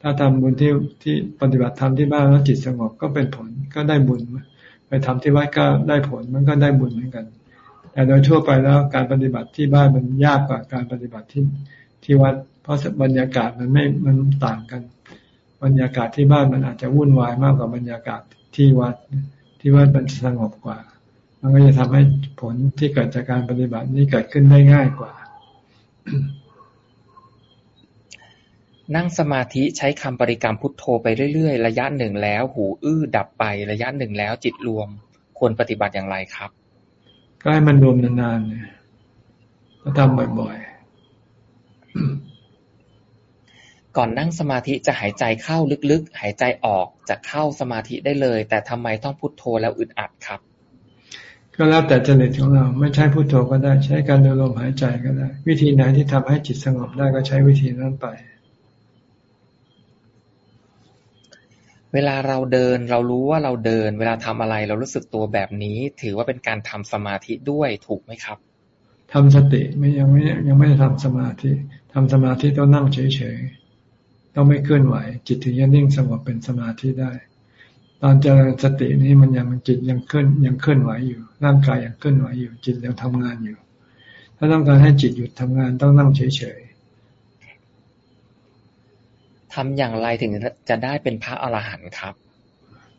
ถ้าทำบุญที่ที่ปฏิบัติธรรมที่บ้านแล้วจิตสงบก็เป็นผลก็ได้บุญ ไปทำที่วัดก็ได้ผลมันก็ได้บุญเหมือนกัน แต่โดยทั่วไปแล้วการปฏิบัติที่บ้านมันยากกว่าการปฏิบัติที่ที่วัด เพราะบรรยากาศมันไม่มันต่างกัน บรรยากาศที่บ้านมันอาจจะวุ่นวายมากกว่าบรรยากาศที่วัดที่วัดมันสงบกว่า มันก็จะทำให้ผลที่เกิดจากการปฏิบัตินี้เกิดขึ้นได้ง่ายกว่า นั่งสมาธิใช้คำบริกรรมพุทโธไปเรื่อยๆ ระยะหนึ่งแล้ว หูอื้อดับไประยะหนึ่งแล้วจิตรวมควรปฏิบัติอย่างไรครับ ก็ให้มันรวมนานๆเนี่ยก็ทำบ่อยๆ ก่อนนั่งสมาธิจะหายใจเข้าลึกๆ หายใจออกจะเข้าสมาธิได้เลย แต่ทำไมต้องพุโทโธแล้วอึดอัดครับ ก็แล้วแต่จริตของเรา ไม่ใช้พุโทโธก็ได้ ใช้การดูลมหายใจก็ได้ วิธีไหนที่ทำให้จิตสงบได้ก็ใช้วิธีนั้นไป เวลาเราเดินเรารู้ว่าเราเดิน เวลาทำอะไรเรารู้สึกตัวแบบนี้ ถือว่าเป็นการทำสมาธิด้วยถูกไหมครับทำสติไม่ยังไม่ยังไม่ได้ทำสมาธิทำสมาธิต้องนั่งเฉยๆต้องไม่เคลื่อนไหว จิตถึงจะนิ่งสงบเป็นสมาธิได้ ตอนเจริญสตินี้มันยังจิตยังเคลื่อนยังเคลื่อนไหวอยู่ ร่างกายยังเคลื่อนไหวอยู่ จิตยังทำงานอยู่ ถ้าต้องการให้จิตหยุดทำงานต้องนั่งเฉยทำอย่างไรถึงจะได้เป็นพระอรหันต์ครับ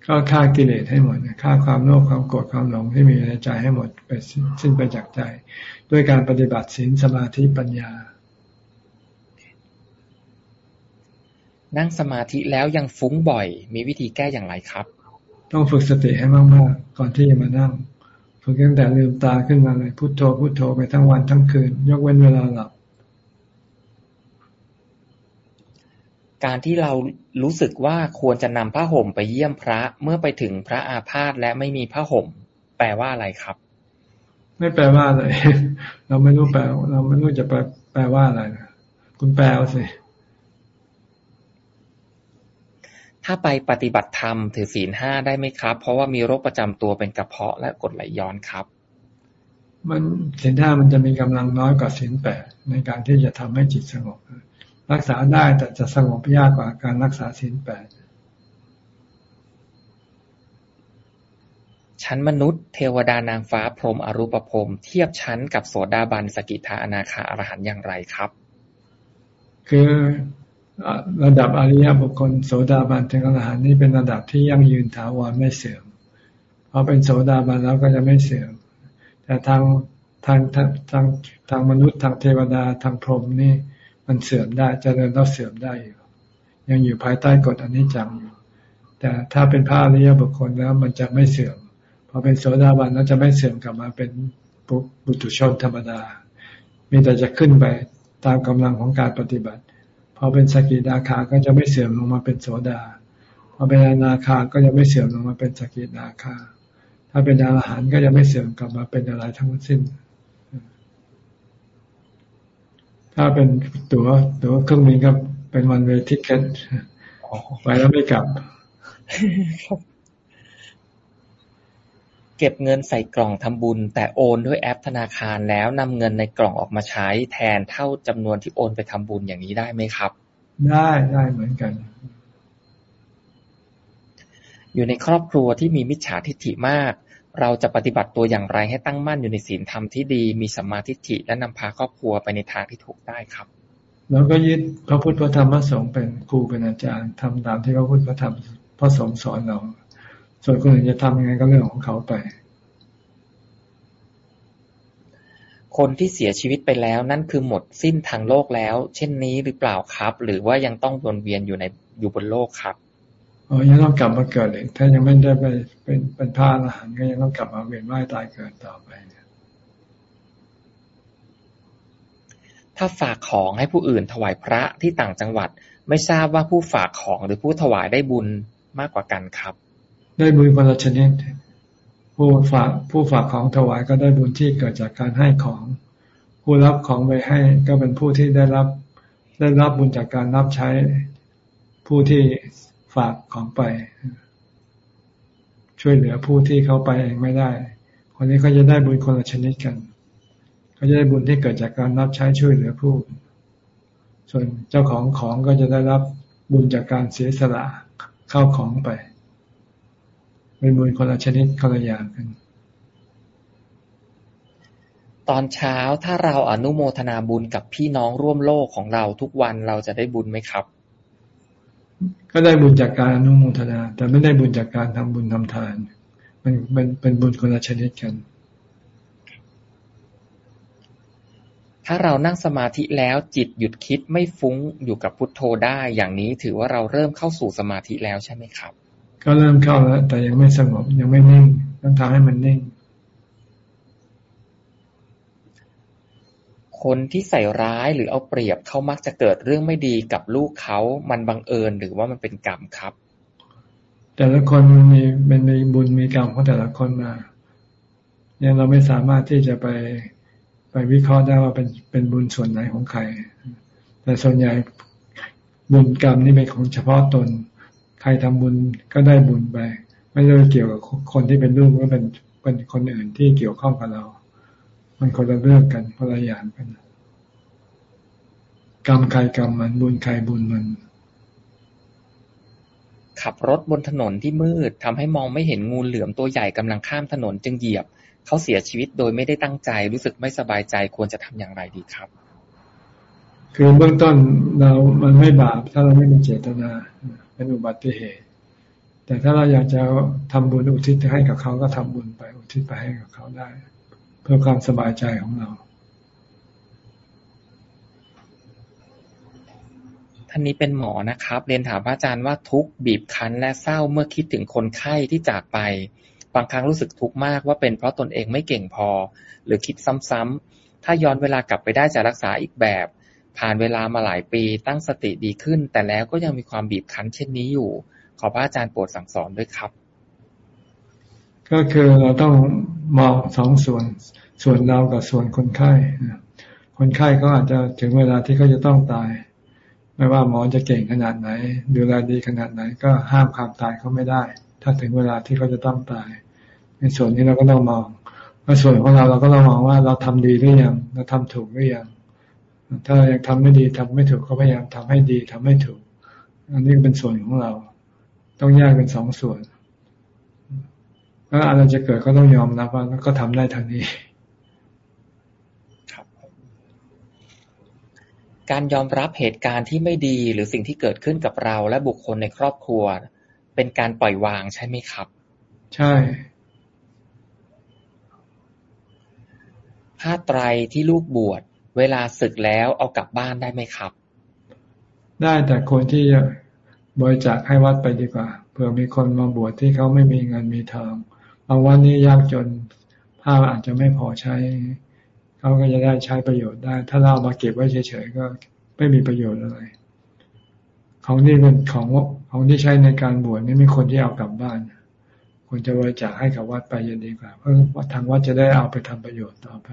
ก็ฆ่ากิเลสให้หมดฆ่าความโลภความโกรธความหลงที่มีในใจให้หมดไปสิ้นไปจากใจ ด้วยการปฏิบัติศีลสมาธิปัญญา นั่งสมาธิแล้วยังฟุ้งบ่อย มีวิธีแก้อย่างไรครับ ต้องฝึกสติให้มากๆ ก่อนที่จะมานั่ง ฝึกตั้งแต่ลืมตาขึ้นมาเลยพุโทโธพุโทโธไปทั้งวันทั้งคืน ยกเว้นเวลาหลับ การที่เรารู้สึกว่าควรจะนำผ้าห่มไปเยี่ยมพระเมื่อไปถึงพระอาพาธและไม่มีผ้าห่ม แปลว่าอะไรครับ ไม่แปลว่าอะไร เราไม่รู้แปล เราไม่รู้จะแปลแปลว่าอะไรนะคุณแปลสิ ถ้าไปปฏิบัติธรรม ถือศีลห้าได้ไหมครับ เพราะว่ามีโรคประจำตัวเป็นกระเพาะและกดไหลย้อนครับ มันศีลห้ามันจะมีกำลังน้อยกว่าศีลแปดในการที่จะทำให้จิตสงบ รักษาได้แต่จะสงบยากกว่าการรักษาศีลแปดชั้นมนุษย์เทวดานางฟ้าพรหมอรูปภพเทียบชั้นกับโสดาบันสกิทาอนาคาอรหันอย่างไรครับ คือ ระดับอริยบุคคลโสดาบันถึงอรหันนี่เป็นระดับที่ยั่งยืนถาวรไม่เสื่อมพอเป็นโสดาบันแล้วก็จะไม่เสื่อม แต่ทางทางทางทางทางมนุษย์ทางเทวดาทางพรหมนี่ มันเสื่อมได้จเจริญแล้วเสื่อมได้อยู่ยังอยู่ภายใต้กฎอนิจจังอยู่ แต่ถ้าเป็นพระอริยบุคคลแล้วมันจะไม่เสื่อมพอเป็นโสดาบันแล้วจะไม่เสื่อมกลับมาเป็นบุตุชนธรรมดา มีแต่จะขึ้นไปตามกำลังของการปฏิบัติ อเป็นสกิทาคาก็จะไม่เสื่อมลงมาเป็นโสดา พอเป็นอนาคาก็จะไม่เสื่อมลงมาเป็นสกิทาคา ถ้าเป็นอรหันต์ก็จะไม่เสื่อมกลับมาเป็นอะไรทั้งสิ้น ถ้าเป็นตัวตัวเครื่องบินก็เป็นวันเวทิเก็ตไปแล้วไม่กลับ เก็บเงินใส่กล่องทำบุญ แต่โอนด้วยแอปธนาคารแล้วนำเงินในกล่องออกมาใช้แทนเท่าจำนวนที่โอนไปทำบุญอย่างนี้ได้ไหมครับ ได้ได้เหมือนกัน อยู่ในครอบครัวที่มีมิจฉาทิฏฐิมาก เราจะปฏิบัติตัวอย่างไรให้ตั้งมั่นอยู่ในศีลธรรมที่ดี มีสัมมาทิฏฐิและนำพาครอบครัวไปในทางที่ถูกได้ครับเราก็ยึดพระพุทธพระธรรมพระสงฆ์เป็นครูเป็นอาจารย์ทำตามที่พระพุทธพระธรรมพระสงฆ์สอนเรา ส่วนคนอื่นจะทำยังไงก็เรื่องของเขาไป คนที่เสียชีวิตไปแล้วนั่นคือหมดสิ้นทางโลกแล้ว เช่นนี้หรือเปล่าครับ หรือว่ายังต้องวนเวียนอยู่ในอยู่บนโลกครับอ๋อยังต้องกลับมาเกิดอีกถ้ายังไม่ได้ไปเป็นเป็นพระอรหันต์ก็ยังต้องกลับมาเวียนว่ายตายเกิดต่อไปถ้าฝากของให้ผู้อื่นถวายพระที่ต่างจังหวัด ไม่ทราบว่าผู้ฝากของหรือผู้ถวายได้บุญมากกว่ากันครับ ได้บุญคนละชนิด ผู้ฝากผู้ฝากของถวายก็ได้บุญที่เกิดจากการให้ของ ผู้รับของไปให้ก็เป็นผู้ที่ได้รับ ได้รับบุญจากการรับใช้ผู้ที่ฝากของไป ช่วยเหลือผู้ที่เขาไปเองไม่ได้ คนนี้เขาจะได้บุญคนละชนิดกันเขาจะได้บุญที่เกิดจากการรับใช้ช่วยเหลือผู้ ส่วนเจ้าของของก็จะได้รับบุญจากการเสียสละเข้าของไป เป็นบุญคนละชนิดคนละอย่างกัน ตอนเช้าถ้าเราอนุโมทนาบุญกับพี่น้องร่วมโลกของเราทุกวันเราจะได้บุญไหมครับ ก็ได้บุญจากการอนุโมทนา แต่ไม่ได้บุญจากการทำบุญทำทาน มันเป็นเป็นบุญคนละชนิดกันถ้าเรานั่งสมาธิแล้วจิตหยุดคิดไม่ฟุ้งอยู่กับพุทโธได้ อย่างนี้ถือว่าเราเริ่มเข้าสู่สมาธิแล้วใช่ไหมครับ ก็เริ่มเข้าแล้ว แต่ยังไม่สงบยังไม่นิ่ง ต้องทำให้มันนิ่ง คนที่ใส่ร้ายหรือเอาเปรียบเขามักจะเกิดเรื่องไม่ดีกับลูกเขามันบังเอิญหรือว่ามันเป็นกรรมครับ แต่ละคนมันมีมันมีบุญมีกรรมของแต่ละคนมาเนี่ยเราไม่สามารถที่จะไปไปวิเคราะห์ได้ว่าเป็นเป็นบุญส่วนไหนของใคร แต่ส่วนใหญ่บุญกรรมนี่เป็นของเฉพาะตน ใครทำบุญก็ได้บุญไป ไม่ได้เกี่ยวกับคนที่เป็นลูกก็เป็นเป็นคนอื่นที่เกี่ยวข้องกับเรา มันคนละเรื่องกันคนละอย่างกันกรรมใครกรรมมันบุญใครบุญมันขับรถบนถนนที่มืดทำให้มองไม่เห็นงูเหลือมตัวใหญ่กำลังข้ามถนนจึงเหยียบ เขาเสียชีวิตโดยไม่ได้ตั้งใจ รู้สึกไม่สบายใจควรจะทำอย่างไรดีครับ คือเบื้องต้นเรามันไม่บาปถ้าเราไม่มีเจตนา เป็นอุบัติเหตุ แต่ถ้าเราอยากจะทำบุญอุทิศให้กับเขาก็ทำบุญไป อุทิศไปให้กับเขาได้ เพื่อความสบายใจของเรา ท่านนี้เป็นหมอนะครับ เรียนถามพระอาจารย์ว่าทุกบีบคั้นและเศร้าเมื่อคิดถึงคนไข้ที่จากไป บางครั้งรู้สึกทุกข์มากว่าเป็นเพราะตนเองไม่เก่งพอ หรือคิดซ้ำๆถ้าย้อนเวลากลับไปได้จะรักษาอีกแบบ ผ่านเวลามาหลายปี ตั้งสติดีขึ้น แต่แล้วก็ยังมีความบีบคั้นเช่นนี้อยู่ ขอพระอาจารย์โปรดสั่งสอนด้วยครับ ก็คือเราต้องมองสองส่วน ส่วนเรากับส่วนคนไข้คนไข้ก็อาจจะถึงเวลาที่เขาจะต้องตาย ไม่ว่าหมอจะเก่งขนาดไหน ดูแลดีขนาดไหน ก็ห้ามความตายเขาไม่ได้ ถ้าถึงเวลาที่เขาจะต้องตาย ในส่วนนี้เราก็ต้องมองว่าส่วนของเราเราก็ต้องมองว่าเราทำดีหรือยัง เราทำถูกหรือยัง ถ้ายังทำไม่ดีทำไม่ถูกก็พยายามทำให้ดีทำให้ถูก อันนี้เป็นส่วนของเรา ต้องแยกเป็นสองส่วนแล้วอะไรจะเกิดก็ต้องยอมรับว่าก็ทำได้ทางนี้การยอมรับเหตุการณ์ที่ไม่ดีหรือสิ่งที่เกิดขึ้นกับเราและบุคคลในครอบครัว เป็นการปล่อยวางใช่ไหมครับ ใช่ผ้าไตรที่ลูกบวช เวลาศึกแล้วเอากลับบ้านได้ไหมครับ ได้แต่คนที่บริจาคให้วัดไปดีกว่าเผื่อมีคนมาบวชที่เขาไม่มีเงินมีทองบางวันนี้ยากจนผ้าอาจจะไม่พอใช้เขาก็จะได้ใช้ประโยชน์ได้ ถ้าเรามาเก็บไว้เฉยๆก็ไม่มีประโยชน์อะไร ของนี่เป็นของของที่ใช้ในการบวชนี่มีคนที่เอากลับบ้านควรจะบริจาคให้กับวัดไปยังดีกว่า เพราะทางวัดจะได้เอาไปทำประโยชน์ต่อไป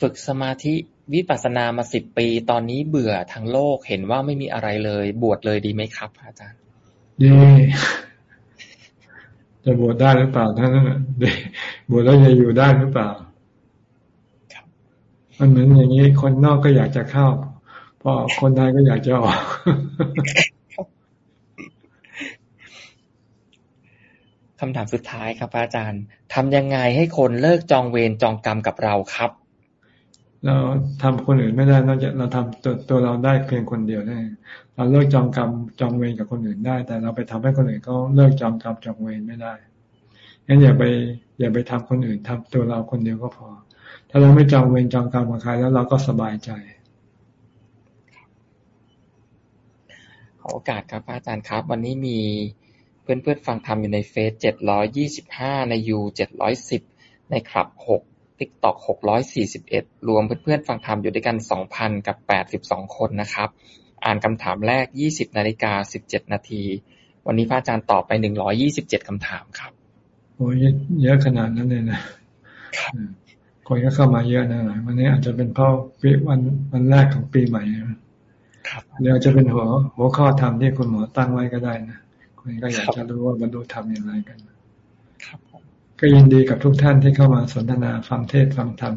ฝึกสมาธิวิปัสสนามาสิบปี ตอนนี้เบื่อทางโลกเห็นว่าไม่มีอะไรเลย บวชเลยดีไหมครับ อาจารย์ดีจะบวชได้หรือเปล่าท่านนั้นบวชแล้วจะอยู่ได้หรือเปล่ามันเหมือนอย่างนี้ คนนอกก็อยากจะเข้าพอคนในก็อยากจะออกคำถามสุดท้ายครับอาจารย์ทำยังไงให้คนเลิกจองเวรจองกรรมกับเราครับ เราทำคนอื่นไม่ได้นอกจากเราทำตัวตัวเราได้เพียงคนเดียวได้ เราเลิกจองกรรมจองเวรกับคนอื่นได้ แต่เราไปทำให้คนอื่นเขาเลิกจองกรรมจองเวรไม่ได้งั้นอย่าไป อย่าไปทำคนอื่นทำตัวเราคนเดียวก็พอ ถ้าเราไม่จองเวรจองกรรมกับใครแล้วเราก็สบายใจขอโอกาสครับอาจารย์ครับ วันนี้มีเพื่อนเพื่อนฟังธรรมอยู่ในเฟซเจ็ดร้อยยี่สิบห้าในยูเจ็ดร้อยสิบในคลับหก TikTok หกร้อยสี่สิบเอ็ดรวมเพื่อนเพื่อนฟังธรรมอยู่ด้วยกันสองพันกับแปดสิบสองคนนะครับ อ่านคำถามแรก20นาฬิกา17นาที วันนี้พระอาจารย์ตอบไป127คำถามครับ โอ้ยเยอะขนาดนั้นเลยนะคนก็เข้ามาเยอะนะวันนี้อาจจะเป็นเพราะปีวันวันแรกของปีใหม่ครับเดี๋ยวจะเป็นหัวหัวข้อธรรมที่คุณหมอตั้งไว้ก็ได้นะคนก็อยากจะรู้ว่าบรรลุธรรมอย่างไรกันครับ ก็ยินดีกับทุกท่านที่เข้ามาสนทนาฟังเทศฟังธรรม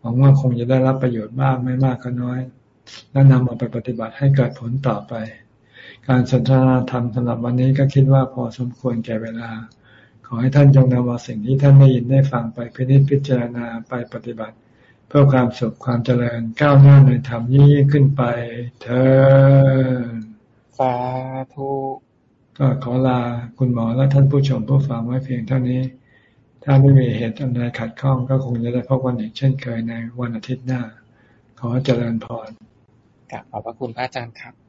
หวังว่าคงจะได้รับประโยชน์บ้างไม่มากก็น้อย แล้วนำเอาไปปฏิบัติให้เกิดผลต่อไป การสนทนาธรรมสำหรับวันนี้ก็คิดว่าพอสมควรแก่เวลา ขอให้ท่านจงนำเอาสิ่งที่ท่านได้ยินได้ฟังไปพิจิตพิจารณาไปปฏิบัติ เพื่อความสุขความเจริญก้าวหน้าในธรรมยิ่งขึ้นไปเธอสาธุก็ขอลาคุณหมอและท่านผู้ชมผู้ฟังไว้เพียงเท่านี้ ถ้าไม่มีเหตุอันใดขัดข้องก็คงจะได้พบกันอีกเช่นเคยในวันอาทิตย์หน้า ขอเจริญพรกลับขอบพระคุณพระอาจารย์ครับ